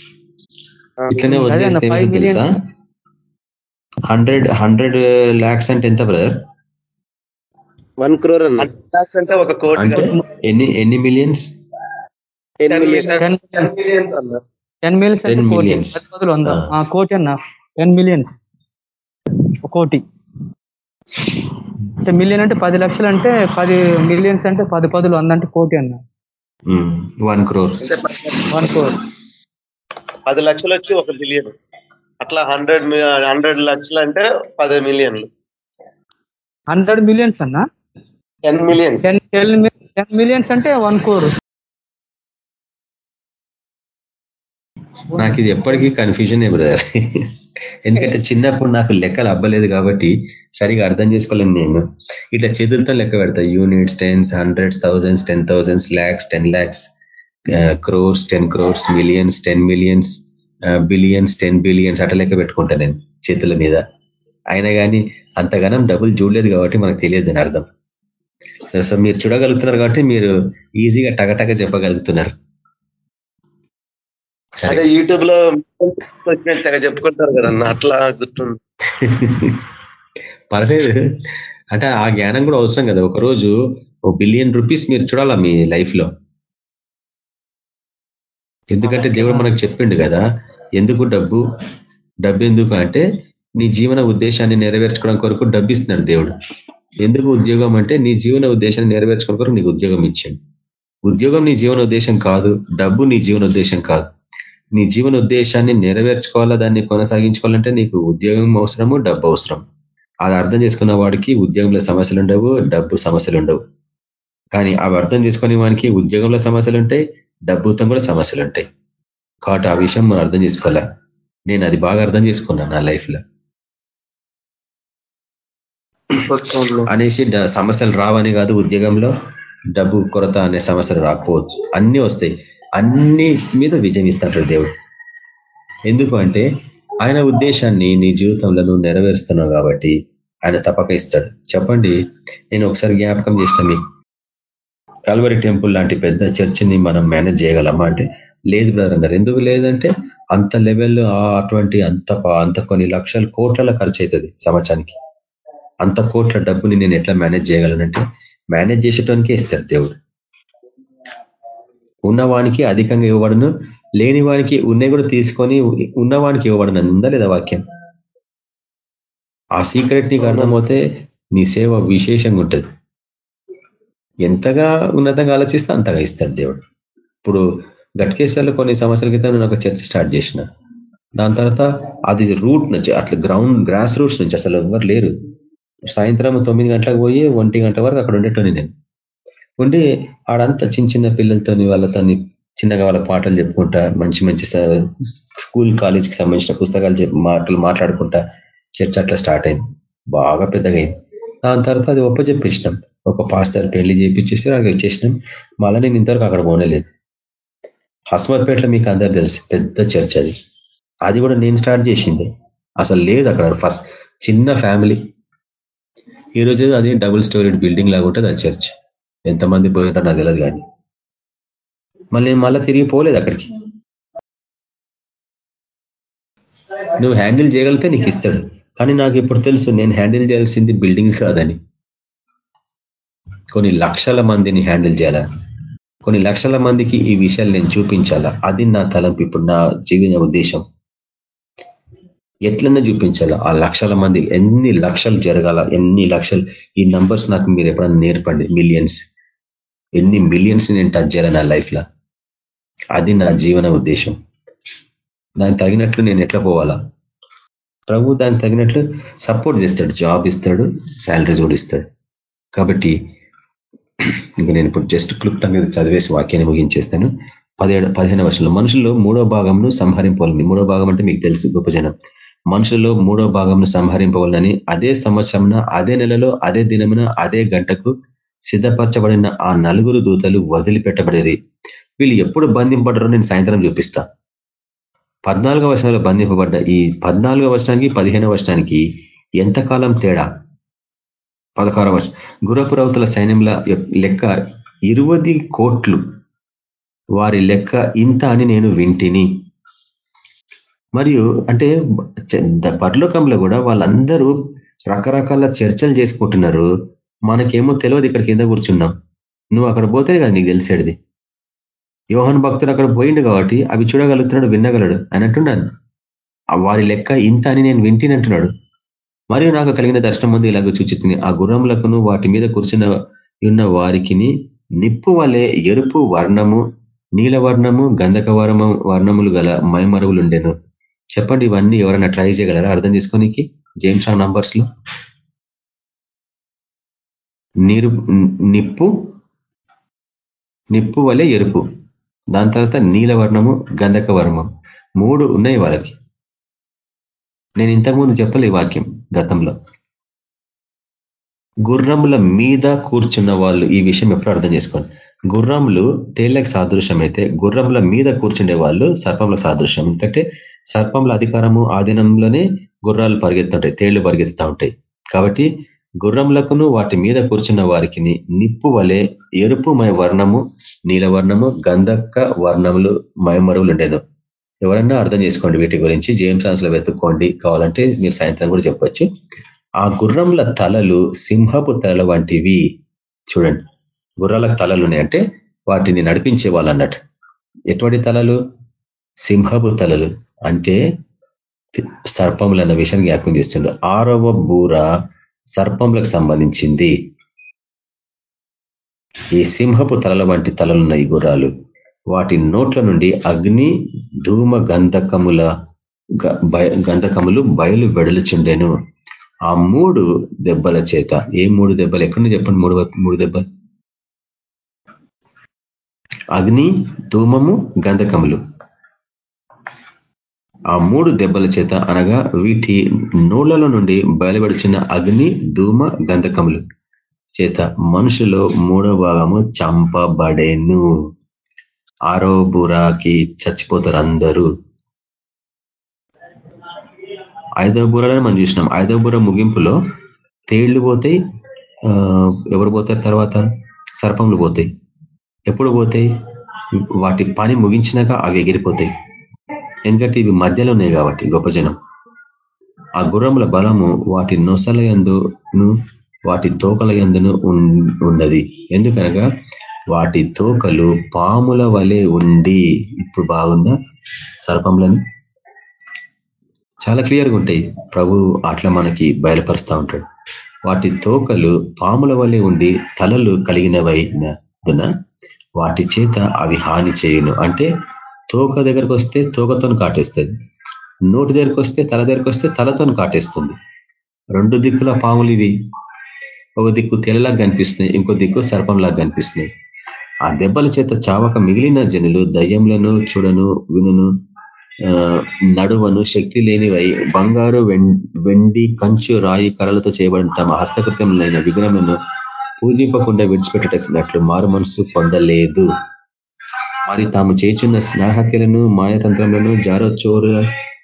ఇట్లనే వదిలేస్తే తెలుసా? హండ్రెడ్ హండ్రెడ్ ల్యాక్స్ అంటే ఎంత బ్రదర్ వన్ క్రోర్ అన్న. అంటే ఒక కోటి ఎన్ని ఎన్ని millions ten million ten millions అన్న. టెన్ మిలియన్స్ అంటే 10 కోటి. millions. పది పదులు వంద. ఆ. ఆ, కోటి అన్న. టెన్ మిలియన్స్ కోటి. అంటే మిలియన్ అంటే పది లక్షలు అంటే పది మిలియన్స్ అంటే పది పదులు వంద అంటే కోటి అన్న. వన్ క్రోర్. అంటే వన్ కోటి పది లక్షలు వచ్చి ఒక బిలియన్ అట్లా హండ్రెడ్ హండ్రెడ్ లక్షలు అంటే పది మిలియన్లు హండ్రెడ్ మిలియన్స్ అన్న? Ten millions ten ten millions అంటే వన్ కోర్ నాకు ఇది ఎప్పటికీ కన్ఫ్యూజన్ ఏ బ్రదర్ ఎందుకంటే చిన్నప్పుడు నాకు లెక్కలు అవ్వలేదు కాబట్టి సరిగా అర్థం చేసుకోలేను నేను. ఇట్లా చేతులతో లెక్క పెడతా. Units tens hundreds thousands ten thousands lakhs ten lakhs crores ten crores millions ten millions billions ten billions అట్లా లెక్క పెట్టుకుంటా నేను చేతుల మీద. అయినా కానీ అంతగానం డబ్బులు చూడలేదు కాబట్టి మనకు తెలియదు దాని అర్థం. సో మీరు చూడగలుగుతున్నారు కాబట్టి మీరు ఈజీగా టగటగ చెప్పగలుగుతున్నారు. అదే యూట్యూబ్లో తెగ చెప్పుకుంటారు కదన్న అట్లా గుర్తుంది. <laughs> పర్లేదు. అంటే ఆ జ్ఞానం కూడా అవసరం కదా. ఒకరోజు ఓ బిలియన్ రూపీస్ మీరు చూడాలా మీ లైఫ్లో ఎందుకంటే దేవుడు మనకు చెప్పిండు కదా ఎందుకు డబ్బు? డబ్బు ఎందుకు అంటే నీ జీవన ఉద్దేశాన్ని నెరవేర్చుకోవడం కొరకు డబ్బు ఇస్తున్నాడు దేవుడు. ఎందుకు ఉద్యోగం అంటే నీ జీవన ఉద్దేశాన్ని నెరవేర్చుకోవడం కొరకు నీకు ఉద్యోగం ఇచ్చాడు. ఉద్యోగం నీ జీవన ఉద్దేశం కాదు డబ్బు నీ జీవన ఉద్దేశం కాదు. నీ జీవన ఉద్దేశాన్ని నెరవేర్చుకోవాలా? దాన్ని కొనసాగించుకోవాలంటే నీకు ఉద్యోగం అవసరము డబ్బు అవసరం. అది అర్థం చేసుకున్న వాడికి ఉద్యోగంలో సమస్యలు ఉండవు డబ్బు సమస్యలు ఉండవు. కానీ అవి అర్థం చేసుకునే వానికి ఉద్యోగంలో సమస్యలు ఉంటాయి డబ్బుతో కూడా సమస్యలు ఉంటాయి. కాబట్టి ఆ విషయం మనం అర్థం చేసుకోవాలా? నేను అది బాగా అర్థం చేసుకున్నాను నా లైఫ్లో. అనేసి సమస్యలు రావని కాదు ఉద్యోగంలో. డబ్బు కొరత అనే సమస్యలు రాకపోవచ్చు. అన్నీ వస్తాయి. అన్ని మీద విజయం ఇస్తాడు దేవుడు. ఎందుకు అంటే ఆయన ఉద్దేశాన్ని నీ జీవితంలో నువ్వు నెరవేరుస్తున్నావు కాబట్టి ఆయన తప్పక ఇస్తాడు. చెప్పండి నేను ఒకసారి జ్ఞాపకం చేసిన మీకు కల్వరి టెంపుల్ లాంటి పెద్ద చర్చిని మనం మేనేజ్ చేయగలమా అంటే లేదు బ్రదర్ అన్నారు. ఎందుకు లేదంటే అంత లెవెల్లో అటువంటి అంత ప- అంత కొన్ని లక్షల కోట్ల ఖర్చు అవుతుంది సంవత్సరానికి అంత కోట్ల డబ్బుని నేను ఎట్లా మేనేజ్ చేయగలనంటే మేనేజ్ చేసేటానికే ఇస్తాడు దేవుడు. ఉన్నవానికి అధికంగా ఇవ్వబడును లేని వానికి ఉన్నవి కూడా తీసుకొని ఉన్నవానికి ఇవ్వబడను ఉందా లేదా వాక్యం? ఆ సీక్రెట్ నీకు అర్థమవుతే నీ సేవ విశేషంగా ఉంటుంది. ఎంతగా ఉన్నతంగా ఆలోచిస్తే అంతగా ఇస్తాడు దేవుడు. ఇప్పుడు గట్కేశ్వర్లో కొన్ని సంవత్సరాల క్రితం నేను ఒక చర్చ స్టార్ట్ చేసిన. దాని తర్వాత అది రూట్ నుంచి అట్లా గ్రౌండ్ గ్రాస్ రూట్స్ నుంచి అసలు ఎవరు లేరు. సాయంత్రం తొమ్మిది గంటలకు పోయి ఒంటి గంట వరకు అక్కడ ఉండేటోని నేను. ఉండి ఆడంతా చిన్న చిన్న పిల్లలతోని వాళ్ళతోని చిన్నగా వాళ్ళ పాటలు చెప్పుకుంటా మంచి మంచి స్కూల్ కాలేజీకి సంబంధించిన పుస్తకాలు చెప్పి మాటలు మాట్లాడుకుంటా చర్చ అట్లా స్టార్ట్ అయింది. బాగా పెద్దగా అయింది దాని తర్వాత అది ఒప్ప చెప్పేసినాం. ఒక పాస్టర్ పెళ్ళి చేపించేసి అక్కడ ఇచ్చేసినాం. మళ్ళీ నేను ఇంతవరకు అక్కడ పోనలేదు. హస్మత్పేటలో మీకు అందరు తెలుసు పెద్ద చర్చ్ అది. అది కూడా నేను స్టార్ట్ చేసింది. అసలు లేదు అక్కడ ఫస్ట్ చిన్న ఫ్యామిలీ. ఈ రోజు అది డబుల్ స్టోరీడ్ బిల్డింగ్ లాగా ఉంటుంది ఆ చర్చ్. ఎంతమంది పోయినారో నాకు తెలియదు కానీ. మళ్ళీ నేను మళ్ళీ తిరిగి పోలేదు అక్కడికి. నువ్వు హ్యాండిల్ చేయగలిగితే నీకు ఇస్తాడు. కానీ నాకు ఇప్పుడు తెలుసు నేను హ్యాండిల్ చేయాల్సింది బిల్డింగ్స్ కాదని. కొన్ని లక్షల మందిని హ్యాండిల్ చేయాలా? కొన్ని లక్షల మందికి ఈ విషయాలు నేను చూపించాలా? అది నా తలంపు ఇప్పుడు నా జీవిత ఉద్దేశం. ఎట్లన్నా చూపించాలా? ఆ లక్షల మంది ఎన్ని లక్షలు జరగాల? ఎన్ని లక్షలు? ఈ నంబర్స్ నాకు మీరు ఎప్పుడన్నా నేర్పండి మిలియన్స్. ఎన్ని మిలియన్స్ నేను టచ్ చేయాలి నా లైఫ్లో అది నా జీవన ఉద్దేశం. దానికి తగినట్లు నేను ఎట్లా పోవాలా? ప్రభు దానికి తగినట్లు సపోర్ట్ చేస్తాడు జాబ్ ఇస్తాడు శాలరీస్ కూడా ఇస్తాడు. కాబట్టి ఇంకా నేను ఇప్పుడు జస్ట్ క్లుప్తంగా చదివేసి వాక్యాన్ని ముగించేస్తాను. పదిహేడు పదిహేను వర్షంలో మనుషుల్లో మూడో భాగంను సంహరింపవాలని మూడో భాగం అంటే మీకు తెలుసు గొప్ప జనం. మనుషుల్లో మూడో భాగంను సంహరింపవాలని అదే సంవత్సరమున అదే నెలలో అదే దినమున అదే గంటకు సిద్ధపరచబడిన ఆ నలుగురు దూతలు వదిలిపెట్టబడేది వీళ్ళు ఎప్పుడు బంధింపడరో నేను సాయంత్రం చూపిస్తా. పద్నాలుగో వర్షంలో బంధింపబడ్డ ఈ పద్నాలుగో వర్షానికి పదిహేనవ వర్షానికి ఎంతకాలం తేడా? పదహారో వర్షం గురపురవతుల సైన్యంల లెక్క ఇరువది కోట్లు. వారి లెక్క ఇంత అని నేను వింటిని. మరియు అంటే పరలోకంలో కూడా వాళ్ళందరూ రకరకాల చర్చలు చేసుకుంటున్నారు. మనకేమో తెలియదు ఇక్కడ కింద కూర్చున్నాం. నువ్వు అక్కడ పోతే కదా నీకు తెలిసేది. యోహన్ భక్తుడు అక్కడ పోయిండు కాబట్టి అవి చూడగలుగుతున్నాడు వినగలడు అని అంటున్నాను వారి లెక్క ఇంత అని నేను వింటినంటున్నాడు మరియు నాకు కలిగిన దర్శనం ముందు ఇలాగ చూచిస్తుంది ఆ గుర్రములకును వాటి మీద కూర్చున్న ఉన్న వారికి నిప్పు వలె ఎరుపు వర్ణము నీలవర్ణము గంధక వర్ణములు గల మైమరువులుండెను. చెప్పండి ఇవన్నీ ఎవరైనా ట్రై చేయగలరా? అర్థం చేసుకోనికి. జేమ్స్ నంబర్స్లో నీరు నిప్పు నిప్పు వలె ఎరుపు. దాని తర్వాత నీలవర్ణము గంధక వర్ణం మూడు ఉన్నాయి వాళ్ళకి. నేను ఇంతకుముందు చెప్పలే వాక్యం గతంలో. గుర్రముల మీద కూర్చున్న వాళ్ళు ఈ విషయం ఎప్పుడు అర్థం చేసుకోండి. గుర్రములు తేళ్ళకు సాదృశ్యం అయితే గుర్రముల మీద కూర్చుండే వాళ్ళు సర్పంలకు సాదృశ్యం. ఎందుకంటే సర్పంల అధికారము ఆధీనంలోనే గుర్రాలు పరిగెత్తుంటాయి తేళ్ళు పరిగెత్తుతూ ఉంటాయి. కాబట్టి గుర్రములకును వాటి మీద కూర్చున్న వారికి నిప్పు వలె ఎరుపుమయ వర్ణము నీలవర్ణము గంధక వర్ణములు మయమరువులు ఉండేను ఎవరన్నా అర్థం చేసుకోండి వీటి గురించి. జేమ్స్లో వెతుక్కోండి కావాలంటే మీరు సాయంత్రం కూడా చెప్పొచ్చు. ఆ గుర్రంల తలలు సింహపు తలల వంటివి. చూడండి. గుర్రాల తలలు ఉన్నాయంటే వాటిని నడిపించే వాళ్ళు అన్నట్టు ఎటువంటి తలలు? సింహపు తలలు. అంటే సర్పములు అన్న విషయాన్ని జ్ఞాపకం చేస్తుండ్రు. ఆరవ బూర సర్పములకు సంబంధించింది. ఈ సింహపు తలల వంటి తలలున్న ఈ గుర్రాలు వాటి నోట్ల నుండి అగ్ని ధూమ గంధకముల గంధకములు బయలు వెడలుచుండెను. ఆ మూడు దెబ్బల చేత ఏ మూడు దెబ్బలు? ఎక్కడ చెప్పండి? మూడు మూడు దెబ్బలు అగ్ని ధూమము గంధకములు. ఆ మూడు దెబ్బల చేత అనగా వీటి నోళ్ళలో నుండి బయలుపడిచిన అగ్ని ధూమ గంధకములు చేత మనుషులో మూడో భాగము చంపబడేను. ఆరో బురాకి చచ్చిపోతారు అందరూ. ఐదవ బూరలను మనం చూసినాం. ఐదవ బుర ముగింపులో తేళ్ళు పోతాయి ఎవరు పోతారు తర్వాత? సర్పంలు పోతాయి. ఎప్పుడు పోతాయి? వాటి పని ముగించినాక అవి ఎగిరిపోతాయి. ఎందుకంటే ఇవి మధ్యలో ఉన్నాయి కాబట్టి గొప్ప జనం. ఆ గుర్రముల బలము వాటి నొసల ఎందును వాటి తోకల ఎందును ఉన్నది. ఎందుకనగా వాటి తోకలు పాముల వలె ఉండి ఇప్పుడు బాగుందా? సర్పంలని చాలా క్లియర్గా ఉంటాయి. ప్రభు అట్లా మనకి బయలుపరుస్తూ ఉంటాడు. వాటి తోకలు పాముల వలె ఉండి తలలు కలిగినవైన వాటి చేత అవి హాని చేయును. అంటే తోక దగ్గరకు వస్తే తోకతో కాటేస్తుంది. నోటి దగ్గరకు వస్తే తల దగ్గరకు వస్తే తలతో కాటేస్తుంది. రెండు దిక్కుల పాములు ఇవి. ఒక దిక్కు తెల్లలాగా కనిపిస్తున్నాయి ఇంకో దిక్కు సర్పంలాగా కనిపిస్తున్నాయి. ఆ దెబ్బల చేత చావక మిగిలిన జనులు దయ్యంలను చూడను వినును నడువను శక్తి లేనివై బంగారు వెండి కంచు రాయి కళలతో చేయబడిన తమ హస్తకృత్యములైన విగ్రహములను పూజింపకుండా విడిచిపెట్టేటట్లు మారు మనసు పొందలేదు. మరి తాము చేచున్న స్నేహత్యలను మాయతంత్రములను జారచోరత్వములను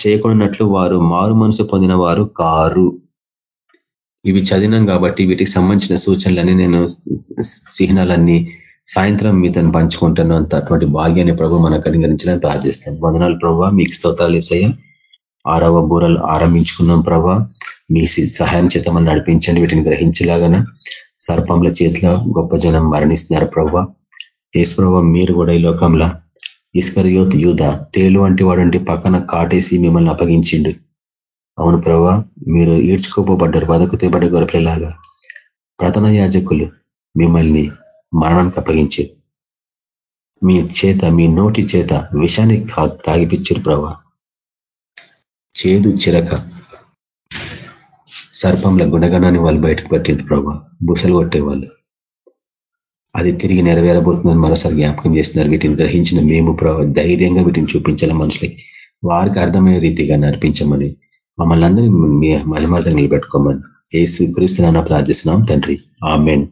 చేయకున్నట్లు వారు మారు మనసు పొందిన వారు కారు. ఇవి చదివినాం కాబట్టి వీటికి సంబంధించిన సూచనలన్నీ నేను చిహ్నాలన్నీ సాయంత్రం మీతను పంచుకుంటాను అంత అటువంటి భాగ్యాన్ని ప్రభు మనకు అనుగరించడానికి ప్రార్థిస్తాం. వందనాలు ప్రభావ మీకు స్తోత్రాలు ఇస్తాయా ఆరవ బూరలు ఆరంభించుకున్నాం ప్రభా మీ సహాయం చేత మనం నడిపించండి వీటిని గ్రహించలాగన సర్పంల చేతిలో గొప్ప జనం మరణిస్తున్నారు ప్రభా ఏసుప్రభ మీరు కూడా ఈ లోకంలో యోత్ యూధ తేలు వంటి వాడు పక్కన కాటేసి మిమ్మల్ని అప్పగించిండు. అవును ప్రభా మీరు ఈడ్చుకోపోబడ్డారు బతుకు తెబడ్డ గొరపలేలాగా ప్రధాన యాజకులు మిమ్మల్ని మరణానికి అప్పగించారు. మీ చేత మీ నోటి చేత విషాన్ని తాగిపించారు ప్రభా. చేదు చిరక సర్పంల గుణగణాన్ని వాళ్ళు బయటకు పట్టింది ప్రభా. బుసలు కొట్టేవాళ్ళు. అది తిరిగి నెరవేరబోతుందని మరోసారి జ్ఞాపకం చేస్తున్నారు. వీటిని గ్రహించిన మేము ధైర్యంగా వీటిని చూపించాల మనుషులకి? వారికి అర్థమయ్యే రీతిగా నడిపించమని మమ్మల్ని అందరినీ మీ మహిమార్థం నిలబెట్టుకోమని ఏసు క్రీస్తున్నా ప్రార్థిస్తున్నాం తండ్రి. ఆమెన్.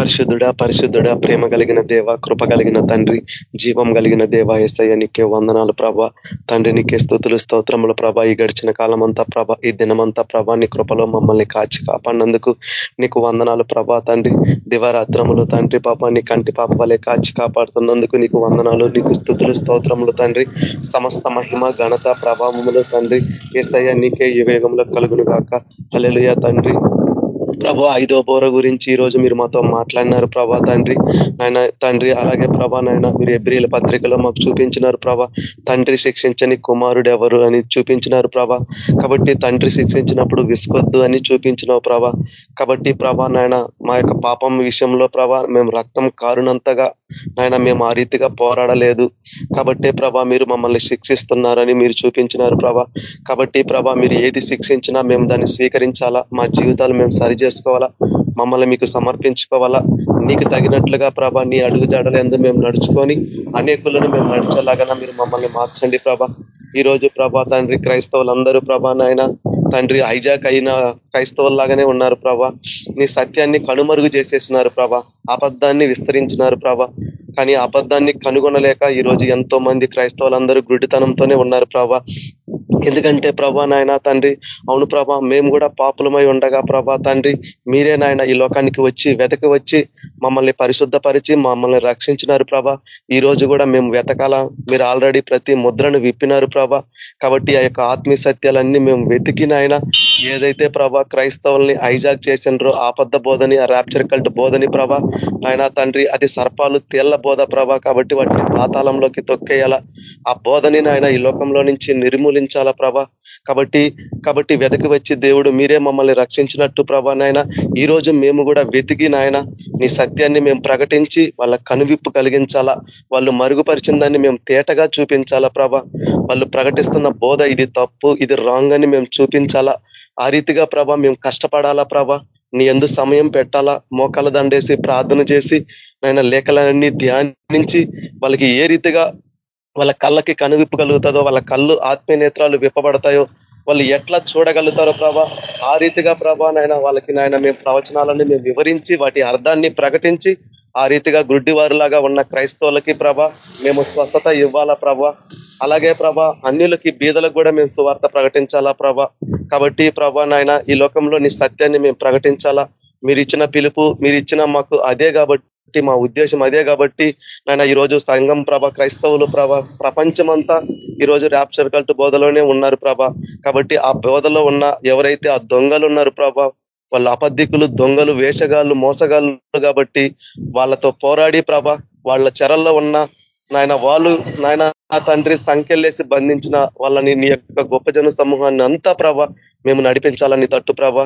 పరిశుద్ధుడా పరిశుద్ధుడా ప్రేమ కలిగిన దేవ కృప కలిగిన తండ్రి జీవం కలిగిన దేవ ఎస్ఐ నీకే వందనాలు ప్రభ. తండ్రి నీకే స్థుతులు స్తోత్రములు ప్రభ. ఈ గడిచిన కాలం అంతా ప్రభ ఈ దినమంతా ప్రభ నీ కృపలో మమ్మల్ని కాచి కాపాడినందుకు నీకు వందనాలు ప్రభా. తండ్రి దివరాత్రములు తండ్రి పాప నీ కంటి పాప వలె కాచి కాపాడుతున్నందుకు నీకు వందనాలు నీకు స్థుతులు స్తోత్రములు తండ్రి. సమస్త మహిమ ఘనత ప్రభావములు తండ్రి ఎస్ఐ నీకే ఈ వేగంలో కలుగును గాక హలెలుయ తండ్రి. ప్రభా ఐదో బోర గురించి ఈ రోజు మీరు మాతో మాట్లాడినారు ప్రభా తండ్రి. నాయన తండ్రి అలాగే ప్రభా నాయన మీరు ఎబ్రిల పత్రికలో మాకు చూపించినారు ప్రభా తండ్రి శిక్షించని కుమారుడు ఎవరు అని చూపించినారు ప్రభా. కాబట్టి తండ్రి శిక్షించినప్పుడు విసుకొద్దు అని చూపించినావు ప్రభా. కాబట్టి ప్రభా నాయన మా యొక్క పాపం విషయంలో ప్రభా మేము రక్తం కారునంతగా నాయన మేము ఆ రీతిగా పోరాడలేదు. కాబట్టే ప్రభా మీరు మమ్మల్ని శిక్షిస్తున్నారని మీరు చూపించినారు ప్రభా. కాబట్టి ప్రభా మీరు ఏది శిక్షించినా మేము దాన్ని స్వీకరించాలా? మా జీవితాలు మేము సరి చేసుకోవాలా? మమ్మల్ని మీకు సమర్పించుకోవాలా? నీకు తగినట్లుగా ప్రభా నీ అడుగు జాడలు ఎందు మేము నడుచుకొని అనేకులను మేము నడిచేలాగా మీరు మమ్మల్ని మార్చండి ప్రభా. ఈ రోజు ప్రభా తండ్రి క్రైస్తవులందరూ ప్రభా నాయన తండ్రి హైజాక్ అయిన క్రైస్తవుల్లాగానే ఉన్నారు ప్రభా. నీ సత్యాన్ని కనుమరుగు చేసేసినారు ప్రభా. అబద్ధాన్ని విస్తరించినారు ప్రభా. కానీ అబద్ధాన్ని కనుగొనలేక ఈరోజు ఎంతో మంది క్రైస్తవులందరూ గుడ్డితనంతోనే ఉన్నారు ప్రభా. ఎందుకంటే ప్రభా నాయన తండ్రి అవును ప్రభా మేము కూడా పాపులమై ఉండగా ప్రభా తండ్రి మీరే నాయన ఈ లోకానికి వచ్చి వెతక వచ్చి మమ్మల్ని పరిశుద్ధపరిచి మమ్మల్ని రక్షించినారు ప్రభా. ఈ రోజు కూడా మేము వెతకాల? మీరు ఆల్రెడీ ప్రతి ముద్రను విప్పినారు ప్రభా. కాబట్టి ఆ యొక్క ఆత్మీయ సత్యాలన్నీ మేము వెతికినాయన ఏదైతే ప్రభా క్రైస్తవుల్ని హైజాక్ చేసినారో ఆపద్ద బోధని ఆ ర్యాప్చర్ కల్ట్ బోధని ప్రభా నాయన తండ్రి అది సర్పాలు తేళ్ళ బోధ ప్రభా. కాబట్టి వాటిని పాతాళంలోకి తొక్కేయాల? ఆ బోధని నాయన ఈ లోకంలో నుంచి నిర్మూలించాలా ప్రభా? కాబట్టి కాబట్టి వెతకి వచ్చి దేవుడు మీరే మమ్మల్ని రక్షించినట్టు ప్రభా నాయన. ఈ రోజు మేము కూడా వెతికి నాయన నీ సత్యాన్ని మేము ప్రకటించి వాళ్ళ కనువిప్పు కలిగించాలా వాళ్ళు మరుగుపరిచిన దాన్ని మేము తేటగా చూపించాలా ప్రభా. వాళ్ళు ప్రకటిస్తున్న బోధ ఇది తప్పు ఇది రాంగ్ అని మేము చూపించాలా. ఆ రీతిగా ప్రభా మేము కష్టపడాలా ప్రభా. నీ ఎందు సమయం పెట్టాలా మోకాల దండేసి ప్రార్థన చేసి నాయన లేఖలన్నీ ధ్యానించి వాళ్ళకి ఏ రీతిగా వాళ్ళ కళ్ళకి కనువిప్పగలుగుతుందో వాళ్ళ కళ్ళు ఆత్మీయ నేత్రాలు విప్పబడతాయో వాళ్ళు ఎట్లా చూడగలుగుతారో ప్రభా ఆ రీతిగా ప్రభా నాయన వాళ్ళకి నాయన మేము ప్రవచనాలని మేము వివరించి వాటి అర్థాన్ని ప్రకటించి ఆ రీతిగా గుడ్డివారులాగా ఉన్న క్రైస్తవులకి ప్రభ మేము స్వస్థత ఇవ్వాలా ప్రభ? అలాగే ప్రభ అన్యులకి బీదలకు కూడా మేము సువార్త ప్రకటించాలా ప్రభ? కాబట్టి ప్రభ నాయన ఈ లోకంలో నీ సత్యాన్ని మేము ప్రకటించాలా? మీరు ఇచ్చిన పిలుపు మీరు ఇచ్చిన మాకు అదే కాబట్టి మా ఉద్దేశం అదే కాబట్టి నాయన ఈరోజు సంఘం ప్రభ క్రైస్తవులు ప్రభ ప్రపంచమంతా ఈరోజు ర్యాప్చర్ కల్ట్ బోధలోనే ఉన్నారు ప్రభ. కాబట్టి ఆ బోధలో ఉన్న ఎవరైతే ఆ దొంగలు ఉన్నారు ప్రభ వాళ్ళ అబద్ధికులు దొంగలు వేషగాళ్ళు మోసగాళ్ళు కాబట్టి వాళ్ళతో పోరాడి ప్రభ వాళ్ళ చెరల్లో ఉన్న నాయన వాళ్ళు నాయన తండ్రి సంఖ్యలేసి బంధించిన వాళ్ళని నీ యొక్క గొప్ప జన సమూహాన్ని అంతా ప్రభ మేము నడిపించాలని తట్టు ప్రభ.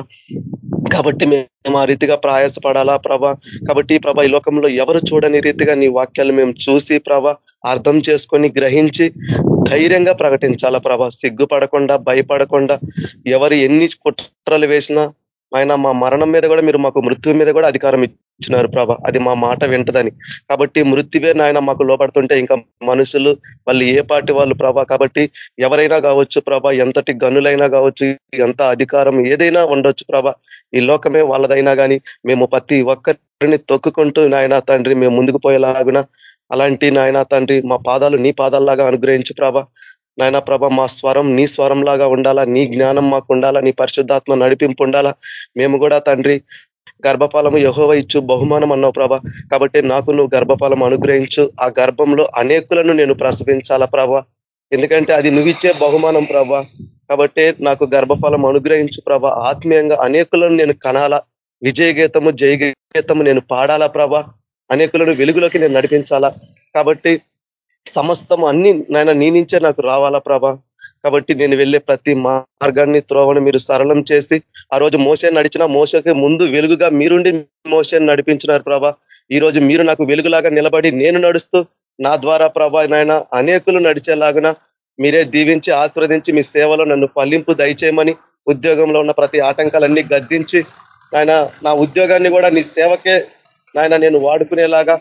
కాబట్టి మేము ఆ రీతిగా ప్రయాసపడాలా ప్రభ. కాబట్టి ప్రభ ఈ లోకంలో ఎవరు చూడని రీతిగా నీ వాక్యాలు మేము చూసి ప్రభ అర్థం చేసుకొని గ్రహించి ధైర్యంగా ప్రకటించాలా ప్రభ. సిగ్గుపడకుండా భయపడకుండా ఎవరు ఎన్ని కుట్రలు వేసినా ఆయన మా మరణం మీద కూడా మీరు మాకు మృత్యు మీద కూడా అధికారం ఇచ్చినారు ప్రభ. అది మా మాట వింటదని. కాబట్టి మృత్యువే నాయన మాకు లోపడుతుంటే ఇంకా మనుషులు వాళ్ళు ఏ పార్టీ వాళ్ళు ప్రభ? కాబట్టి ఎవరైనా కావచ్చు ప్రభ ఎంతటి గనులైనా కావచ్చు ఎంత అధికారం ఏదైనా ఉండొచ్చు ప్రభ. ఈ లోకమే వాళ్ళదైనా కానీ మేము ప్రతి ఒక్కరిని తొక్కుకుంటూ నాయన తండ్రి మేము ముందుకు పోయేలాగున అలాంటి నాయన తండ్రి మా పాదాలు నీ పాదాల్లాగా అనుగ్రహించు ప్రభ. నాయన ప్రభ మా స్వరం నీ స్వరం లాగా ఉండాలా నీ జ్ఞానం మాకు ఉండాలా నీ పరిశుద్ధాత్మ నడిపింపు ఉండాలా. మేము కూడా తండ్రి గర్భఫలము యహోవ ఇచ్చు బహుమానం అన్నావు ప్రభ. కాబట్టి నాకు నువ్వు గర్భఫలం అనుగ్రహించు. ఆ గర్భంలో అనేకులను నేను ప్రసవించాలా ప్రభ. ఎందుకంటే అది నువ్విచ్చే బహుమానం ప్రభ. కాబట్టి నాకు గర్భఫలం అనుగ్రహించు ప్రభ. ఆత్మీయంగా అనేకులను నేను కనాలా. జై గీతము నేను పాడాలా ప్రభ. అనేకులను వెలుగులోకి నేను నడిపించాలా. కాబట్టి సమస్తం అన్ని నాయన నీ నుంచే నాకు రావాలా ప్రభ? కాబట్టి నేను వెళ్ళే ప్రతి మార్గాన్ని త్రోవని మీరు సరళం చేసి ఆ రోజు మోసే నడిచిన మోసకి ముందు వెలుగుగా మీరుండి మోషన్ నడిపించినారు ప్రభా. ఈ రోజు మీరు నాకు వెలుగులాగా నిలబడి నేను నడుస్తూ నా ద్వారా ప్రభా నాయన అనేకులు నడిచేలాగున మీరే దీవించి ఆస్వాదించి మీ సేవలో నన్ను పల్లింపు దయచేయమని ఉద్యోగంలో ఉన్న ప్రతి ఆటంకాలన్నీ గద్దించి నాయన నా ఉద్యోగాన్ని కూడా నీ సేవకే నాయన నేను వాడుకునేలాగా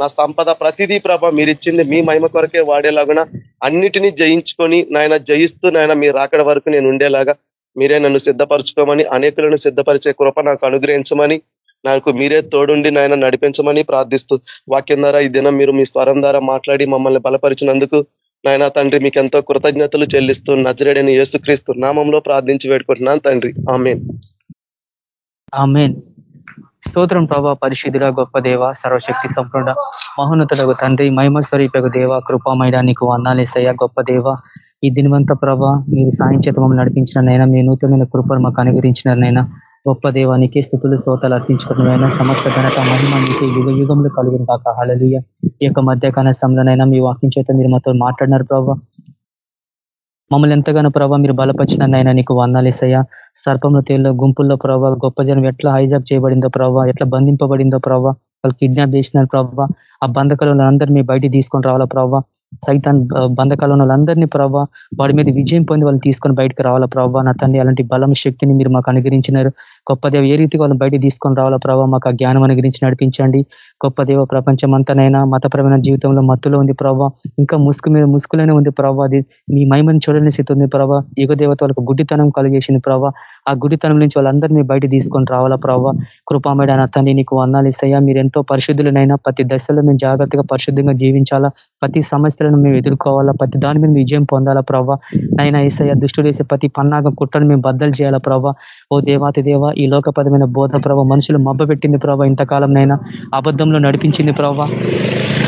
నా సంపద ప్రతిదీ ప్రభ మీరు ఇచ్చింది మీ మహిమ కొరకే వాడేలాగున అన్నిటినీ జయించుకొని నాయన జయిస్తూ నాయన మీరు రాకడ వరకు నేను ఉండేలాగా మీరే నన్ను సిద్ధపరచుకోమని అనేకులను సిద్ధపరిచే కృప నాకు అనుగ్రహించమని నాకు మీరే తోడుండి నాయన నడిపించమని ప్రార్థిస్తూ వాక్యం ద్వారా ఈ దినం మీరు మీ స్వరం ద్వారా మాట్లాడి మమ్మల్ని బలపరిచినందుకు నాయన తండ్రి మీకు ఎంతో కృతజ్ఞతలు చెల్లిస్తూ నజరేడని యేసుక్రీస్తు నామంలో ప్రార్థించి వేడుకుంటున్నాను తండ్రి. ఆమె ఆమెన్. స్తోత్రం ప్రభా పరిశుద్ధుల గొప్ప దేవ సర్వశక్తి సంపూర్ణ మహోన్నతులకు తండ్రి మహిమ స్వరూపకు దేవ కృపామైడా నీకు వందాలేసయ్యా గొప్ప దేవ. ఈ దినవంత ప్రభ మీరు సాయం చేత మమ్మల్ని నడిపించినైనా మీ నూతనమైన కృపను మాకు అనుగ్రహించినైనా గొప్ప దేవానికి స్థుతులు శ్రోతలు అర్పించుకున్నైనా సమస్త ఘనత మహిమ మీకు యుగ యుగంలో కలుగును కాక హలలుయ ఈ యొక్క మధ్య కనసంలోనైనా మీ వాక్యం చేత మీరు మాతో మాట్లాడినారు ప్రభావ మమ్మల్ని ఎంతగానో ప్రభావ మీరు బలపరిచినైనా నీకు వందాలేసయ్యా సర్పంలో తేలిలో గుంపుల్లో ప్రభావ గొప్ప జనం ఎట్లా హైజాక్ చేయబడిందో ప్రభావ ఎట్లా బంధింపబడిందో ప్రభావ వాళ్ళు కిడ్నాప్ చేసినారు ప్రభావ ఆ బంధకాలను అందరినీ బయటికి తీసుకొని రావాలా ప్రభావ సైతాన్ బంధకాల వాళ్ళందరినీ ప్రభావ వాడి మీద విజయం పొంది వాళ్ళు తీసుకొని బయటకు రావాలా ప్రభావ నా తండ్రి అలాంటి బలం శక్తిని మీరు మాకు అనుగ్రహించినారు. గొప్ప దేవ ఏ రీతి వాళ్ళని బయట తీసుకొని రావాలా ప్రభావ మాకు ఆ జ్ఞానం అనుగ్రహించి నడిపించండి. గొప్ప దేవ ప్రపంచం అంతనైనా మతపరమైన జీవితంలో మత్తులో ఉంది ప్రభావ ఇంకా ముసుగు మీద ముసుగులోనే ఉంది ప్రభావ అది మీ మహిమను చూడని స్థితి ఉంది ప్రభావ యుగ దేవత వాళ్ళకు గుడ్డితనం కలిగేసింది ప్రభావ ఆ గుడితనం నుంచి వాళ్ళందరినీ బయట తీసుకొని రావాలా ప్రభావ కృపామేడ తండ్రి నీకు వందాలు ఇస్తాయా? మీరు ఎంతో పరిశుద్ధులనైనా ప్రతి దశలో మేము జాగ్రత్తగా పరిశుద్ధంగా జీవించాలా? ప్రతి సమస్యలను మేము ఎదుర్కోవాలా? ప్రతి దాని మీద విజయం పొందాలా ప్రభావ నైనా ఇస్తాయా దుష్టుడు వేసే ప్రతి పన్నాగం కుట్రను మేము బద్దలు చేయాలా ప్రభావ ఓ దేవాతి దేవ ఈ లోకపదమైన బోధ ప్రభావ మనుషులు మబ్బ పెట్టింది ప్రభావ ఇంతకాలంనైనా అబద్ధంలో నడిపించింది ప్రభావ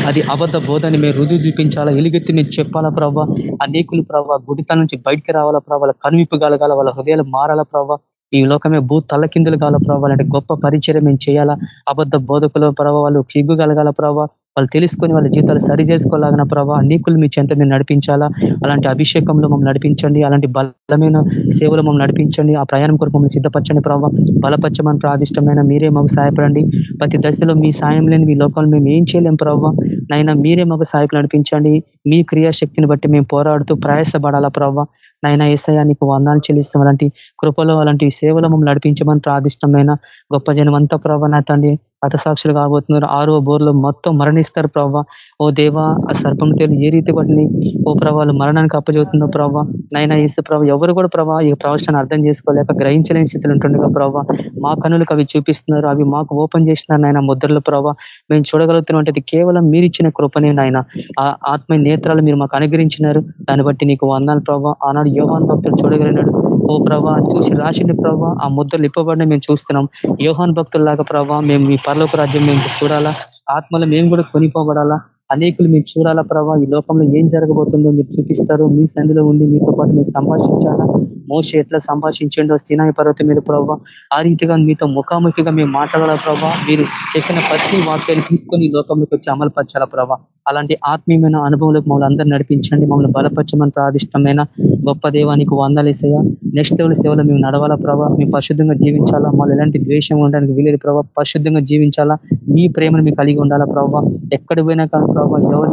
అది అబద్ధ బోధని మేము రుజువు చూపించాలా ఎలుగెత్తి మీరు చెప్పాలా ప్రభావ అనేకులు ప్రభావ గుడితల నుంచి బయటికి రావాలా ప్రభావ కనువిప్పు కలగాల వాళ్ళ హృదయాలు మారాల ప్రభావ ఈ లోకమే భూ తల్లకిందులు కాల ప్రభావ అంటే గొప్ప పరిచయం మేము చేయాలా. అబద్ధ బోధకుల ప్రభావాలు కిగ్గు కలగాల ప్రభావ వాళ్ళు తెలుసుకొని వాళ్ళ జీవితాలు సరి చేసుకోలాగిన ప్రభావ అనేకులు మీ చెంత మీరు నడిపించాలా? అలాంటి అభిషేకంలో మమ్మల్ని నడిపించండి అలాంటి బలమైన సేవలు మమ్మల్ని నడిపించండి ఆ ప్రయాణం కొరకు మమ్మల్ని సిద్ధపరచండి ప్రభావ బలపరచమని ప్రాదిష్టమైన మీరే మాకు సహాయపడండి. ప్రతి దశలో మీ సాయం లేని మీ లోకంలో మేము ఏం చేయలేం ప్రభావ నైనా మీరే మాకు సహాయకులు నడిపించండి. మీ క్రియాశక్తిని బట్టి మేము పోరాడుతూ ప్రయాసపడాలా ప్రభావ నైనా ఏసయ్యా నీకు వందాలు చెల్లిస్తాం. అలాంటి కృపలో అలాంటి సేవలు మమ్మల్ని నడిపించమని ప్రాదిష్టమైన గొప్ప జనం అంతా ప్రభావ నా తండ్రి. హతసాక్షులు కాబోతున్నారు. ఆరో బోర్లో మొత్తం మరణిస్తారు ప్రభావ ఓ దేవా ఆ సర్పం తేలి ఏ రీతి వాటిని ఓ ప్రభావాలు మరణానికి అప్పచెబుతుందో ప్రభావ నైనా ఇస్తే ప్రభావ ఎవరు కూడా ప్రభావ ఈ ప్రవచనాన్ని అర్థం చేసుకోలేక గ్రహించలేని స్థితిలో ఉంటుండగా ప్రభావ మా కనులకు అవి చూపిస్తున్నారు. అవి మాకు ఓపెన్ చేసినారు నాయన ముద్రలు ప్రభావ మేము చూడగలుగుతున్నాం అంటే కేవలం మీరు ఇచ్చిన కృపనే నాయన. ఆ ఆత్మ నేత్రాలు మీరు మాకు అనుగ్రహించినారు. దాన్ని బట్టి నీకు వందాలు ప్రభావ ఆనాడు యోగాన్ భక్తులు చూడగలిగినాడు. ఓ ప్రభా చూసి రాసింది ప్రభా ఆ ముద్రలు ఇప్పబడిన మేము చూస్తున్నాం. యోహాన్ భక్తుల్లాగా ప్రభా మేము మీ పర్లోక రాజ్యం మేము చూడాలా? ఆత్మలు మేము కూడా కొనిపోబడాలా? అనేకులు మీరు చూడాలా ప్రభా? ఈ లోకంలో ఏం జరగబోతుందో మీరు చూపిస్తారు. మీ సంధిలో ఉండి మీతో పాటు మీరు సంభాషించాలా? మోస ఎట్లా సంభాషించండో సినాయి పర్వతం మీద ప్రభావ ఆ రీతిగా మీతో ముఖాముఖిగా మేము మాట్లాడాలా ప్రభావ మీరు చెప్పిన ప్రతి వాక్యాన్ని తీసుకొని లోకంలోకి వచ్చి అమలుపరచాలా ప్రభా? అలాంటి ఆత్మీయమైన అనుభవంలోకి మమ్మల్ని అందరూ నడిపించండి. మమ్మల్ని బలపరచమని ప్రాదిష్టమైన గొప్ప దేవానికి వందలేసయ్యా నెక్స్ట్ లెవెల్ సేవలో మేము నడవాలా ప్రభావ మేము పరిశుద్ధంగా జీవించాలా? మళ్ళీ ఎలాంటి ద్వేషం ఉండడానికి వీలేదు ప్రభావ పరిశుద్ధంగా జీవించాలా? మీ ప్రేమను మీకు కలిగి ఉండాలా ప్రభావ ఎక్కడ పోయినా కానీ ప్రభావ ఎవరు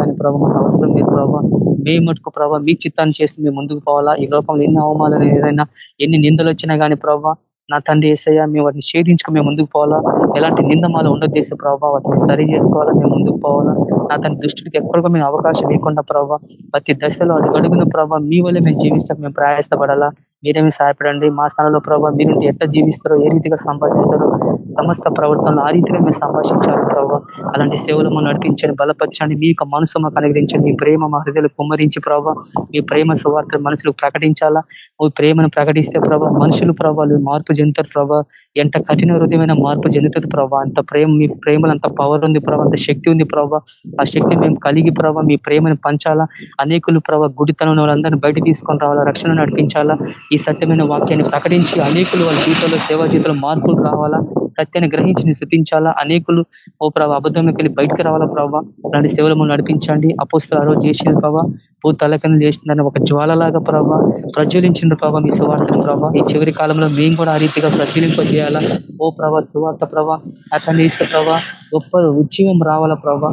కానీ ప్రభావ మాకు అవసరం లేదు ప్రభావ మేము మటుకు ప్రభావ మీ చిత్తాన్ని చేసి మేము ముందుకు పోవాలా? ఈ లోకంలో ఎన్ని అవమానాలు ఏదైనా ఎన్ని నిందలు వచ్చినా కానీ ప్రభావ నా తండ్రి ఏసయ్యా మేము వాటిని ఛేదించుకు మేము ముందుకు పోవాలా? ఎలాంటి నిందమాలు ఉండొద్దేసే ప్రభావ? వాటిని సరి చేసుకోవాలా? మేము ముందుకు పోవాలా? నా తన దృష్టికి ఎక్కడికో మేము అవకాశం ఇవ్వకుండా ప్రభావ ప్రతి దశలో అడుగడుగున ప్రభావ మీ వల్ల మేము జీవించక మేము ప్రయాసపడాలా? మీరేమి సహాయపడండి? మా స్థానంలో ప్రభావ మీరు ఎట్లా జీవిస్తారో? ఏ రీతిగా సంపాదిస్తారో? సమస్త ప్రవర్తనలు ఆ రీతిగా మేము సంభాషించాలి ప్రభావ అలాంటి సేవలు మనం నడిపించండి బలపరచండి మీ యొక్క మనసు మాకు అనుగ్రహించండి మీ ప్రేమ మా హృదయాలు కుమ్మరించి ప్రభావ మీ ప్రేమ సువార్త మనుషులకు ప్రకటించాలా? మీ ప్రేమను ప్రకటిస్తే ప్రభావ మనుషులు ప్రభావాలు మార్పు చెందుతారు ప్రభావ ఎంత కఠిన హృదయమైన మార్పు చెందుతుంది ప్రభావ అంత ప్రేమ మీ ప్రేమలు అంత పవర్ ఉంది ప్రభావ అంత శక్తి ఉంది ప్రభావ ఆ శక్తిని మేము కలిగి ప్రభావ మీ ప్రేమను పంచాలా? అనేకులు ప్రభావ గుడితనం వాళ్ళందరినీ బయట తీసుకొని రావాలా? రక్షణ నడిపించాలా? ఈ సత్యమైన వాక్యాన్ని ప్రకటించి అనేకులు వాళ్ళ జీవితంలో సేవా జీవితంలో మార్పులు రావాలా? సత్యాన్ని గ్రహించి స్థుతించాలా? అనేకులు ఓ ప్రభావ అబద్ధంలోకి వెళ్ళి బయటకు రావాలా ప్రభావ అలాంటి సేవలు నడిపించండి. అపోస్తులు ఆ రోజు చేసిన ప్రభావ భూతలకను లేచిందని ఒక జ్వాలలాగా ప్రభావ ప్రజ్వలించిన ప్రభావ మీ సువార్తను ప్రభావ ఈ చివరి కాలంలో మేము కూడా ఆ రీతిగా ప్రజ్వలింపజేయాలా ఓ ప్రభా సువార్త ప్రభా అతన్ని ఇస్తే ప్రభా గొప్ప ఉద్యమం రావాలా ప్రభా?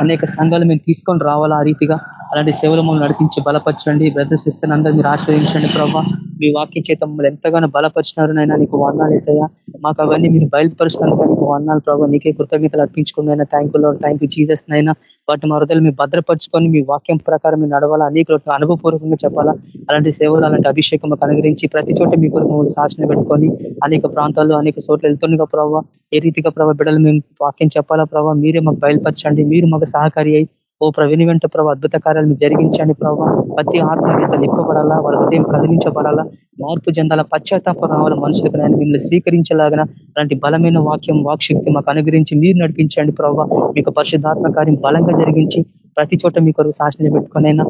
అనేక సంఘాలు మేము తీసుకొని రావాలా ఆ రీతిగా? అలాంటి సేవలు మమ్మల్ని నడిపించి బలపరచండి. బ్రదర్స్ ఇస్తే అందరూ మీరు ఆశ్రయించండి ప్రభావ మీ వాక్యం చేత మమ్మల్ని ఎంతగానో బలపరిచినారు నైనా నీకు వందాలు ఇస్తాయా? మాకు అవన్నీ మీరు బయలుపరుచినందుకు నీకు వందాలు ప్రభావ నీకే కృతజ్ఞతలు అర్పించుకున్నైనా thank you thank you Jesus నైనా వాటి మరదలు హృదయాలు మీరు భద్రపరుచుకొని మీ వాక్యం ప్రకారం మీరు నడవాలా? అనేక అనుభవపూర్వకంగా చెప్పాలా? అలాంటి సేవలు అలాంటి అభిషేకం అనుగ్రహించి ప్రతి చోట మీ కొరకు సాక్షణ సాక్షిని పెట్టుకొని అనేక ప్రాంతాల్లో అనేక చోట్ల వెళ్తుండగా ప్రభావ ఏ రీతిగా ప్రభావ బిడ్డలు మేము వాక్యం చెప్పాలా? ప్రభావ మీరే మాకు బయలుపరచండి. మీరు మాకు సహకారి అయి ఓ ప్రవీణి వెంట ప్రభావ అద్భుత కార్యాలను జరిగించండి ప్రభావ ప్రతి ఆత్మీయత నింపబడాలా వాళ్ళ హృదయం కదిలించబడాలా మార్పు చెందాల పశ్చాత్తాపం రావాల మనుషులకు నేను మిమ్మల్ని స్వీకరించలాగిన అలాంటి బలమైన వాక్యం వాక్శక్తి మాకు అనుగ్రహించి మీరు నడిపించండి ప్రభావ మీకు పరిశుద్ధాత్మ కార్యం బలంగా జరిగించి ప్రతి చోట మీ కొరకు శాసన పెట్టుకునైనా.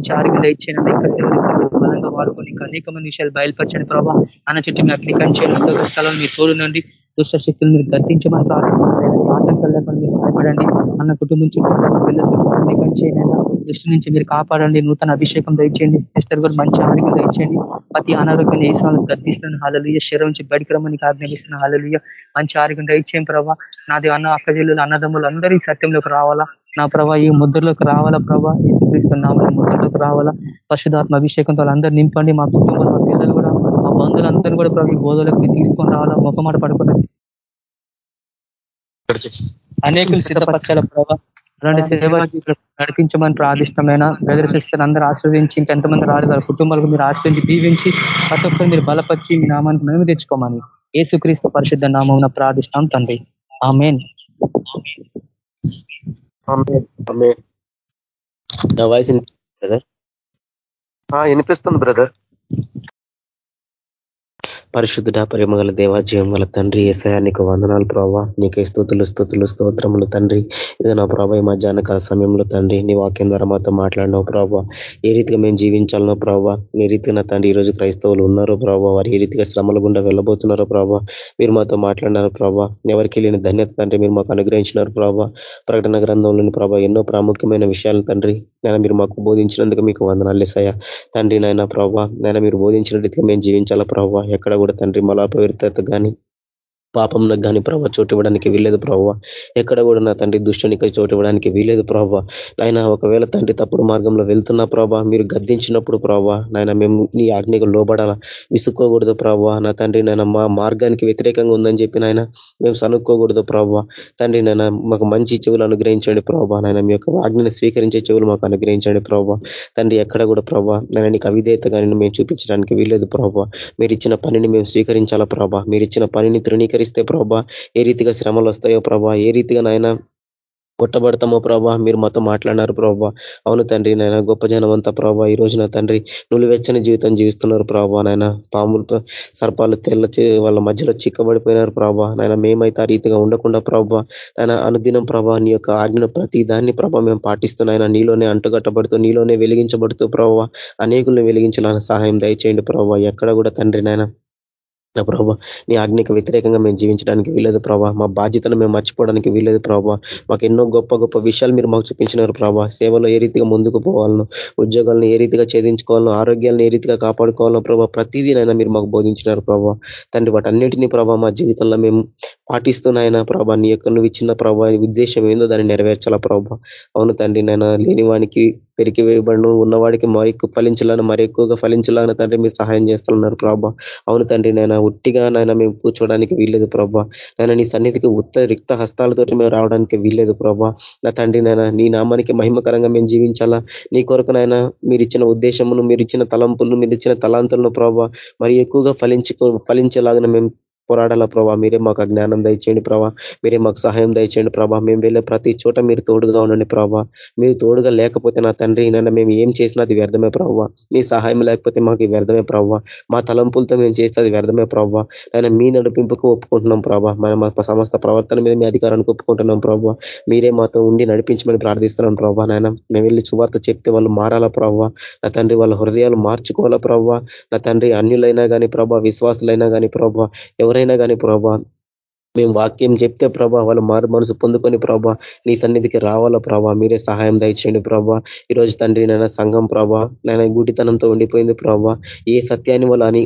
మంచి ఆరోగ్యం ఇచ్చేయండి బలంగా వాడుకొని అనేక మంది విషయాలు బయలుపరచండి ప్రభావ అన్న చుట్టూ మీ అగ్ని కంచేయండి స్థలం మీ తోడు నుండి దుష్ట శక్తులు మీరు గర్తించమని ప్రార్థిస్తున్నాను ఆటంకాలు లేకుండా మీరు సహాయపడండి. అన్న కుటుంబం చుట్టూ పిల్లల చుట్టూ అన్ని కంచేయండి దృష్టి నుంచి మీరు కాపాడండి. నూతన అభిషేకం దయచేయండి. సిస్టర్ కూడా మంచి ఆరోగ్యం దయచేయండి. ప్రతి అనారోగ్యాన్ని ఏ సమయంలో గర్తిస్తున్నాను హాలలుయ శరీరం నుంచి బయటకు రమ్మని ఆజ్ఞాపిస్తున్న హాలలుయ మంచి ఆరోగ్యం దయచేయం ప్రభావ నాది అన్న అక్కజల్లు అన్నదమ్ములు అందరూ సత్యంలోకి రావాలా? నా ప్రభా ఈ ముద్రలోకి రావాలా ప్రభా? ఏసుక్రీస్తున్నామని ముద్రలోకి రావాలా? పరిశుధాత్మ అభిషేకంతో వాళ్ళందరూ నింపండి. మా కుటుంబం మా పిల్లలు కూడా మా బంధువులందరూ కూడా ప్రభు బోధలకు మీరు తీసుకొని రావాలా? ముఖమాట పడుకున్నది అనేకులు సిద్ధపరచాల ప్రభావ అలాంటి సేవ నడిపించమని ప్రాదిష్టమైన ప్రదర్శిస్తారు అందరూ ఆశ్రవదించి ఇంకెంతమంది రాదు వాళ్ళ కుటుంబాలకు మీరు ఆశ్రయించి దీవించి ప్రతి ఒక్కరు మీరు బలపరిచి మీ నామానికి మేము తెచ్చుకోమని ఏసుక్రీస్తు పరిశుద్ధ నామం ప్రార్థిస్తాం తండ్రి. ఆమెన్. వాయిస్ బ్రదర్ వినిపిస్తుంది బ్రదర్ పరిశుద్ధుడ ప్రేమగల దేవాజీవం గల తండ్రి ఏసయా నీకు వందనాలు ప్రభావ నీకే స్థుతులు స్థుతులు స్తోత్రములు తండ్రి. ఇది నా ప్రభావ ఈ మధ్యాహ్న కాల సమయంలో తండ్రి నీ వాక్యం ద్వారా మాతో మాట్లాడినావు ప్రభావ ఏ రీతిగా మేము జీవించాలనో ప్రభావ ఏ రీతిగా నా తండ్రి ఈరోజు క్రైస్తవులు ఉన్నారో ప్రభావ వారు ఏ రీతిగా శ్రమల గుండా వెళ్ళబోతున్నారో ప్రభావ మీరు మాతో మాట్లాడినారు ప్రభావ ఎవరికి లేని ధన్యత తండ్రి మీరు మాకు అనుగ్రహించినారు ప్రభావ ప్రకటన గ్రంథంలోని ప్రభావ ఎన్నో ప్రాముఖ్యమైన విషయాలు తండ్రి. నేను మీరు మాకు బోధించినందుకు మీకు వందనాలు ఇస్తాయా తండ్రి నాయన ప్రభావ నేను మీరు బోధించిన రీతిగా మేము జీవించాలా ప్రభావ ఎక్కడ కూడా తండ్రి మలాపవిత్రత కానీ పాపం కానీ ప్రభావ చోటు ఇవ్వడానికి వీలేదు ప్రభావ ఎక్కడ కూడా నా తండ్రి దుష్టునికి చోటు ఇవ్వడానికి వీలేదు ప్రభావ నాయన ఒకవేళ తండ్రి తప్పుడు మార్గంలో వెళ్తున్నా ప్రభావ మీరు గద్దించినప్పుడు ప్రభావ నాయన మేము నీ ఆజ్ఞకు లోబడాలా? విసుక్కోకూడదు ప్రభావ నా తండ్రి నాయన మా మార్గానికి వ్యతిరేకంగా ఉందని చెప్పి నాయన మేము సనుక్కోకూడదు ప్రభావ తండ్రి నాయన మాకు మంచి చెవులు అనుగ్రహించండి ప్రభావ నాయన మీ యొక్క ఆజ్ఞను స్వీకరించే చెవులు మాకు అనుగ్రహించండి ప్రభావ తండ్రి ఎక్కడ కూడా ప్రభావ నేను నీకు అవిధేయత కానీ మేము చూపించడానికి వీలేదు ప్రభావ మీరు ఇచ్చిన పనిని మేము స్వీకరించాలా ప్రభావ మీరు ఇచ్చిన పనిని తృణీకరి స్వీకరిస్తే ప్రభా ఏ రీతిగా శ్రమలు వస్తాయో ప్రభా ఏ రీతిగా నాయన కొట్టబడతామో ప్రభా మీరు మాతో మాట్లాడినారు ప్రభా. అవును తండ్రి నాయన గొప్ప జనం అంతా ప్రభా ఈ రోజున తండ్రి నులివెచ్చని జీవితం జీవిస్తున్నారు ప్రభా నాయన. పాములతో సర్పాలు తెల్ల వాళ్ళ మధ్యలో చిక్కబడిపోయినారు ప్రభా నాయన. మేమైతే ఆ రీతిగా ఉండకుండా ప్రభా నాయన అనుదినం ప్రభా నీ యొక్క ఆజ్ఞ ప్రతి దాన్ని ప్రభా మేము పాటిస్తున్నాయన నీలోనే అంటుగట్టబడుతూ నీలోనే వెలిగించబడుతూ ప్రభావ అనేకులను వెలిగించాలని సహాయం దయచేయండి ప్రభావ ఎక్కడ కూడా తండ్రి నాయన నా ప్రభావ నీ ఆజ్ఞకు వ్యతిరేకంగా మేము జీవించడానికి వీలేదు ప్రభావ మా బాధ్యతను మేము మర్చిపోవడానికి వీలేదు ప్రభావ మాకు ఎన్నో గొప్ప గొప్ప విషయాలు మీరు మాకు చూపించినారు ప్రభావ సేవలో ఏ రీతిగా ముందుకు పోవాలను ఉద్యోగాలను ఏ రీతిగా ఛేదించుకోవాలను ఆరోగ్యాలను ఏ రీతిగా కాపాడుకోవాలనో ప్రభావ ప్రతిదీనైనా మీరు మాకు బోధించినారు ప్రభావ తండ్రి వాటన్నిటినీ ప్రభావ మా జీవితంలో మేము పాటిస్తున్నాయన ప్రభా. నీ యొక్క నువ్వు ఇచ్చిన ప్రభావ ఉద్దేశం ఏందో దాన్ని నెరవేర్చాలా ప్రభావ అవును తండ్రి నైనా లేని వానికి పెరిగి వేయబడను. ఉన్నవాడికి మరి ఎక్కువ ఫలించాలని మరి ఎక్కువగా ఫలించాలని తండ్రి మీరు సహాయం చేస్తున్నారు ప్రభా. అవును తండ్రి నేను ఉట్టిగా నాయన మేము కూర్చోవడానికి వీల్లేదు ప్రభా. నేను నీ సన్నిధికి ఉత్త రిక్త హస్తాలతో మేము రావడానికి వీల్లేదు ప్రభా. నా తండ్రి నాయన నీ నామానికి మహిమకరంగా మేము జీవించాలా? నీ కొరకు నాయన మీరు ఇచ్చిన ఉద్దేశమును మీరు ఇచ్చిన తలంపులను మీరు ఇచ్చిన తలాంతులను ప్రభా మరి ఎక్కువగా ఫలించ ఫలించేలాగా మేము పోరాడాల ప్రభా? మీరే మాకు జ్ఞానం దయచేయండి ప్రభా. మీరే మాకు సహాయం దయచేయండి ప్రభా. మేము వెళ్ళే ప్రతి చోట మీరు తోడుగా ఉండండి ప్రభా. మీరు తోడుగా లేకపోతే నా తండ్రి నన్ను మేము ఏం చేసినా అది వ్యర్థమే ప్రభావ నీ సహాయం లేకపోతే మాకు వ్యర్థమే ప్రభావ మా తలంపులతో మేము చేస్తే అది వ్యర్థమే ప్రభావ నేను మీ నడిపింపుకు ఒప్పుకుంటున్నాం ప్రభా. మన సమస్త ప్రవర్తన మీద మీ అధికారానికి ఒప్పుకుంటున్నాం ప్రభావ మీరే మాతో ఉండి నడిపించమని ప్రార్థిస్తున్నాం ప్రభా. నాయన మేము వెళ్ళి చువార్త చెప్తే వాళ్ళు మారాలా ప్రభావ నా తండ్రి వాళ్ళ హృదయాలు మార్చుకోవాలా ప్రభావ నా తండ్రి అన్యులైనా కానీ ప్రభా విశ్వాసులైనా కానీ ప్రభావ ఎవరైనా ఎవరైనా కానీ ప్రభా మేము వాక్యం చెప్తే ప్రభా వాళ్ళు మారు మనసు పొందుకొని ప్రభా నీ సన్నిధికి రావాలా ప్రభా మీరే సహాయం దయచేయండి ప్రభా. ఈరోజు తండ్రి నాయన సంఘం ప్రభా నాయన గుడితనంతో ఉండిపోయింది ప్రభా. ఏ సత్యాన్ని వాళ్ళు అని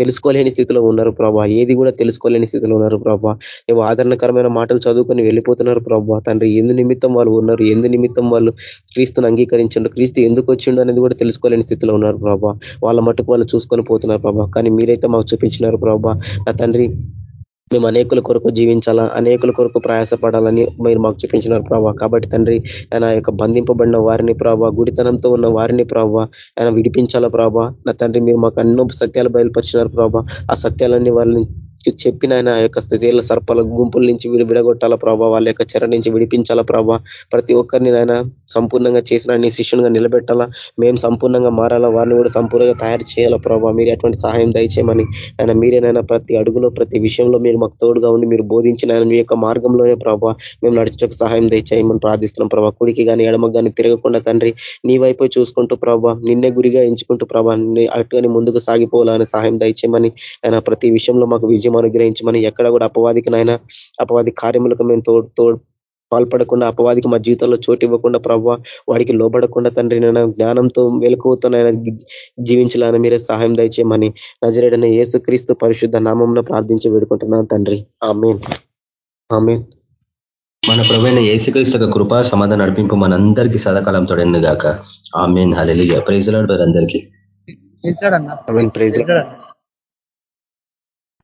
తెలుసుకోలేని స్థితిలో ఉన్నారు ప్రభా. ఏది కూడా తెలుసుకోలేని స్థితిలో ఉన్నారు ప్రభా. ఏవో ఆదరణకరమైన మాటలు చదువుకొని వెళ్ళిపోతున్నారు ప్రభా. తండ్రి ఎందు నిమిత్తం వాళ్ళు ఉన్నారు ఎందు నిమిత్తం వాళ్ళు క్రీస్తుని అంగీకరించండు క్రీస్తు ఎందుకు వచ్చిండు అనేది కూడా తెలుసుకోలేని స్థితిలో ఉన్నారు ప్రభా. వాళ్ళ మట్టుకు వాళ్ళు చూసుకొని పోతున్నారు ప్రభా. కానీ మీరైతే మాకు చూపించినారు ప్రభా. నా తండ్రి మేము అనేకుల కొరకు జీవించాలా అనేకుల కొరకు ప్రయాసపడాలని మీరు మాకు చూపించినారు ప్రభావ కాబట్టి తండ్రి ఆయన యొక్క బంధింపబడిన వారిని ప్రభావ గుడితనంతో ఉన్న వారిని ప్రభావ ఆయన విడిపించాలా ప్రభావ నా తండ్రి మీరు మాకు ఎన్నో సత్యాలు బయలుపరిచినారు ప్రభావ ఆ సత్యాలన్నీ వాళ్ళని చెప్పిన ఆయన యొక్క స్థితిల సర్పాల గుంపుల నుంచి వీడు విడగొట్టాల ప్రభావ వాళ్ళ యొక్క చెర నుంచి విడిపించాలా ప్రభావ ప్రతి ఒక్కరిని ఆయన సంపూర్ణంగా చేసిన నీ శిష్యునిగా నిలబెట్టాలా? మేము సంపూర్ణంగా మారాలా? వారిని కూడా సంపూర్ణంగా తయారు చేయాలా ప్రభావ మీరు ఎటువంటి సహాయం దయచేయమని ఆయన మీరేనైనా ప్రతి అడుగులో ప్రతి విషయంలో మీరు మాకు తోడుగా ఉండి మీరు బోధించిన మీ యొక్క మార్గంలోనే ప్రభావ మేము నడిచడానికి సహాయం దయచేయమని ప్రార్థిస్తున్నాం ప్రభావ కుడికి కానీ ఎడమకు కానీ తిరగకుండా తండ్రి నీ వైపు చూసుకుంటూ ప్రభావ నిన్నే గురిగా ఎంచుకుంటూ ప్రభావ అటుగాని ముందుకు సాగిపోవాలని సహాయం దయచేయమని ఆయన ప్రతి విషయంలో మాకు విజయం విజయం అనుగ్రహించమని ఎక్కడ కూడా అపవాదికి నాయన అపవాది కార్యములకు మేము తోడు తోడు పాల్పడకుండా అపవాదికి మా జీవితంలో చోటు ఇవ్వకుండా ప్రభావ వాడికి లోబడకుండా తండ్రి నేను జ్ఞానంతో వెలుకుతో జీవించాలని మీరే సహాయం దయచేయమని నజరేడని యేసు క్రీస్తు పరిశుద్ధ నామం ప్రార్థించి వేడుకుంటున్నాను తండ్రి. ఆమెన్. ఆమెన్. మన ప్రవైన ఏసుక్రీస్తు కృప సమాధానం నడిపింపు మనందరికీ సదాకాలం తోడైన గాక ఆమెన్. హలలిగా ప్రైజ్ లాడ్ అందరికీ. ప్రైజ్